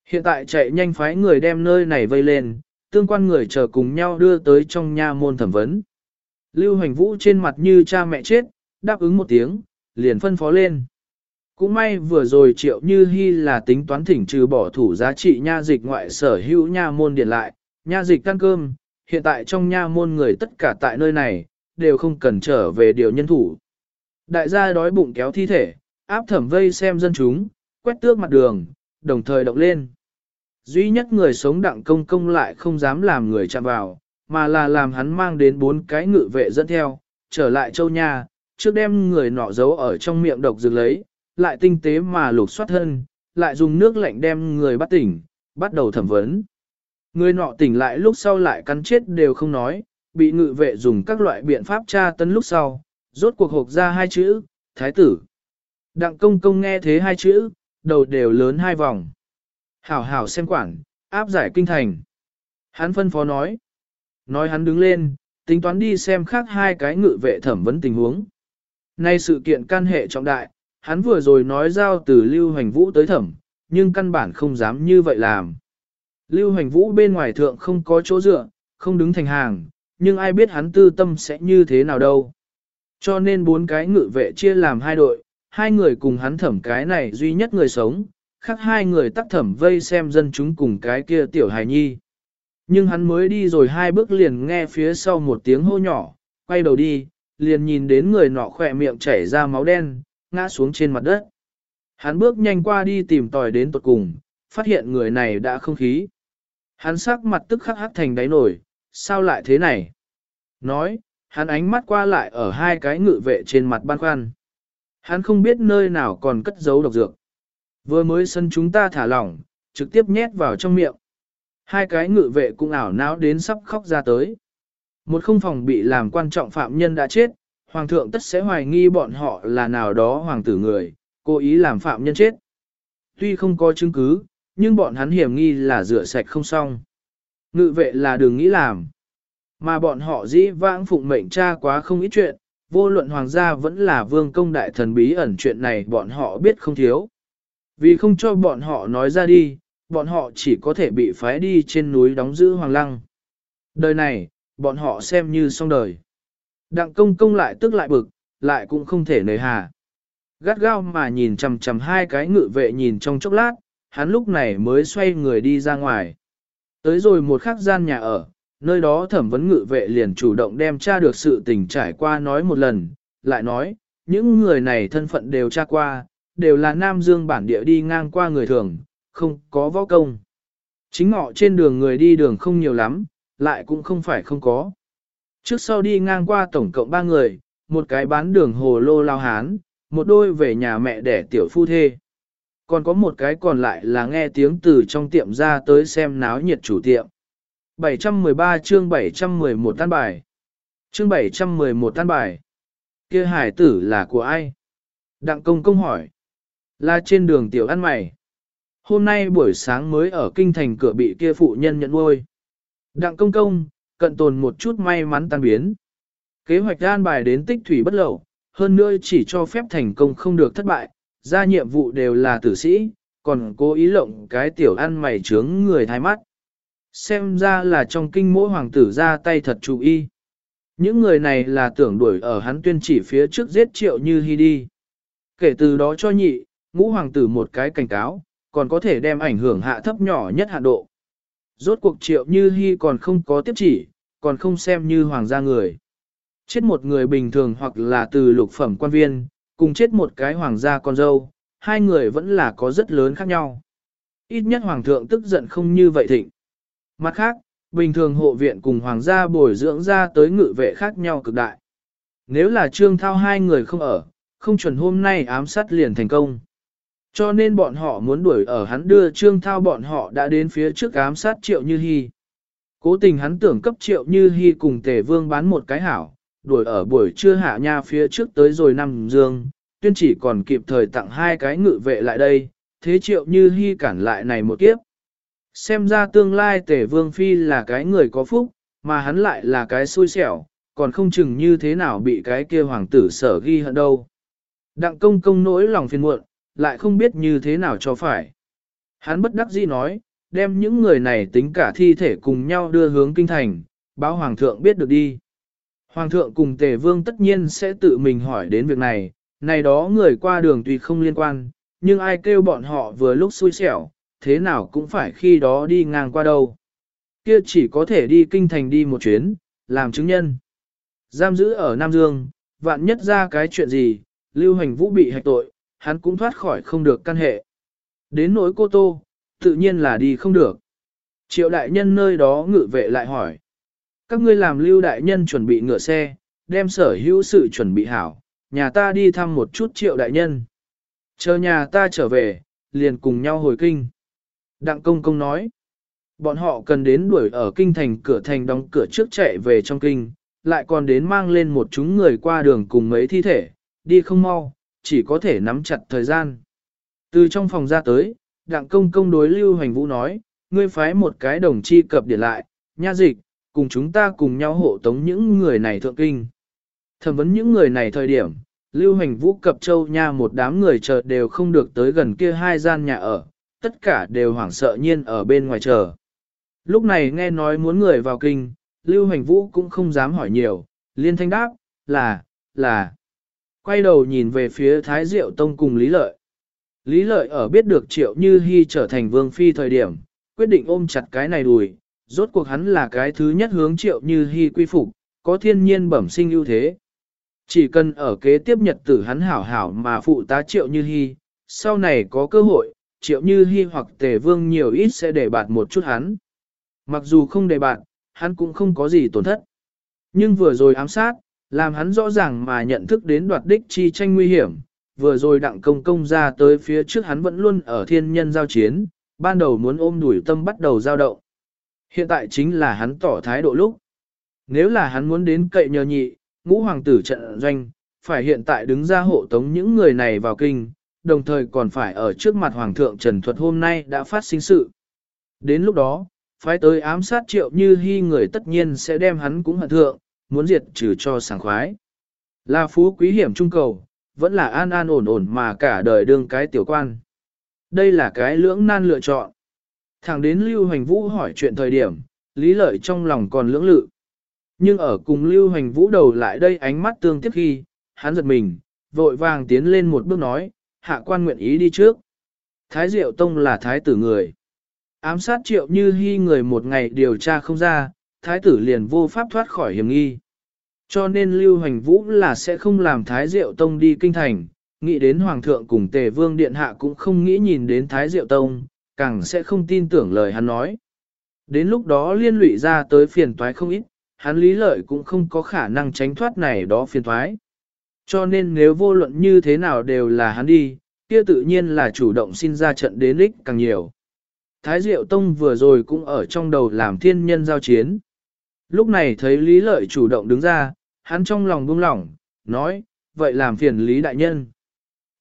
Hiện tại chạy nhanh phái người đem nơi này vây lên, tương quan người chờ cùng nhau đưa tới trong nha môn thẩm vấn. Lưu Hoành Vũ trên mặt như cha mẹ chết, đáp ứng một tiếng, liền phân phó lên. Cũng may vừa rồi triệu như Hi là tính toán thỉnh trừ bỏ thủ giá trị nha dịch ngoại sở hữu nha môn điện lại, nha dịch căn cơm, hiện tại trong nha môn người tất cả tại nơi này, đều không cần trở về điều nhân thủ. Đại gia đói bụng kéo thi thể, áp thẩm vây xem dân chúng, quét tước mặt đường, đồng thời động lên. Duy nhất người sống đặng công công lại không dám làm người chạm vào, mà là làm hắn mang đến bốn cái ngự vệ dẫn theo, trở lại châu nhà, trước đem người nọ giấu ở trong miệng độc dược lấy, lại tinh tế mà lục soát thân, lại dùng nước lạnh đem người bắt tỉnh, bắt đầu thẩm vấn. Người nọ tỉnh lại lúc sau lại cắn chết đều không nói, bị ngự vệ dùng các loại biện pháp tra tấn lúc sau, rốt cuộc hộp ra hai chữ, thái tử. Đặng công công nghe thế hai chữ, đầu đều lớn hai vòng. Hảo hảo xem quản, áp giải kinh thành. Hắn phân phó nói. Nói hắn đứng lên, tính toán đi xem khác hai cái ngự vệ thẩm vấn tình huống. Nay sự kiện can hệ trọng đại, hắn vừa rồi nói giao từ Lưu Hoành Vũ tới thẩm, nhưng căn bản không dám như vậy làm. Lưu Hoành Vũ bên ngoài thượng không có chỗ dựa, không đứng thành hàng, nhưng ai biết hắn tư tâm sẽ như thế nào đâu. Cho nên bốn cái ngự vệ chia làm hai đội, hai người cùng hắn thẩm cái này duy nhất người sống, khác hai người tắc thẩm vây xem dân chúng cùng cái kia tiểu hài nhi. Nhưng hắn mới đi rồi hai bước liền nghe phía sau một tiếng hô nhỏ, quay đầu đi, liền nhìn đến người nọ khỏe miệng chảy ra máu đen, ngã xuống trên mặt đất. Hắn bước nhanh qua đi tìm tòi đến tột cùng, phát hiện người này đã không khí. Hắn sắc mặt tức khắc hắc thành đáy nổi, sao lại thế này? Nói, hắn ánh mắt qua lại ở hai cái ngự vệ trên mặt ban khoăn. Hắn không biết nơi nào còn cất giấu độc dược. Vừa mới sân chúng ta thả lỏng, trực tiếp nhét vào trong miệng. Hai cái ngự vệ cũng ảo não đến sắp khóc ra tới. Một không phòng bị làm quan trọng phạm nhân đã chết, hoàng thượng tất sẽ hoài nghi bọn họ là nào đó hoàng tử người, cố ý làm phạm nhân chết. Tuy không có chứng cứ, nhưng bọn hắn hiểm nghi là rửa sạch không xong. Ngự vệ là đừng nghĩ làm. Mà bọn họ dĩ vãng phụng mệnh cha quá không ít chuyện, vô luận hoàng gia vẫn là vương công đại thần bí ẩn chuyện này bọn họ biết không thiếu. Vì không cho bọn họ nói ra đi, bọn họ chỉ có thể bị phái đi trên núi đóng giữ hoàng lăng. Đời này, bọn họ xem như xong đời. Đặng công công lại tức lại bực, lại cũng không thể nời hà. Gắt gao mà nhìn chằm chằm hai cái ngự vệ nhìn trong chốc lát, hắn lúc này mới xoay người đi ra ngoài. Tới rồi một khắc gian nhà ở, nơi đó thẩm vấn ngự vệ liền chủ động đem tra được sự tình trải qua nói một lần, lại nói, những người này thân phận đều tra qua, đều là Nam Dương bản địa đi ngang qua người thường, không có võ công. Chính ngọ trên đường người đi đường không nhiều lắm, lại cũng không phải không có. Trước sau đi ngang qua tổng cộng ba người, một cái bán đường hồ lô lao hán, một đôi về nhà mẹ đẻ tiểu phu thê. Còn có một cái còn lại là nghe tiếng từ trong tiệm ra tới xem náo nhiệt chủ tiệm. 713 chương 711 tan bài. Chương 711 tan bài. Kia hải tử là của ai? Đặng công công hỏi. Là trên đường tiểu ăn mày. Hôm nay buổi sáng mới ở kinh thành cửa bị kia phụ nhân nhận nuôi. Đặng công công, cận tồn một chút may mắn tan biến. Kế hoạch an bài đến tích thủy bất lậu, hơn nữa chỉ cho phép thành công không được thất bại, ra nhiệm vụ đều là tử sĩ, còn cố ý lộng cái tiểu ăn mày trướng người thái mắt. Xem ra là trong kinh mỗi hoàng tử ra tay thật chú ý. Những người này là tưởng đuổi ở hắn tuyên chỉ phía trước giết triệu như hy đi. Kể từ đó cho nhị, ngũ hoàng tử một cái cảnh cáo, còn có thể đem ảnh hưởng hạ thấp nhỏ nhất hạ độ. Rốt cuộc triệu như hy còn không có tiếp chỉ, còn không xem như hoàng gia người. Chết một người bình thường hoặc là từ lục phẩm quan viên, cùng chết một cái hoàng gia con dâu, hai người vẫn là có rất lớn khác nhau. Ít nhất hoàng thượng tức giận không như vậy thịnh. Mặt khác, bình thường hộ viện cùng hoàng gia bồi dưỡng ra tới ngự vệ khác nhau cực đại. Nếu là trương thao hai người không ở, không chuẩn hôm nay ám sát liền thành công. Cho nên bọn họ muốn đuổi ở hắn đưa trương thao bọn họ đã đến phía trước ám sát triệu như hy. Cố tình hắn tưởng cấp triệu như hy cùng tề vương bán một cái hảo, đuổi ở buổi trưa hạ nha phía trước tới rồi năm dương, tuyên chỉ còn kịp thời tặng hai cái ngự vệ lại đây, thế triệu như hy cản lại này một kiếp. Xem ra tương lai tề vương phi là cái người có phúc, mà hắn lại là cái xui xẻo, còn không chừng như thế nào bị cái kia hoàng tử sở ghi hận đâu. Đặng công công nỗi lòng phiền muộn, lại không biết như thế nào cho phải. Hắn bất đắc dĩ nói, đem những người này tính cả thi thể cùng nhau đưa hướng kinh thành, báo hoàng thượng biết được đi. Hoàng thượng cùng tề vương tất nhiên sẽ tự mình hỏi đến việc này, này đó người qua đường tuy không liên quan, nhưng ai kêu bọn họ vừa lúc xui xẻo, thế nào cũng phải khi đó đi ngang qua đâu. Kia chỉ có thể đi kinh thành đi một chuyến, làm chứng nhân. Giam giữ ở Nam Dương, vạn nhất ra cái chuyện gì, Lưu Hành Vũ bị hạch tội, hắn cũng thoát khỏi không được căn hệ. Đến nỗi cô Tô, tự nhiên là đi không được. Triệu đại nhân nơi đó ngự vệ lại hỏi. Các ngươi làm lưu đại nhân chuẩn bị ngựa xe, đem sở hữu sự chuẩn bị hảo, nhà ta đi thăm một chút triệu đại nhân. Chờ nhà ta trở về, liền cùng nhau hồi kinh. Đặng công công nói, bọn họ cần đến đuổi ở kinh thành cửa thành đóng cửa trước chạy về trong kinh, lại còn đến mang lên một chúng người qua đường cùng mấy thi thể, đi không mau, chỉ có thể nắm chặt thời gian. Từ trong phòng ra tới, đặng công công đối Lưu Hoành Vũ nói, ngươi phái một cái đồng chi cập điện lại, nha dịch, cùng chúng ta cùng nhau hộ tống những người này thượng kinh. Thẩm vấn những người này thời điểm, Lưu Hành Vũ cập châu nha một đám người chờ đều không được tới gần kia hai gian nhà ở, tất cả đều hoảng sợ nhiên ở bên ngoài chờ. Lúc này nghe nói muốn người vào kinh, Lưu Hành Vũ cũng không dám hỏi nhiều, liên thanh đáp, là, là. Quay đầu nhìn về phía Thái Diệu Tông cùng Lý Lợi. Lý Lợi ở biết được Triệu Như Hi trở thành vương phi thời điểm, quyết định ôm chặt cái này đùi, rốt cuộc hắn là cái thứ nhất hướng Triệu Như Hi quy phục, có thiên nhiên bẩm sinh ưu thế. Chỉ cần ở kế tiếp nhật tử hắn hảo hảo mà phụ tá Triệu Như Hi, sau này có cơ hội, Triệu Như Hi hoặc Tề Vương nhiều ít sẽ để bạt một chút hắn. Mặc dù không để bạt, hắn cũng không có gì tổn thất. Nhưng vừa rồi ám sát, làm hắn rõ ràng mà nhận thức đến đoạt đích chi tranh nguy hiểm, vừa rồi đặng công công ra tới phía trước hắn vẫn luôn ở thiên nhân giao chiến, ban đầu muốn ôm đuổi tâm bắt đầu giao động. Hiện tại chính là hắn tỏ thái độ lúc. Nếu là hắn muốn đến cậy nhờ nhị, ngũ hoàng tử trận doanh, phải hiện tại đứng ra hộ tống những người này vào kinh, đồng thời còn phải ở trước mặt hoàng thượng Trần Thuật hôm nay đã phát sinh sự. Đến lúc đó, phái tới ám sát triệu như hy người tất nhiên sẽ đem hắn cũng hận thượng, muốn diệt trừ cho sảng khoái. Là phú quý hiểm trung cầu, vẫn là an an ổn ổn mà cả đời đương cái tiểu quan. Đây là cái lưỡng nan lựa chọn. Thẳng đến Lưu Hoành Vũ hỏi chuyện thời điểm, lý lợi trong lòng còn lưỡng lự. Nhưng ở cùng Lưu Hoành Vũ đầu lại đây ánh mắt tương tiếp khi, hắn giật mình, vội vàng tiến lên một bước nói, hạ quan nguyện ý đi trước. Thái Diệu Tông là thái tử người. Ám sát triệu như hy người một ngày điều tra không ra, thái tử liền vô pháp thoát khỏi hiểm nghi. Cho nên Lưu Hoành Vũ là sẽ không làm Thái Diệu Tông đi kinh thành, nghĩ đến Hoàng thượng cùng Tề Vương Điện Hạ cũng không nghĩ nhìn đến Thái Diệu Tông, càng sẽ không tin tưởng lời hắn nói. Đến lúc đó liên lụy ra tới phiền toái không ít, hắn lý lợi cũng không có khả năng tránh thoát này đó phiền toái. Cho nên nếu vô luận như thế nào đều là hắn đi, kia tự nhiên là chủ động xin ra trận đến ích càng nhiều. Thái Diệu Tông vừa rồi cũng ở trong đầu làm thiên nhân giao chiến. Lúc này thấy Lý Lợi chủ động đứng ra, hắn trong lòng buông lỏng, nói, vậy làm phiền Lý Đại Nhân.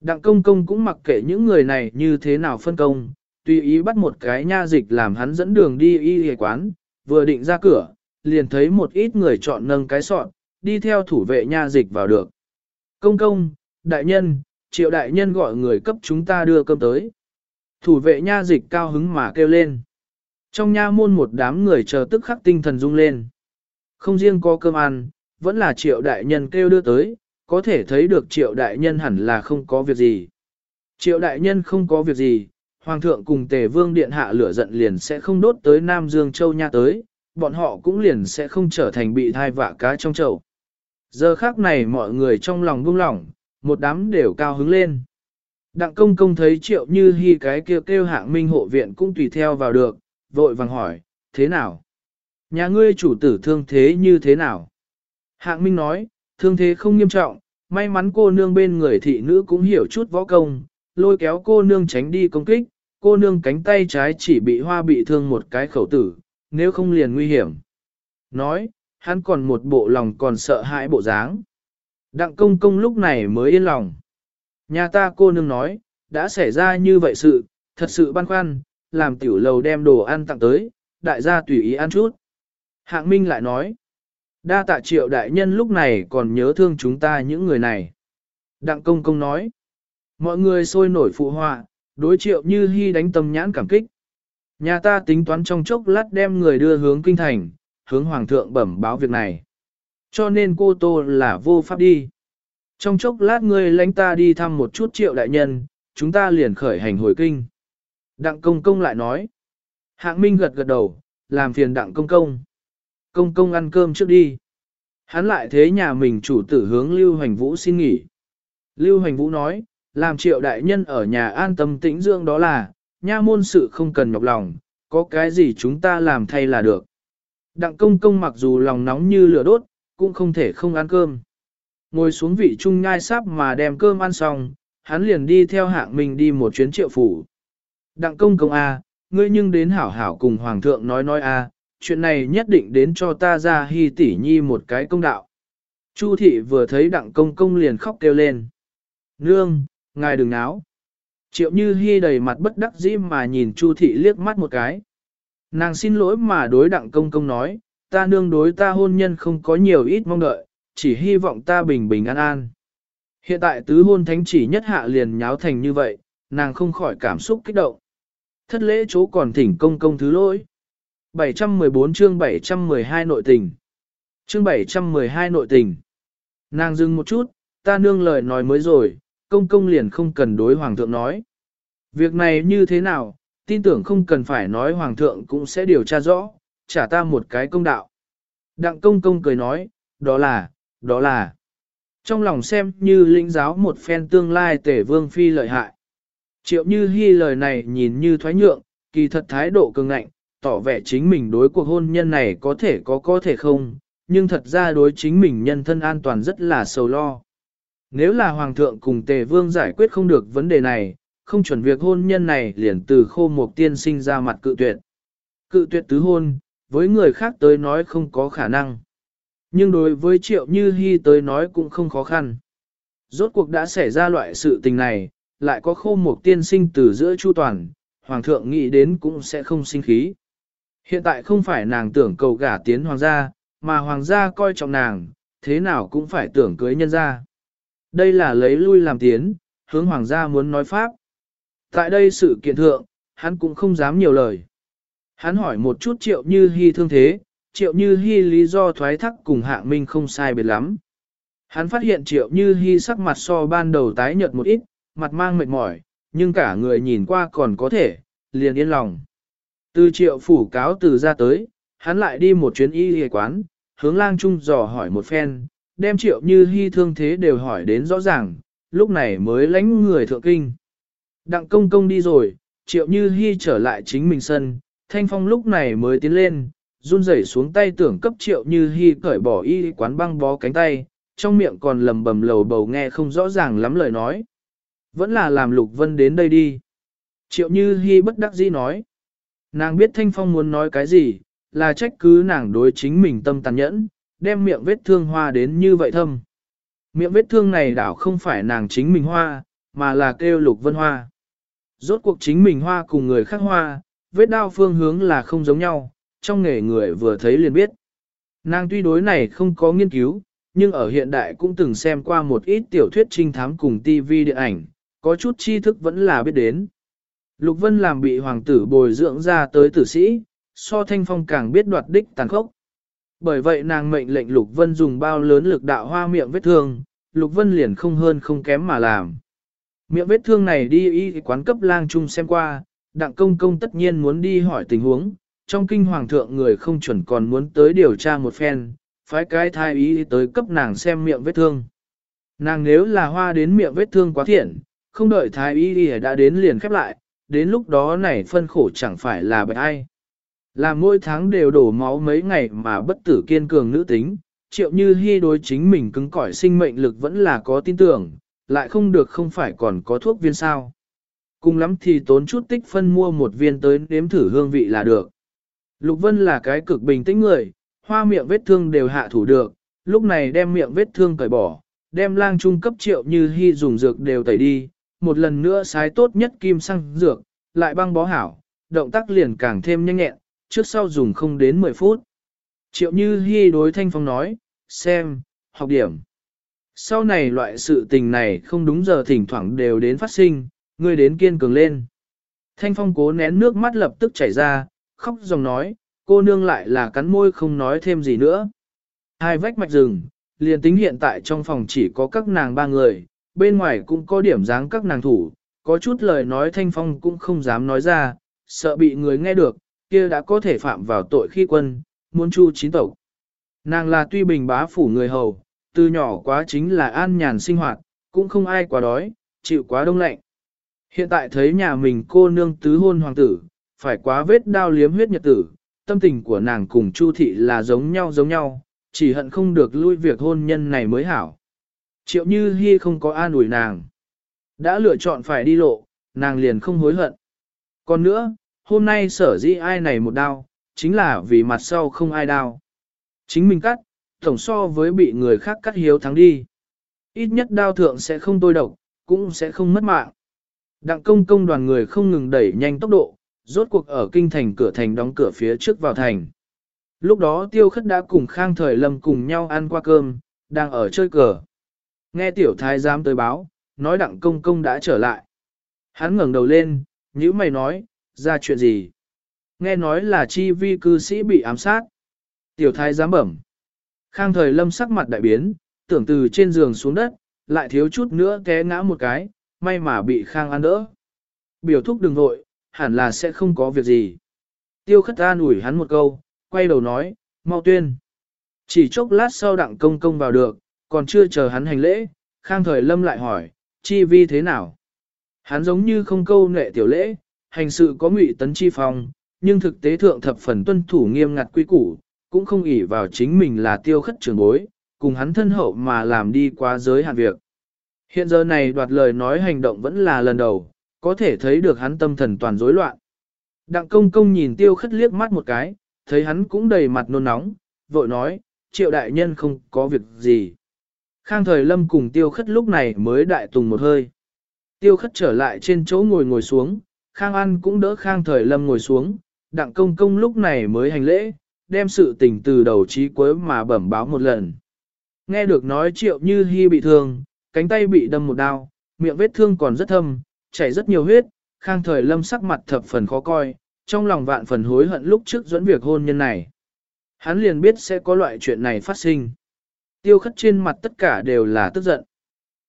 Đặng công công cũng mặc kệ những người này như thế nào phân công, tùy ý bắt một cái nha dịch làm hắn dẫn đường đi y y quán, vừa định ra cửa, liền thấy một ít người chọn nâng cái sọn, đi theo thủ vệ nha dịch vào được. Công công, đại nhân, triệu đại nhân gọi người cấp chúng ta đưa cơm tới. Thủ vệ nha dịch cao hứng mà kêu lên. Trong nha môn một đám người chờ tức khắc tinh thần rung lên. Không riêng có cơm ăn, vẫn là triệu đại nhân kêu đưa tới, có thể thấy được triệu đại nhân hẳn là không có việc gì. Triệu đại nhân không có việc gì, hoàng thượng cùng tề vương điện hạ lửa giận liền sẽ không đốt tới Nam Dương Châu Nha tới, bọn họ cũng liền sẽ không trở thành bị thai vạ cá trong chậu. Giờ khác này mọi người trong lòng buông lỏng, một đám đều cao hứng lên. Đặng công công thấy triệu như hy cái kêu kêu hạng minh hộ viện cũng tùy theo vào được, vội vàng hỏi, thế nào? Nhà ngươi chủ tử thương thế như thế nào? Hạng minh nói, thương thế không nghiêm trọng, may mắn cô nương bên người thị nữ cũng hiểu chút võ công, lôi kéo cô nương tránh đi công kích, cô nương cánh tay trái chỉ bị hoa bị thương một cái khẩu tử, nếu không liền nguy hiểm. Nói, hắn còn một bộ lòng còn sợ hãi bộ dáng. Đặng công công lúc này mới yên lòng. Nhà ta cô nương nói, đã xảy ra như vậy sự, thật sự băn khoăn, làm tiểu lầu đem đồ ăn tặng tới, đại gia tùy ý ăn chút. Hạng Minh lại nói, đa tạ triệu đại nhân lúc này còn nhớ thương chúng ta những người này. Đặng công công nói, mọi người sôi nổi phụ họa, đối triệu như hy đánh tâm nhãn cảm kích. Nhà ta tính toán trong chốc lát đem người đưa hướng kinh thành, hướng hoàng thượng bẩm báo việc này. Cho nên cô Tô là vô pháp đi. Trong chốc lát ngươi lãnh ta đi thăm một chút triệu đại nhân, chúng ta liền khởi hành hồi kinh. Đặng công công lại nói. Hạng Minh gật gật đầu, làm phiền đặng công công. Công công ăn cơm trước đi. Hắn lại thế nhà mình chủ tử hướng Lưu Hoành Vũ xin nghỉ. Lưu Hoành Vũ nói, làm triệu đại nhân ở nhà an tâm tĩnh dưỡng đó là, nha môn sự không cần nhọc lòng, có cái gì chúng ta làm thay là được. Đặng công công mặc dù lòng nóng như lửa đốt, cũng không thể không ăn cơm. Ngồi xuống vị trung nhai sáp mà đem cơm ăn xong, hắn liền đi theo hạng mình đi một chuyến triệu phủ. Đặng công công A, ngươi nhưng đến hảo hảo cùng hoàng thượng nói nói A, chuyện này nhất định đến cho ta ra hy tỷ nhi một cái công đạo. Chu thị vừa thấy đặng công công liền khóc kêu lên. Nương, ngài đừng náo. Triệu như hy đầy mặt bất đắc dĩ mà nhìn Chu thị liếc mắt một cái. Nàng xin lỗi mà đối đặng công công nói, ta nương đối ta hôn nhân không có nhiều ít mong đợi, chỉ hy vọng ta bình bình an an. Hiện tại tứ hôn thánh chỉ nhất hạ liền nháo thành như vậy, nàng không khỏi cảm xúc kích động. Thất lễ chỗ còn thỉnh công công thứ lỗi. 714 chương 712 nội tình. Chương 712 nội tình. Nàng dừng một chút, ta nương lời nói mới rồi, công công liền không cần đối hoàng thượng nói. Việc này như thế nào, tin tưởng không cần phải nói hoàng thượng cũng sẽ điều tra rõ, trả ta một cái công đạo. Đặng công công cười nói, đó là, đó là. Trong lòng xem như lĩnh giáo một phen tương lai tể vương phi lợi hại. Triệu như hy lời này nhìn như thoái nhượng, kỳ thật thái độ cường ngạnh, tỏ vẻ chính mình đối cuộc hôn nhân này có thể có có thể không, nhưng thật ra đối chính mình nhân thân an toàn rất là sầu lo. Nếu là hoàng thượng cùng tề vương giải quyết không được vấn đề này, không chuẩn việc hôn nhân này liền từ khô một tiên sinh ra mặt cự tuyệt. Cự tuyệt tứ hôn, với người khác tới nói không có khả năng. Nhưng đối với triệu như hy tới nói cũng không khó khăn. Rốt cuộc đã xảy ra loại sự tình này, lại có khô một tiên sinh từ giữa chu toàn, hoàng thượng nghĩ đến cũng sẽ không sinh khí. Hiện tại không phải nàng tưởng cầu gả tiến hoàng gia, mà hoàng gia coi trọng nàng, thế nào cũng phải tưởng cưới nhân gia. Đây là lấy lui làm tiến, hướng hoàng gia muốn nói pháp. Tại đây sự kiện thượng, hắn cũng không dám nhiều lời. Hắn hỏi một chút triệu như hy thương thế, triệu như hy lý do thoái thác cùng hạng minh không sai biệt lắm. Hắn phát hiện triệu như hy sắc mặt so ban đầu tái nhợt một ít, mặt mang mệt mỏi, nhưng cả người nhìn qua còn có thể, liền yên lòng. Từ triệu phủ cáo từ ra tới, hắn lại đi một chuyến y y quán, hướng lang trung dò hỏi một phen, đem triệu như hy thương thế đều hỏi đến rõ ràng, lúc này mới lánh người thượng kinh. Đặng công công đi rồi, triệu như hy trở lại chính mình sân, thanh phong lúc này mới tiến lên, run rẩy xuống tay tưởng cấp triệu như hy cởi bỏ y quán băng bó cánh tay, trong miệng còn lầm bầm lầu bầu nghe không rõ ràng lắm lời nói. Vẫn là làm lục vân đến đây đi. Triệu như hy bất đắc dĩ nói. Nàng biết thanh phong muốn nói cái gì, là trách cứ nàng đối chính mình tâm tàn nhẫn, đem miệng vết thương hoa đến như vậy thâm. Miệng vết thương này đảo không phải nàng chính mình hoa, mà là kêu lục vân hoa. Rốt cuộc chính mình hoa cùng người khác hoa, vết đao phương hướng là không giống nhau, trong nghề người vừa thấy liền biết. Nàng tuy đối này không có nghiên cứu, nhưng ở hiện đại cũng từng xem qua một ít tiểu thuyết trinh thám cùng TV điện ảnh, có chút tri thức vẫn là biết đến. Lục Vân làm bị hoàng tử bồi dưỡng ra tới tử sĩ, so thanh phong càng biết đoạt đích tàn khốc. Bởi vậy nàng mệnh lệnh Lục Vân dùng bao lớn lực đạo hoa miệng vết thương, Lục Vân liền không hơn không kém mà làm. Miệng vết thương này đi y quán cấp lang trung xem qua, đặng công công tất nhiên muốn đi hỏi tình huống, trong kinh hoàng thượng người không chuẩn còn muốn tới điều tra một phen, phái cái thai ý tới cấp nàng xem miệng vết thương. Nàng nếu là hoa đến miệng vết thương quá thiện, không đợi thái y đã đến liền khép lại, đến lúc đó này phân khổ chẳng phải là bệnh ai. Làm mỗi tháng đều đổ máu mấy ngày mà bất tử kiên cường nữ tính, triệu như hy đối chính mình cứng cỏi sinh mệnh lực vẫn là có tin tưởng, lại không được không phải còn có thuốc viên sao. Cùng lắm thì tốn chút tích phân mua một viên tới nếm thử hương vị là được. Lục Vân là cái cực bình tĩnh người, hoa miệng vết thương đều hạ thủ được, lúc này đem miệng vết thương cởi bỏ, đem lang trung cấp triệu như hy dùng dược đều tẩy đi, một lần nữa sái tốt nhất kim xăng dược, lại băng bó hảo, động tác liền càng thêm nhanh nhẹn, trước sau dùng không đến 10 phút. Triệu Như Hi đối Thanh Phong nói, xem, học điểm. Sau này loại sự tình này không đúng giờ thỉnh thoảng đều đến phát sinh, ngươi đến kiên cường lên. Thanh Phong cố nén nước mắt lập tức chảy ra, khóc dòng nói, cô nương lại là cắn môi không nói thêm gì nữa. Hai vách mạch rừng, liền tính hiện tại trong phòng chỉ có các nàng ba người, bên ngoài cũng có điểm dáng các nàng thủ, có chút lời nói Thanh Phong cũng không dám nói ra, sợ bị người nghe được, kia đã có thể phạm vào tội khi quân, muốn chu chín tộc. Nàng là tuy bình bá phủ người hầu, từ nhỏ quá chính là an nhàn sinh hoạt, cũng không ai quá đói, chịu quá đông lạnh. Hiện tại thấy nhà mình cô nương tứ hôn hoàng tử, phải quá vết đao liếm huyết nhật tử, tâm tình của nàng cùng Chu thị là giống nhau giống nhau, chỉ hận không được lui việc hôn nhân này mới hảo. Triệu Như Hi không có an ủi nàng. Đã lựa chọn phải đi lộ, nàng liền không hối hận. Còn nữa, hôm nay sở dĩ ai này một đao, chính là vì mặt sau không ai đao. Chính mình cắt, tổng so với bị người khác cắt hiếu thắng đi. Ít nhất đao thượng sẽ không tôi độc, cũng sẽ không mất mạng. Đặng công công đoàn người không ngừng đẩy nhanh tốc độ, rốt cuộc ở kinh thành cửa thành đóng cửa phía trước vào thành. Lúc đó tiêu khất đã cùng khang thời lâm cùng nhau ăn qua cơm, đang ở chơi cờ. Nghe tiểu thái giám tới báo, nói đặng công công đã trở lại. Hắn ngẩng đầu lên, nhữ mày nói, ra chuyện gì? Nghe nói là chi vi cư sĩ bị ám sát. Tiểu thái giám bẩm. Khang thời lâm sắc mặt đại biến, tưởng từ trên giường xuống đất, lại thiếu chút nữa té ngã một cái, may mà bị Khang ăn đỡ. Biểu thúc đừng vội, hẳn là sẽ không có việc gì. Tiêu khất an ủi hắn một câu, quay đầu nói, mau tuyên. Chỉ chốc lát sau đặng công công vào được, còn chưa chờ hắn hành lễ, Khang thời lâm lại hỏi, chi vi thế nào? Hắn giống như không câu nệ tiểu lễ, hành sự có ngụy tấn chi phong, nhưng thực tế thượng thập phần tuân thủ nghiêm ngặt quy củ, cũng không ỷ vào chính mình là tiêu khất trường bối, cùng hắn thân hậu mà làm đi quá giới hạn việc. Hiện giờ này đoạt lời nói hành động vẫn là lần đầu, có thể thấy được hắn tâm thần toàn rối loạn. Đặng công công nhìn tiêu khất liếc mắt một cái, thấy hắn cũng đầy mặt nôn nóng, vội nói, triệu đại nhân không có việc gì. Khang thời lâm cùng tiêu khất lúc này mới đại tùng một hơi. Tiêu khất trở lại trên chỗ ngồi ngồi xuống, Khang An cũng đỡ Khang thời lâm ngồi xuống, đặng công công lúc này mới hành lễ, đem sự tình từ đầu chí cuối mà bẩm báo một lần. Nghe được nói triệu như hy bị thương, cánh tay bị đâm một đao, miệng vết thương còn rất thâm, chảy rất nhiều huyết, khang thời lâm sắc mặt thập phần khó coi, trong lòng vạn phần hối hận lúc trước dẫn việc hôn nhân này. Hắn liền biết sẽ có loại chuyện này phát sinh. Tiêu khất trên mặt tất cả đều là tức giận.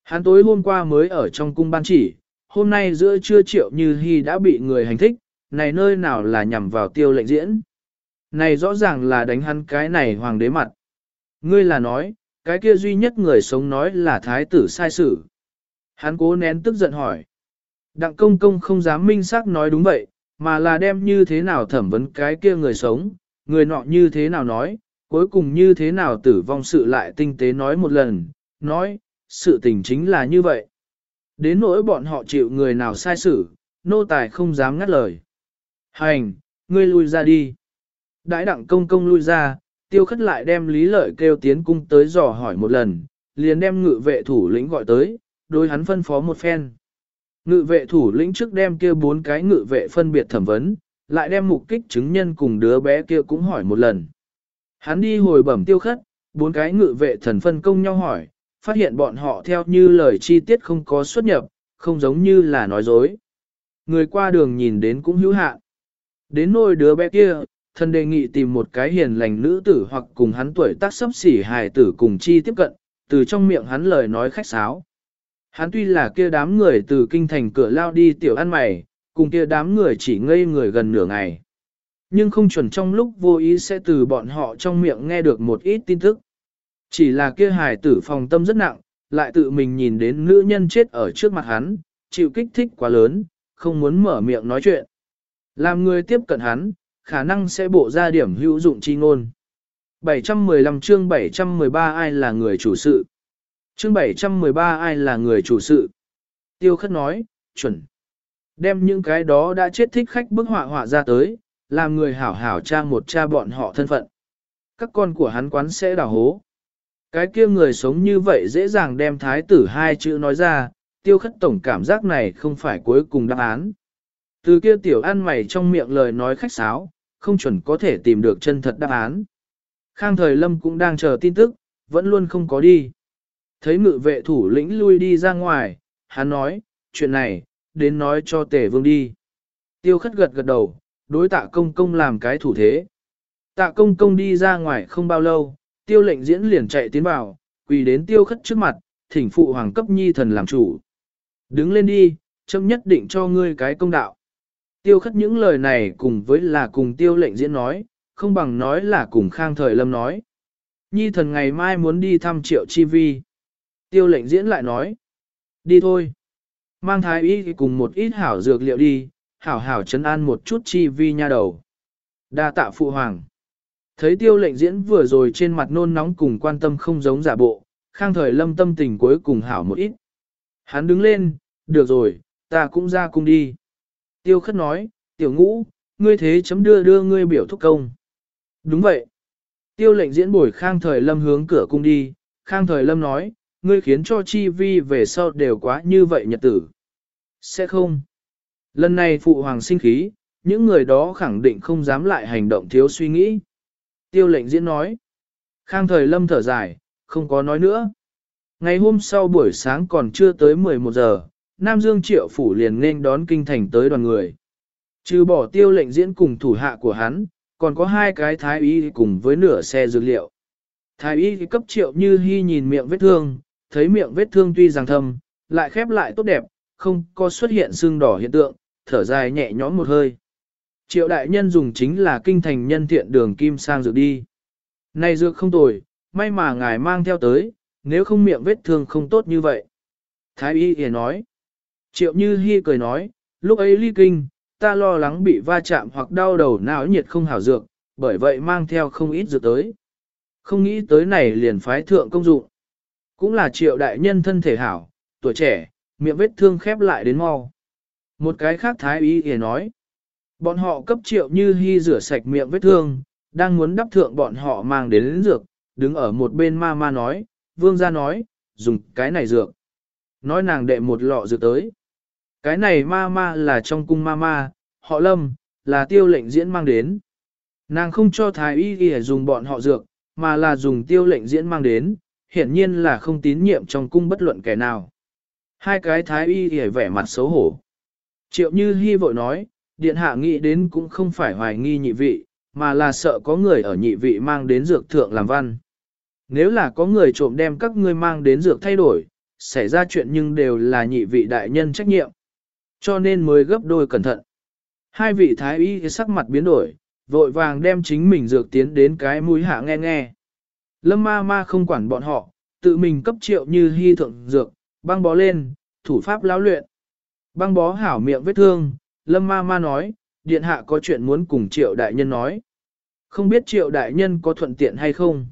Hắn tối hôm qua mới ở trong cung ban chỉ, hôm nay giữa trưa triệu như hy đã bị người hành thích, này nơi nào là nhằm vào tiêu lệnh diễn. Này rõ ràng là đánh hắn cái này hoàng đế mặt. Ngươi là nói, cái kia duy nhất người sống nói là thái tử sai sự. Hắn cố nén tức giận hỏi. Đặng công công không dám minh xác nói đúng vậy, mà là đem như thế nào thẩm vấn cái kia người sống, người nọ như thế nào nói, cuối cùng như thế nào tử vong sự lại tinh tế nói một lần, nói, sự tình chính là như vậy. Đến nỗi bọn họ chịu người nào sai xử, nô tài không dám ngắt lời. Hành, ngươi lui ra đi. Đãi đặng công công lui ra, tiêu khất lại đem lý lợi kêu tiến cung tới dò hỏi một lần, liền đem ngự vệ thủ lĩnh gọi tới, đối hắn phân phó một phen. Ngự vệ thủ lĩnh trước đem kia bốn cái ngự vệ phân biệt thẩm vấn, lại đem mục kích chứng nhân cùng đứa bé kia cũng hỏi một lần. Hắn đi hồi bẩm tiêu khất, bốn cái ngự vệ thần phân công nhau hỏi, phát hiện bọn họ theo như lời chi tiết không có xuất nhập, không giống như là nói dối. Người qua đường nhìn đến cũng hữu hạn. Đến nôi đứa bé kia, thần đề nghị tìm một cái hiền lành nữ tử hoặc cùng hắn tuổi tác sấp xỉ hài tử cùng chi tiếp cận, từ trong miệng hắn lời nói khách sáo. Hắn tuy là kia đám người từ kinh thành cửa lao đi tiểu ăn mày, cùng kia đám người chỉ ngây người gần nửa ngày. Nhưng không chuẩn trong lúc vô ý sẽ từ bọn họ trong miệng nghe được một ít tin tức. Chỉ là kia hài tử phòng tâm rất nặng, lại tự mình nhìn đến nữ nhân chết ở trước mặt hắn, chịu kích thích quá lớn, không muốn mở miệng nói chuyện. Làm người tiếp cận hắn, khả năng sẽ bộ ra điểm hữu dụng chi ngôn. 715 chương 713 ai là người chủ sự? Chương 713 ai là người chủ sự? Tiêu khất nói, chuẩn. Đem những cái đó đã chết thích khách bức họa họa ra tới, làm người hảo hảo tra một cha bọn họ thân phận. Các con của hắn quán sẽ đào hố. Cái kia người sống như vậy dễ dàng đem thái tử hai chữ nói ra, tiêu khất tổng cảm giác này không phải cuối cùng đáp án. Từ kia tiểu ăn mày trong miệng lời nói khách sáo, không chuẩn có thể tìm được chân thật đáp án. Khang thời lâm cũng đang chờ tin tức, vẫn luôn không có đi. Thấy ngự vệ thủ lĩnh lui đi ra ngoài, hắn nói, chuyện này, đến nói cho tể vương đi. Tiêu khất gật gật đầu, đối tạ công công làm cái thủ thế. Tạ công công đi ra ngoài không bao lâu, tiêu lệnh diễn liền chạy tiến vào, quỳ đến tiêu khất trước mặt, thỉnh phụ hoàng cấp nhi thần làm chủ. Đứng lên đi, châm nhất định cho ngươi cái công đạo. Tiêu khất những lời này cùng với là cùng tiêu lệnh diễn nói, không bằng nói là cùng khang thời lâm nói. Nhi thần ngày mai muốn đi thăm triệu chi vi. Tiêu lệnh diễn lại nói. Đi thôi. Mang thái y cùng một ít hảo dược liệu đi, hảo hảo chấn an một chút chi vi nha đầu. Đa tạ phụ hoàng. Thấy tiêu lệnh diễn vừa rồi trên mặt nôn nóng cùng quan tâm không giống giả bộ, khang thời lâm tâm tình cuối cùng hảo một ít. Hắn đứng lên, được rồi, ta cũng ra cung đi. Tiêu khất nói, tiểu ngũ, ngươi thế chấm đưa đưa ngươi biểu thúc công. Đúng vậy. Tiêu lệnh diễn bồi khang thời lâm hướng cửa cung đi, khang thời lâm nói, ngươi khiến cho chi vi về sau đều quá như vậy nhật tử. Sẽ không. Lần này phụ hoàng sinh khí, những người đó khẳng định không dám lại hành động thiếu suy nghĩ. Tiêu lệnh diễn nói. Khang thời lâm thở dài, không có nói nữa. Ngày hôm sau buổi sáng còn chưa tới 11 giờ, Nam Dương Triệu Phủ liền nên đón kinh thành tới đoàn người. Trừ bỏ tiêu lệnh diễn cùng thủ hạ của hắn, còn có hai cái thái y cùng với nửa xe dược liệu. Thái y cấp triệu như hy nhìn miệng vết thương, thấy miệng vết thương tuy rằng thâm, lại khép lại tốt đẹp, không có xuất hiện sưng đỏ hiện tượng, thở dài nhẹ nhõm một hơi. Triệu đại nhân dùng chính là kinh thành nhân thiện đường kim sang dược đi. Này dược không tồi, may mà ngài mang theo tới, nếu không miệng vết thương không tốt như vậy. Thái y hề nói. Triệu như hy cười nói, lúc ấy ly kinh, ta lo lắng bị va chạm hoặc đau đầu não nhiệt không hảo dược, bởi vậy mang theo không ít dược tới. Không nghĩ tới này liền phái thượng công dụng. Cũng là triệu đại nhân thân thể hảo, tuổi trẻ, miệng vết thương khép lại đến mau. Một cái khác thái y hề nói. Bọn họ cấp triệu như hy rửa sạch miệng vết thương, đang muốn đắp thượng bọn họ mang đến, lĩnh dược, đứng ở một bên ma ma nói, vương gia nói, dùng cái này dược. Nói nàng đệ một lọ dược tới. Cái này ma ma là trong cung ma ma, họ lâm, là tiêu lệnh diễn mang đến. Nàng không cho thái y ghi dùng bọn họ dược, mà là dùng tiêu lệnh diễn mang đến, hiển nhiên là không tín nhiệm trong cung bất luận kẻ nào. Hai cái thái y hề vẻ mặt xấu hổ. Triệu như hy vội nói, điện hạ nghĩ đến cũng không phải hoài nghi nhị vị, mà là sợ có người ở nhị vị mang đến dược thượng làm văn. Nếu là có người trộm đem các ngươi mang đến dược thay đổi, xảy ra chuyện nhưng đều là nhị vị đại nhân trách nhiệm. Cho nên mới gấp đôi cẩn thận. Hai vị thái y sắc mặt biến đổi, vội vàng đem chính mình dược tiến đến cái mũi hạ nghe nghe. Lâm ma ma không quản bọn họ, tự mình cấp triệu như hy thượng dược, băng bó lên, thủ pháp lão luyện. Băng bó hảo miệng vết thương, lâm ma ma nói, điện hạ có chuyện muốn cùng triệu đại nhân nói. Không biết triệu đại nhân có thuận tiện hay không?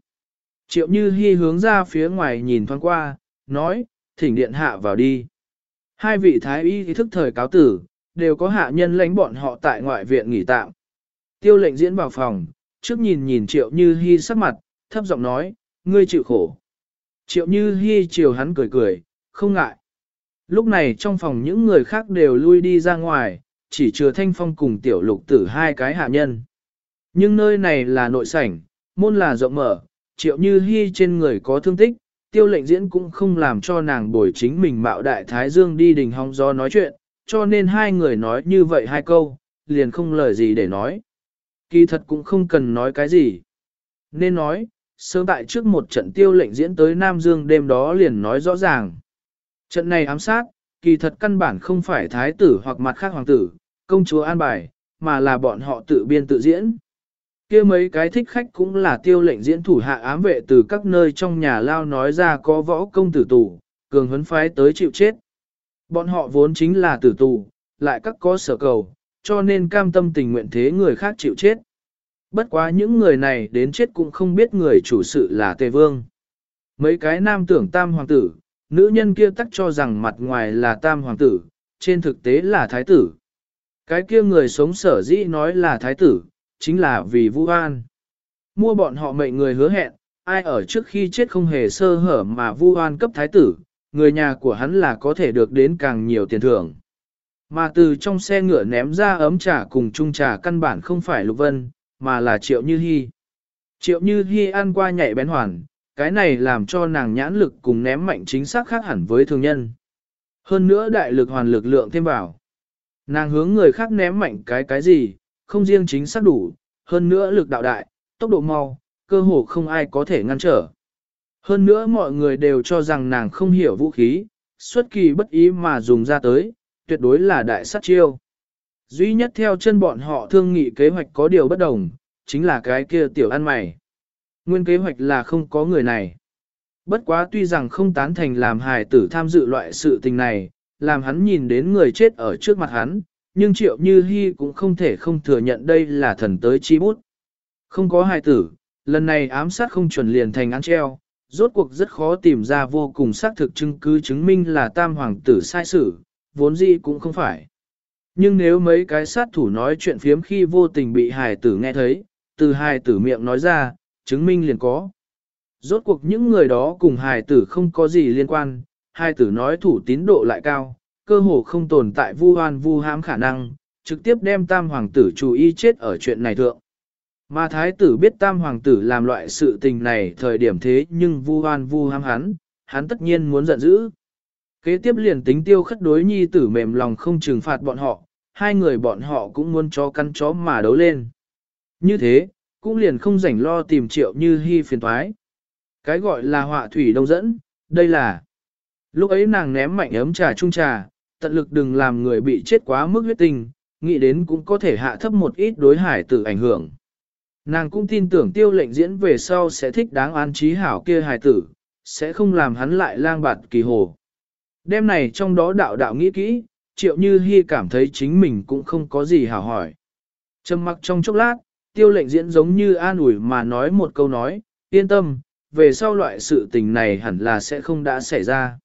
Triệu như hy hướng ra phía ngoài nhìn thoáng qua, nói, thỉnh điện hạ vào đi. Hai vị thái y thức thời cáo tử, đều có hạ nhân lãnh bọn họ tại ngoại viện nghỉ tạm. Tiêu lệnh diễn vào phòng, trước nhìn nhìn triệu như hy sắc mặt, thấp giọng nói, ngươi chịu khổ. Triệu như hy chiều hắn cười cười, không ngại. Lúc này trong phòng những người khác đều lui đi ra ngoài, chỉ chừa thanh phong cùng tiểu lục tử hai cái hạ nhân. Nhưng nơi này là nội sảnh, môn là rộng mở, triệu như hy trên người có thương tích, tiêu lệnh diễn cũng không làm cho nàng bồi chính mình mạo đại thái dương đi đình hong do nói chuyện, cho nên hai người nói như vậy hai câu, liền không lời gì để nói. Kỳ thật cũng không cần nói cái gì. Nên nói, sớm tại trước một trận tiêu lệnh diễn tới Nam Dương đêm đó liền nói rõ ràng. Trận này ám sát, kỳ thật căn bản không phải thái tử hoặc mặt khác hoàng tử, công chúa an bài, mà là bọn họ tự biên tự diễn kia mấy cái thích khách cũng là tiêu lệnh diễn thủ hạ ám vệ từ các nơi trong nhà lao nói ra có võ công tử tù, cường huấn phái tới chịu chết. Bọn họ vốn chính là tử tù, lại các có sở cầu, cho nên cam tâm tình nguyện thế người khác chịu chết. Bất quá những người này đến chết cũng không biết người chủ sự là Tề Vương. Mấy cái nam tưởng tam hoàng tử, nữ nhân kia tắc cho rằng mặt ngoài là tam hoàng tử, trên thực tế là thái tử. Cái kia người sống sở dĩ nói là thái tử, chính là vì Vu An. Mua bọn họ mệnh người hứa hẹn, ai ở trước khi chết không hề sơ hở mà Vu An cấp thái tử, người nhà của hắn là có thể được đến càng nhiều tiền thưởng. Mà từ trong xe ngựa ném ra ấm trà cùng chung trà căn bản không phải Lục Vân, mà là Triệu Như Hi. Triệu Như Hi ăn qua nhảy bén hoàn, cái này làm cho nàng nhãn lực cùng ném mạnh chính xác khác hẳn với thường nhân. Hơn nữa đại lực hoàn lực lượng thêm vào. Nàng hướng người khác ném mạnh cái cái gì, không riêng chính xác đủ, hơn nữa lực đạo đại, tốc độ mau, cơ hồ không ai có thể ngăn trở. Hơn nữa mọi người đều cho rằng nàng không hiểu vũ khí, xuất kỳ bất ý mà dùng ra tới, tuyệt đối là đại sát chiêu. Duy nhất theo chân bọn họ thương nghị kế hoạch có điều bất đồng, chính là cái kia tiểu ăn mày. Nguyên kế hoạch là không có người này. Bất quá tuy rằng không tán thành làm hài tử tham dự loại sự tình này, làm hắn nhìn đến người chết ở trước mặt hắn, nhưng triệu như hy cũng không thể không thừa nhận đây là thần tới chi bút. Không có hài tử, lần này ám sát không chuẩn liền thành án treo, rốt cuộc rất khó tìm ra vô cùng xác thực chứng cứ chứng minh là tam hoàng tử sai sử, vốn gì cũng không phải. Nhưng nếu mấy cái sát thủ nói chuyện phiếm khi vô tình bị hài tử nghe thấy, từ hài tử miệng nói ra, chứng minh liền có. Rốt cuộc những người đó cùng hài tử không có gì liên quan, hài tử nói thủ tín độ lại cao, cơ hồ không tồn tại vu hoan vu hãm khả năng, trực tiếp đem tam hoàng tử chú ý chết ở chuyện này thượng. Mà thái tử biết tam hoàng tử làm loại sự tình này thời điểm thế nhưng vu hoan vu hãm hắn, hắn tất nhiên muốn giận dữ. Kế tiếp liền tính tiêu khất đối nhi tử mềm lòng không trừng phạt bọn họ, hai người bọn họ cũng muốn cho căn chó mà đấu lên. Như thế, cũng liền không rảnh lo tìm triệu như hy phiền thoái. Cái gọi là họa thủy đông dẫn, đây là. Lúc ấy nàng ném mạnh ấm trà chung trà, tận lực đừng làm người bị chết quá mức huyết tình, nghĩ đến cũng có thể hạ thấp một ít đối hải tử ảnh hưởng. Nàng cũng tin tưởng tiêu lệnh diễn về sau sẽ thích đáng an trí hảo kia hài tử, sẽ không làm hắn lại lang bạt kỳ hồ. Đêm này trong đó đạo đạo nghĩ kỹ, triệu như hy cảm thấy chính mình cũng không có gì hảo hỏi. Trầm mặc trong chốc lát, tiêu lệnh diễn giống như an ủi mà nói một câu nói, yên tâm, về sau loại sự tình này hẳn là sẽ không đã xảy ra.